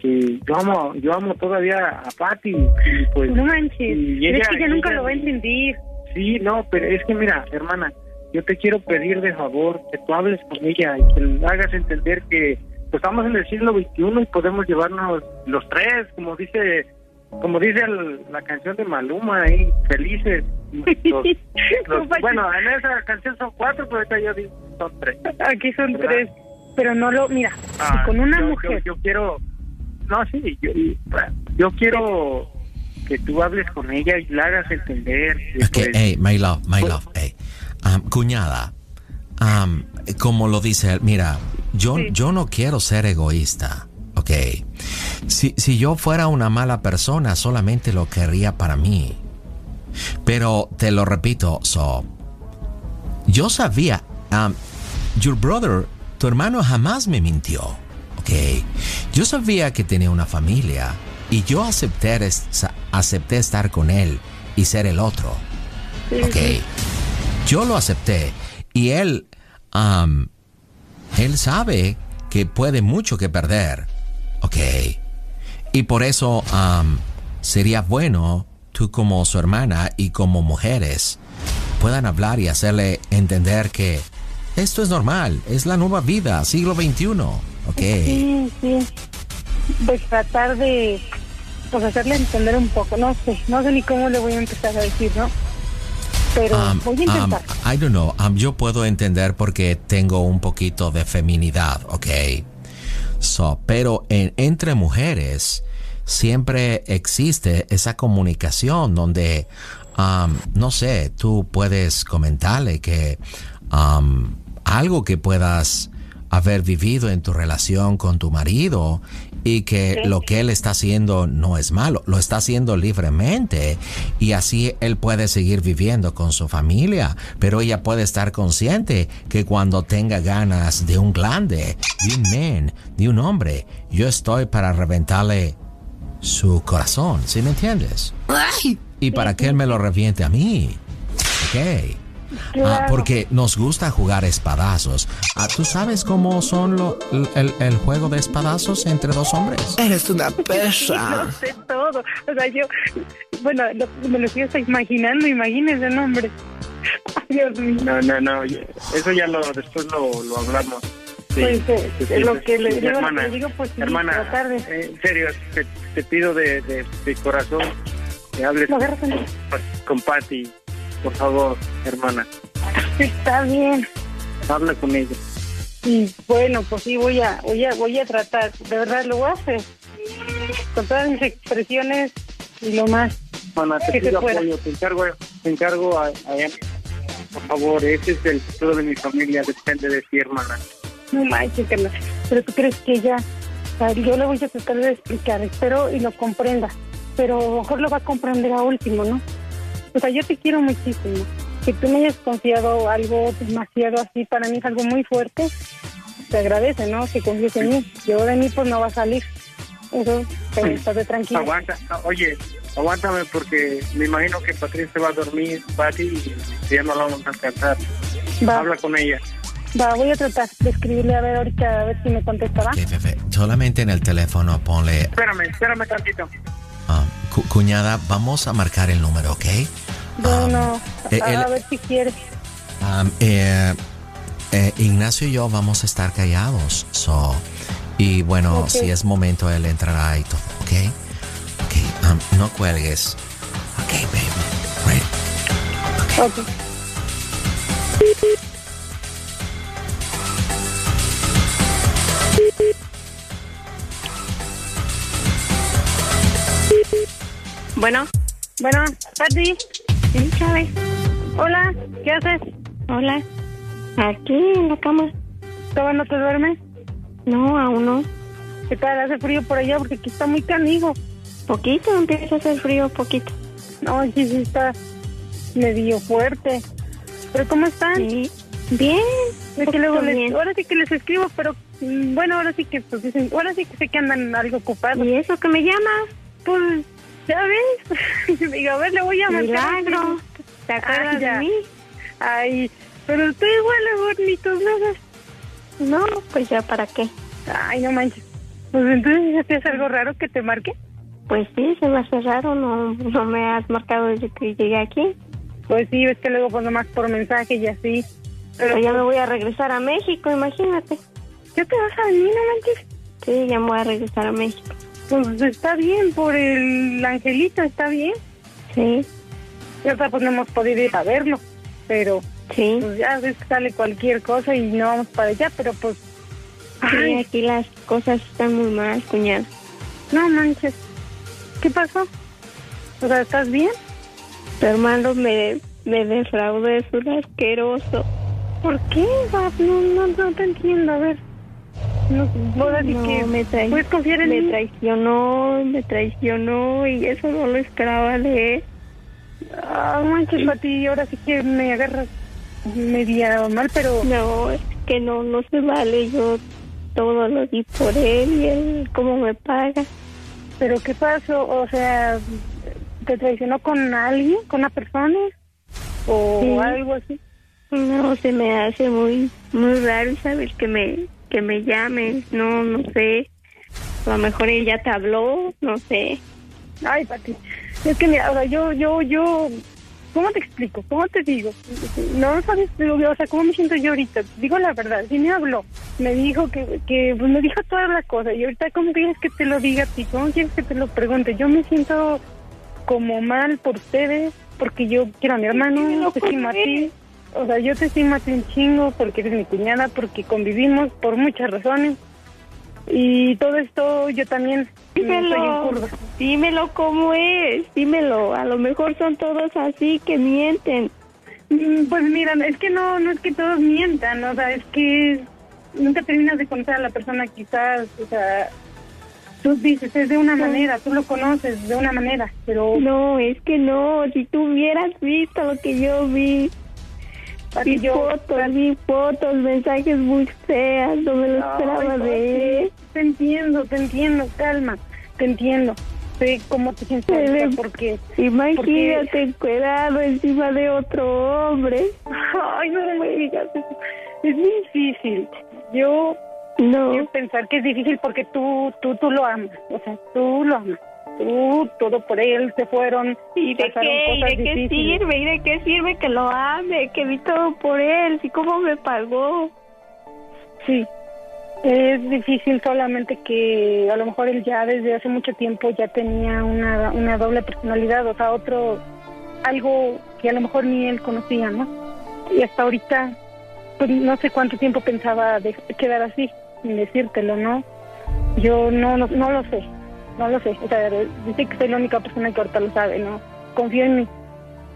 que yo amo, yo amo todavía a Patty. Y pues, No manches, y pero es ella- que ella nunca ella- lo va a entender. Sí, no, pero es que mira, hermana, yo te quiero pedir de favor que tú hables con ella y que le hagas entender que pues, estamos en el siglo XXI y podemos llevarnos los tres, como dice como dice el- la canción de Maluma, ahí, felices. Los- los- bueno, en esa canción son cuatro, pero ahorita yo digo son tres. Aquí son ¿Verdad? tres, pero no lo, mira, Ah, si con una yo, mujer. Yo, yo quiero, no, sí, yo, yo quiero que tú hables con ella y la hagas entender. que, Ok, pues, hey, my love, my love, hey. Um, cuñada, um, como lo dice él, mira, yo, yo no quiero ser egoísta, ok. Si, si yo fuera una mala persona, solamente lo querría para mí. Pero te lo repito, so, yo sabía, um, your brother, tu hermano jamás me mintió, ok. Yo sabía que tenía una familia y yo acepté, acepté estar con él y ser el otro, ok. Yo lo acepté y él, um, él sabe que puede mucho que perder, ok. Y por eso um, sería bueno tú como su hermana y como mujeres puedan hablar y hacerle entender que esto es normal, es la nueva vida, siglo XXI, ok. Sí, sí. Pues tratar de pues hacerle entender un poco, no sé, no sé ni cómo le voy a empezar a decir, ¿no? Pero Um, voy a um. I don't know. um, yo puedo entender porque tengo un poquito de feminidad, ¿ok? So, pero en- entre mujeres siempre existe esa comunicación donde, no sé, tú puedes comentarle que algo que puedas haber vivido en tu relación con tu marido y que Sí. lo que él está haciendo no es malo, lo está haciendo libremente y así él puede seguir viviendo con su familia, pero ella puede estar consciente que cuando tenga ganas de un glande, de un men, de un hombre, yo estoy para reventarle su corazón, ¿sí me entiendes? Y para que él me lo reviente a mí, ¿ok? Ah, Claro. porque nos gusta jugar espadazos. Ah, ¿Tú sabes cómo son lo- el, el juego de espadazos entre dos hombres? Eres una No sé todo. O sea, yo, bueno, lo- me lo estoy imaginando, imagínese, no, hombre. Dios mío. No, no, no. Eso ya lo, después lo, lo hablamos. Sí, Pues, eh, sí, es lo que le digo, hermana, le digo, pues, hermana, tratar de- eh, en serio, te, te pido de, de, de corazón que hables en- con Patty, por favor, hermana. Está bien. Habla con ella. Y bueno, pues sí, voy a, voy a, voy a tratar. De verdad lo hacer. Con todas mis expresiones y lo más. Hermana, te pido apoyo, te encargo, te encargo a, a- por favor, ese es el futuro de mi familia, depende de ti, hermana. No manches, Carla. Pero tú crees que sea, yo le voy a tratar de explicar, espero y lo comprenda. Pero a lo mejor lo va a comprender a último, ¿no? O sea, yo te quiero muchísimo. Que tú me hayas confiado algo demasiado así, para mí es algo muy fuerte. Te agradece, ¿no? Que confíes en mí. Yo de mí, pues no va a salir. Eso, pero estate tranquila. Aguanta, oye, aguántame porque me imagino que Patricia se va a dormir, Pati, y ya no la vamos a alcanzar. Va. Habla con ella. Va, voy a tratar de escribirle a ver ahorita, a ver si me contestará. Solamente en el teléfono ponle, Espérame, espérame tantito. ah, cu- cuñada, vamos a marcar el número, ¿ok? Bueno, eh, a, el- a ver si quieres. Am, eh, eh, Ignacio y yo vamos a estar callados. So, y bueno, si es momento, él entrará y todo, ¿ok? Ok, am, no cuelgues. Ok, baby. Ok. Bueno. Bueno, Pati. Sí, Chávez. Hola, ¿qué haces? Hola. Aquí en la cama. ¿Todavía no te duermes? No, aún no. ¿Qué tal? ¿Hace frío por allá? Porque aquí está muy canijo. Poquito, empieza a hacer frío, poquito. No, sí, sí está medio fuerte. ¿Pero cómo están? Sí. Bien. Es que luego les, bien. ahora sí que les escribo, pero mm, bueno, ahora sí que pues dicen, ahora sí que sé que andan algo ocupados. ¿Y eso que me llamas? Pues, ya ves. Digo, a ver, le voy a mandar. Milagro. ¿Te acuerdas Ay, ya. de mí? Ay, pero tú igual bonitos veces. No, pues ya para qué. Ay, no manches. Pues entonces, ¿ya te hace algo raro que te marque? Pues sí, se me hace raro, no, no me has marcado desde que llegué aquí. Pues sí, ves que luego pues nomás por mensaje y así. Pero ya me voy a regresar a México, imagínate. ¿Ya te vas a venir, no manches? Sí, ya me voy a regresar a México. Pues está bien, por el angelito está bien. Sí. Ya está, pues no hemos podido ir a verlo, pero Sí. pues ya ves que sale cualquier cosa y no vamos para allá, pero pues... Sí, aquí las cosas están muy mal, cuñado. no manches. ¿Qué pasó? O sea, ¿estás bien? Tu hermano me, me defraudó, es un asqueroso. ¿Por qué? No, no, no te entiendo, a ver. No, ahora sí No, que me, trai- puedes confiar en me mí. traicionó, me traicionó y eso no lo esperaba de él. Ah, manches, Pati, ahora sí que me agarras media mal, pero... No, es que no, no se vale. Yo todo lo di por él y él cómo me paga. ¿Pero qué pasó? O sea, ¿te traicionó con alguien, con una persona? ¿O Sí. algo así? No, se me hace muy muy raro, ¿sabes? Que me que me llamen, no, no sé. A lo mejor él ya te habló, no sé. Ay, Pati, es que mira, o sea, yo, yo, yo, ¿cómo te explico? ¿Cómo te digo? No sabes, o sea, ¿cómo me siento yo ahorita? Digo la verdad, sí me habló, me dijo que, que pues, me dijo todas las cosas, y ahorita, ¿cómo quieres que te lo diga a ti? ¿Cómo quieres que te lo pregunte? Yo me siento como mal por ustedes, porque yo quiero a mi hermano, te estimo a ti. O sea, yo te estimo un chingo porque eres mi cuñada, porque convivimos por muchas razones. Y todo esto yo también Dímelo, dímelo cómo es, dímelo. A lo mejor son todos así que mienten. Mm, Pues mira, es que no, no es que todos mientan, o sea, es que nunca terminas de conocer a la persona quizás, o sea, tú dices es de una manera, tú lo conoces de una manera, pero... No, es que no, si tú hubieras visto lo que yo vi. Vi yo- fotos, vi fotos, mensajes muy feas, no me lo esperaba de él. Te entiendo, te entiendo, calma, te entiendo. Sé cómo te sientes ahorita porque... Imagínate encuerado encima de otro hombre. Ay, no me digas eso. Es muy difícil. Yo No. quiero pensar que es difícil porque tú, tú, tú lo amas, o sea, tú lo amas. Todo por él, se fueron. ¿Y de qué? ¿Y cosas de qué difíciles. sirve? ¿Y de qué sirve que lo ame? Que vi todo por él. ¿Y cómo me pagó? Sí, es difícil solamente que a lo mejor él ya desde hace mucho tiempo ya tenía una, una doble personalidad, o sea, otro, algo que a lo mejor ni él conocía, ¿no? Y hasta ahorita, pues no sé cuánto tiempo pensaba de quedar así, sin decírtelo, ¿no? Yo no, no, no lo sé, no lo sé, o sea, dice que soy la única persona que ahorita lo sabe, ¿no? Confío en mí.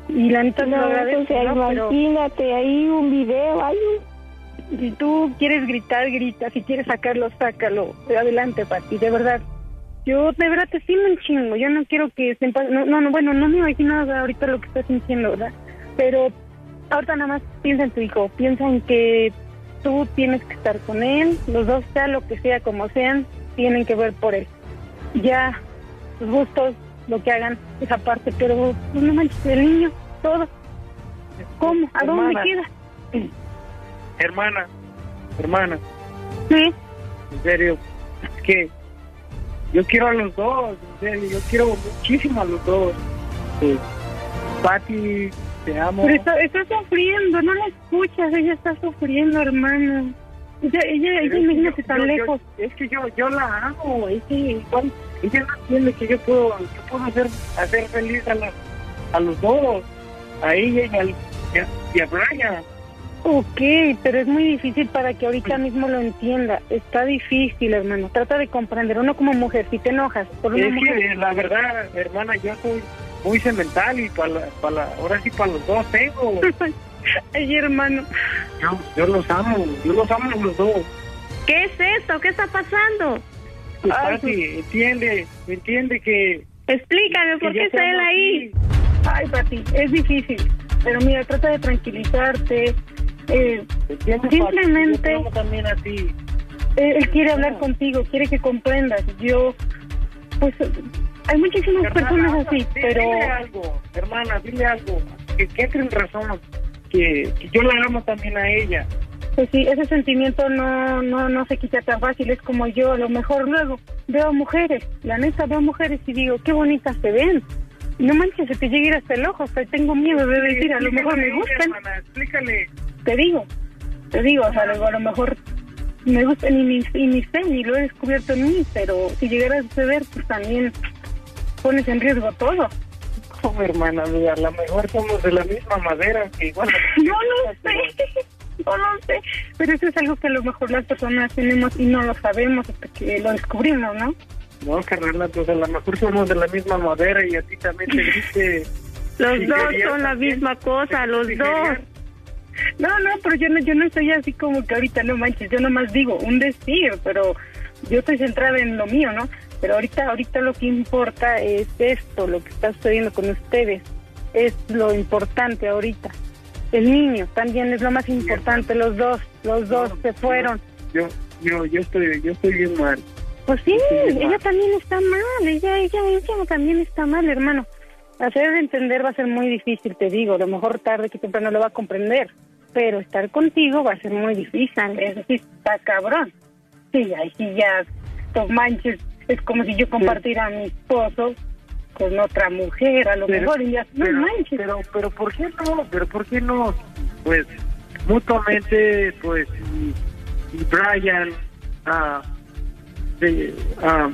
Y la neta lo No, agradezco, o sea, ¿no? Pero- imagínate, hay un video, hay un... si tú quieres gritar, grita. Si quieres sacarlo, sácalo. Adelante, Pati, de verdad. Yo de verdad te estimo un chingo. Yo no quiero que se no, no, no, bueno, no me imagino ahorita lo que estás sintiendo, ¿verdad? Pero ahorita nada más piensa en tu hijo. Piensa en que tú tienes que estar con él. Los dos, sea lo que sea, como sean, tienen que ver por él. Ya, sus gustos, lo que hagan, esa parte. Pero pues, no manches, el niño, todo. ¿Cómo? ¿A dónde Hermana. queda? Hermana, hermana, Sí. en serio, es que yo quiero a los dos, en serio, yo quiero muchísimo a los dos. Eh, Pati, te amo. Pero está, está sufriendo, no la escuchas, ella está sufriendo, hermano. Ella, ella, ella imagínate yo- tan yo- yo- lejos. es que yo, yo la amo, es que igual, ella no entiende que yo puedo, yo puedo hacer, hacer feliz a, la- a los dos, a ella y, al, y a, Brian. Ok, pero es muy difícil para que ahorita mismo lo entienda. Está difícil, hermano. Trata de comprender. Uno como mujer, si te enojas por una Es mujer... que la verdad, hermana, yo soy muy cemental y para la, para la, ahora sí para los dos tengo. Ay, hermano. Yo, yo los amo, yo los amo los dos. ¿Qué es esto? ¿Qué está pasando? Pues, Pati, entiende, entiende que... Explícame, ¿por que qué está él ahí? Ay, Pati, es difícil. Pero mira, trata de tranquilizarte. Eh, Pati, simplemente... yo te amo también a ti. Él quiere hablar contigo, quiere que comprendas. Yo, pues, hay muchísimas Hermana, personas así, pero... Dile algo, hermana, dile algo. Que, que entre en razón. Que, que yo la amo también a ella. Pues sí, ese sentimiento no, no, no se quita tan fácil. Es como yo, a lo mejor luego veo mujeres, la neta veo mujeres y digo, qué bonitas se ven. No manches, se te llega hasta el ojo, hasta tengo miedo de decir, a lo mejor me gustan. hermana, explícale. Te digo, te digo, o sea, luego a lo mejor me gustan y ni, y ni sé, ni lo he descubierto en mí, pero si llegara a suceder, pues también pones en riesgo todo. Como hermana, mira, a lo mejor somos de la misma madera, que igual... No lo sé, no lo sé, pero eso es algo que a lo mejor las personas tenemos y no lo sabemos hasta que lo descubrimos, ¿no? No, carnal, pues a lo mejor somos de la misma madera y a ti también te dice... Los dos son la misma cosa, los dos. No, no, pero yo no, yo no estoy así como que ahorita no manches, yo nomás digo un decir, pero yo estoy centrada en lo mío, ¿no? Pero ahorita, ahorita lo que importa es esto, lo que está sucediendo con ustedes, es lo importante ahorita. El niño también es lo más importante, los dos, los dos se fueron. Yo, yo, yo estoy, yo estoy bien mal. Pues sí, ella también está mal, ella, ella, ella también está mal, hermano. Hacer de entender va a ser muy difícil, te digo, a lo mejor tarde que temprano lo va a comprender, pero estar contigo va a ser muy difícil, es decir, está cabrón. Sí, ahí sí ya, no manches, es como si yo compartiera a mi esposo con otra mujer, a lo Pero- mejor, y ya, no pero, manches. pero, pero, ¿por qué no? Pero, ¿por qué no? Pues, mutuamente, pues, y, y Brian, ah, de, ah,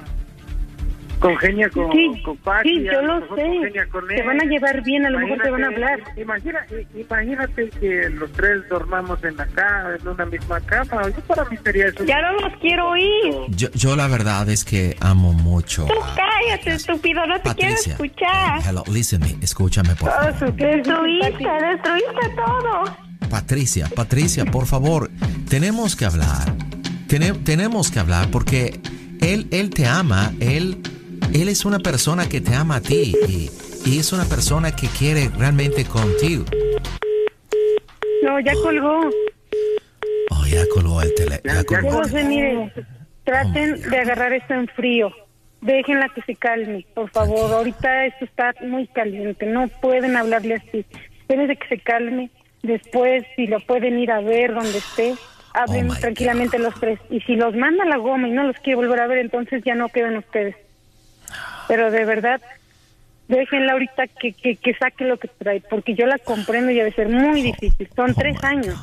congenia con, Sí, con Patti, sí, yo lo sé. él. van a llevar bien, a lo mejor se van a hablar. Imagínate, Imagina, imagínate que los tres dormamos en la cama, en una misma cama. Yo para mí sería eso. Ya no los quiero oír. Yo, yo la verdad es que amo mucho Tú a cállate, estúpido, no te quiero Patricia. escuchar. Hello, listen me, escúchame por favor. Destruiste, destruiste todo. Patricia, Patricia, por favor, tenemos que hablar. Tene- tenemos que hablar porque él, él te ama, él, él es una persona que te ama a ti y, y es una persona que quiere realmente contigo. No, ya colgó. Oh, ya colgó el teléfono. Ya colgó el Entonces, miren, traten de agarrar esto en frío. Déjenla que se calme, por favor. Ahorita esto está muy caliente. No pueden hablarle así. Espérense que se calme. Después, si lo pueden ir a ver donde esté, hablen tranquilamente los tres. Y si los manda la goma y no los quiere volver a ver, entonces ya no quedan ustedes. Pero de verdad, déjenla ahorita que, que, que saque lo que trae, porque yo la comprendo y debe ser muy difícil. Son tres años.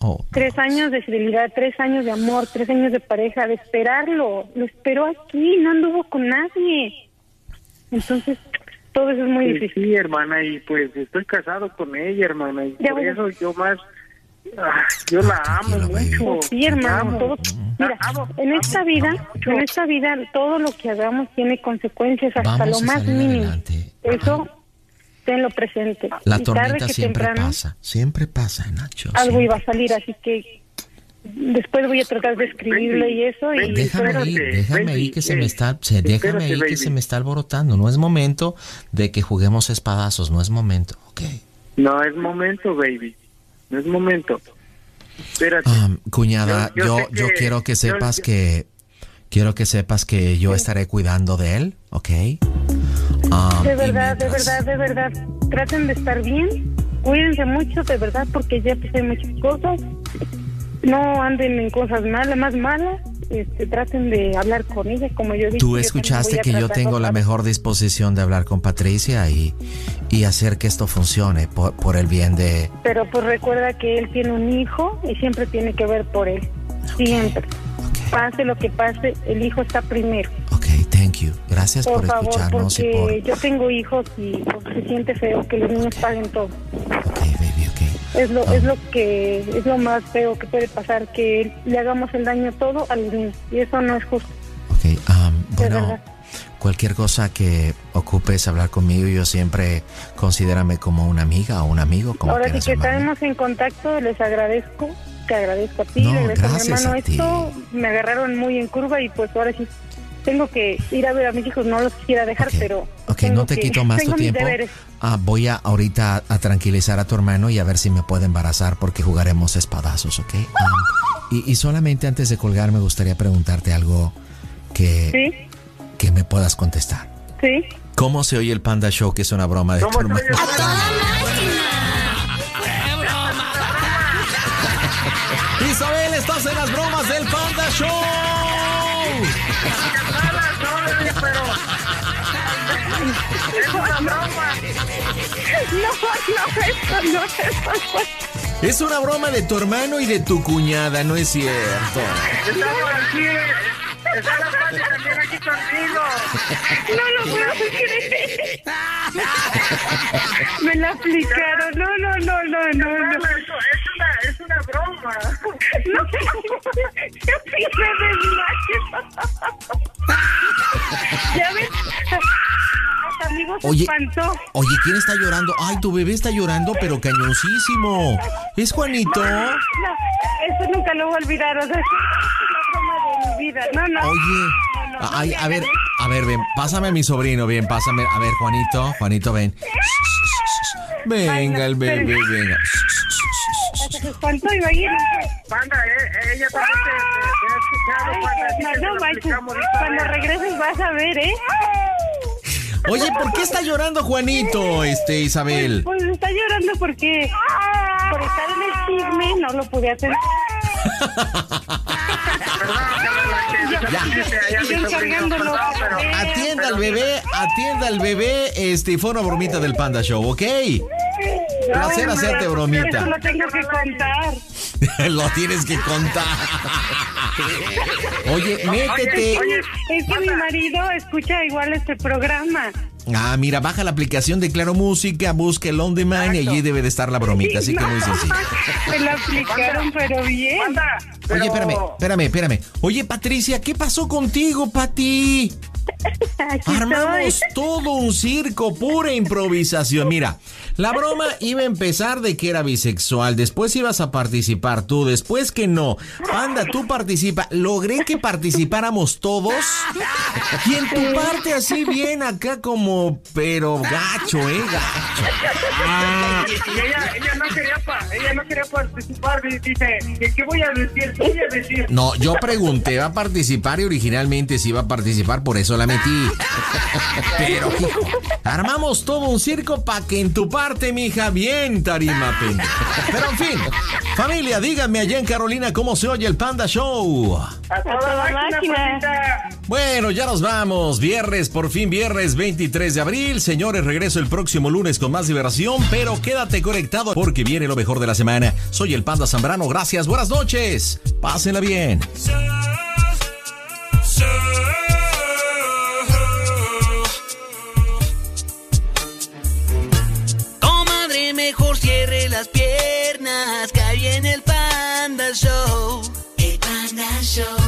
Oh, Tres años de fidelidad, tres años de amor, tres años de pareja, de esperarlo. Lo esperó aquí, no anduvo con nadie. Entonces, todo eso es muy Sí, difícil. sí, hermana, y pues estoy casado con ella, hermana, y Ya por voy. eso yo más, yo la amo mucho. Sí, la hermano. Mira, en esta vida, en esta vida, todo lo que hagamos tiene consecuencias hasta Vamos lo más mínimo. adelante. Eso, tenlo presente. La Y tarde tormenta que siempre temprano, pasa, siempre pasa, Nacho. Algo siempre. iba a salir, así que después voy a tratar de escribirle y eso. Y Déjame ir, déjame ir que se me está, se, déjame espérate, ir que se me está alborotando. No es momento de que juguemos espadazos, no es momento. No es momento, baby, no es momento. Espérate. Um, cuñada, Yo- yo, yo yo, que- quiero que sepas que quiero que sepas que yo estaré cuidando de él, ¿ok? Um, De verdad, de mientras- verdad, de verdad. Traten de estar bien. Cuídense mucho, de verdad, porque ya hay muchas cosas. No anden en cosas malas, más malas. Este, traten de hablar con ella, como yo dije. Tú yo escuchaste también que yo tengo la mejor disposición de hablar con Patricia y, y hacer que esto funcione por, por el bien de... Pero pues recuerda que él tiene un hijo y siempre tiene que ver por él. Siempre. Pase lo que pase, el hijo está primero. Ok, thank you. Gracias por, Por favor, escucharnos y porque por... yo tengo hijos y pues, se siente feo que los niños paguen todo. Es lo, Ah. es lo que es lo más feo que puede pasar que le hagamos el daño todo a los niños y eso no es justo. Ok, um, bueno, cualquier cosa que ocupes hablar conmigo, yo siempre considérame como una amiga o un amigo, como Ahora sí que estaremos en contacto, les agradezco, te agradezco a ti, No, le agradezco a mi gracias hermano a ti. esto, me agarraron muy en curva y pues ahora sí tengo que ir a ver a mis hijos, no los quisiera dejar, pero Ok, no te que- quito más tu tiempo. Ah, voy a ahorita a tranquilizar a tu hermano y a ver si me puede embarazar porque jugaremos espadazos, ¿ok? Um, y, y solamente antes de colgar me gustaría preguntarte algo que, Sí, que me puedas contestar. sí. ¿Cómo se oye el Panda Show que es una broma de tu hermano? Isabel, estás en las bromas del Panda Show. Es una broma. No, no, esto no, esto. Es una broma de tu hermano y de tu cuñada, no es cierto. Estamos aquí, está la Pati también aquí contigo. No lo puedo creer. Me la aplicaron. No, no, no, no, no, no. Es una, es una broma. No, yo sí me desmayo. Ya ves, los amigos se Oye, espantó. oye, ¿quién está llorando? Ay, tu bebé está llorando, pero cañoncísimo. ¿Es Juanito? No, eso nunca lo voy a olvidar. O sea, es una broma de mi vida. No, no. Oye, ay, a ver, a ver, ven, pásame a mi sobrino, bien, pásame. A ver, Juanito, Juanito, ven. Venga, el bebé, venga. Se espantó, imagínate. Panda, eh, ella también te, no manches. Cuando regreses vas a ver, ¿eh? Oye, ¿por qué está llorando Juanito, este, Isabel? Pues está llorando porque por estar en el chisme no lo pude hacer. Atienda al bebé, atienda al bebé, este, fue una bromita del Panda Show, ¿ok? Placer hacerte Eso bromita. lo tengo que contar. Lo tienes que contar. Oye, métete. Es que mi marido escucha igual este programa. Ah, mira, baja la aplicación de Claro Música, busca el On Demand y allí debe de estar la bromita, así que muy sencillo. Me la aplicaron, pero bien. Oye, espérame, espérame, espérame. Oye, Patricia, ¿qué pasó contigo, Pati? Armamos todo un circo, pura improvisación. Mira, la broma iba a empezar de que era bisexual, después ibas a participar tú, después que no. Panda, tú participa. Logré que participáramos todos. Y en tu parte así bien acá como, pero gacho, eh, gacho. Ah. Y ella, ella no quería pa- ella no quería participar dice, ¿qué, qué voy a decir? ¿Qué voy a decir? No, yo pregunté, ¿va a participar? Y originalmente sí iba a participar, por eso eso la metí. Pero hijo, armamos todo un circo para que en tu parte, mija, bien tarima pendeja. Pero en fin, familia, díganme allá en Carolina cómo se oye el Panda Show. A toda máquina, Bueno, ya nos vamos. Viernes, por fin viernes 23 de abril. Señores, regreso el próximo lunes con más diversión, pero quédate conectado porque viene lo mejor de la semana. Soy el Panda Zambrano. Gracias, buenas noches. Pásenla bien. mejor cierre las piernas, que en el Panda Show. El Panda Show.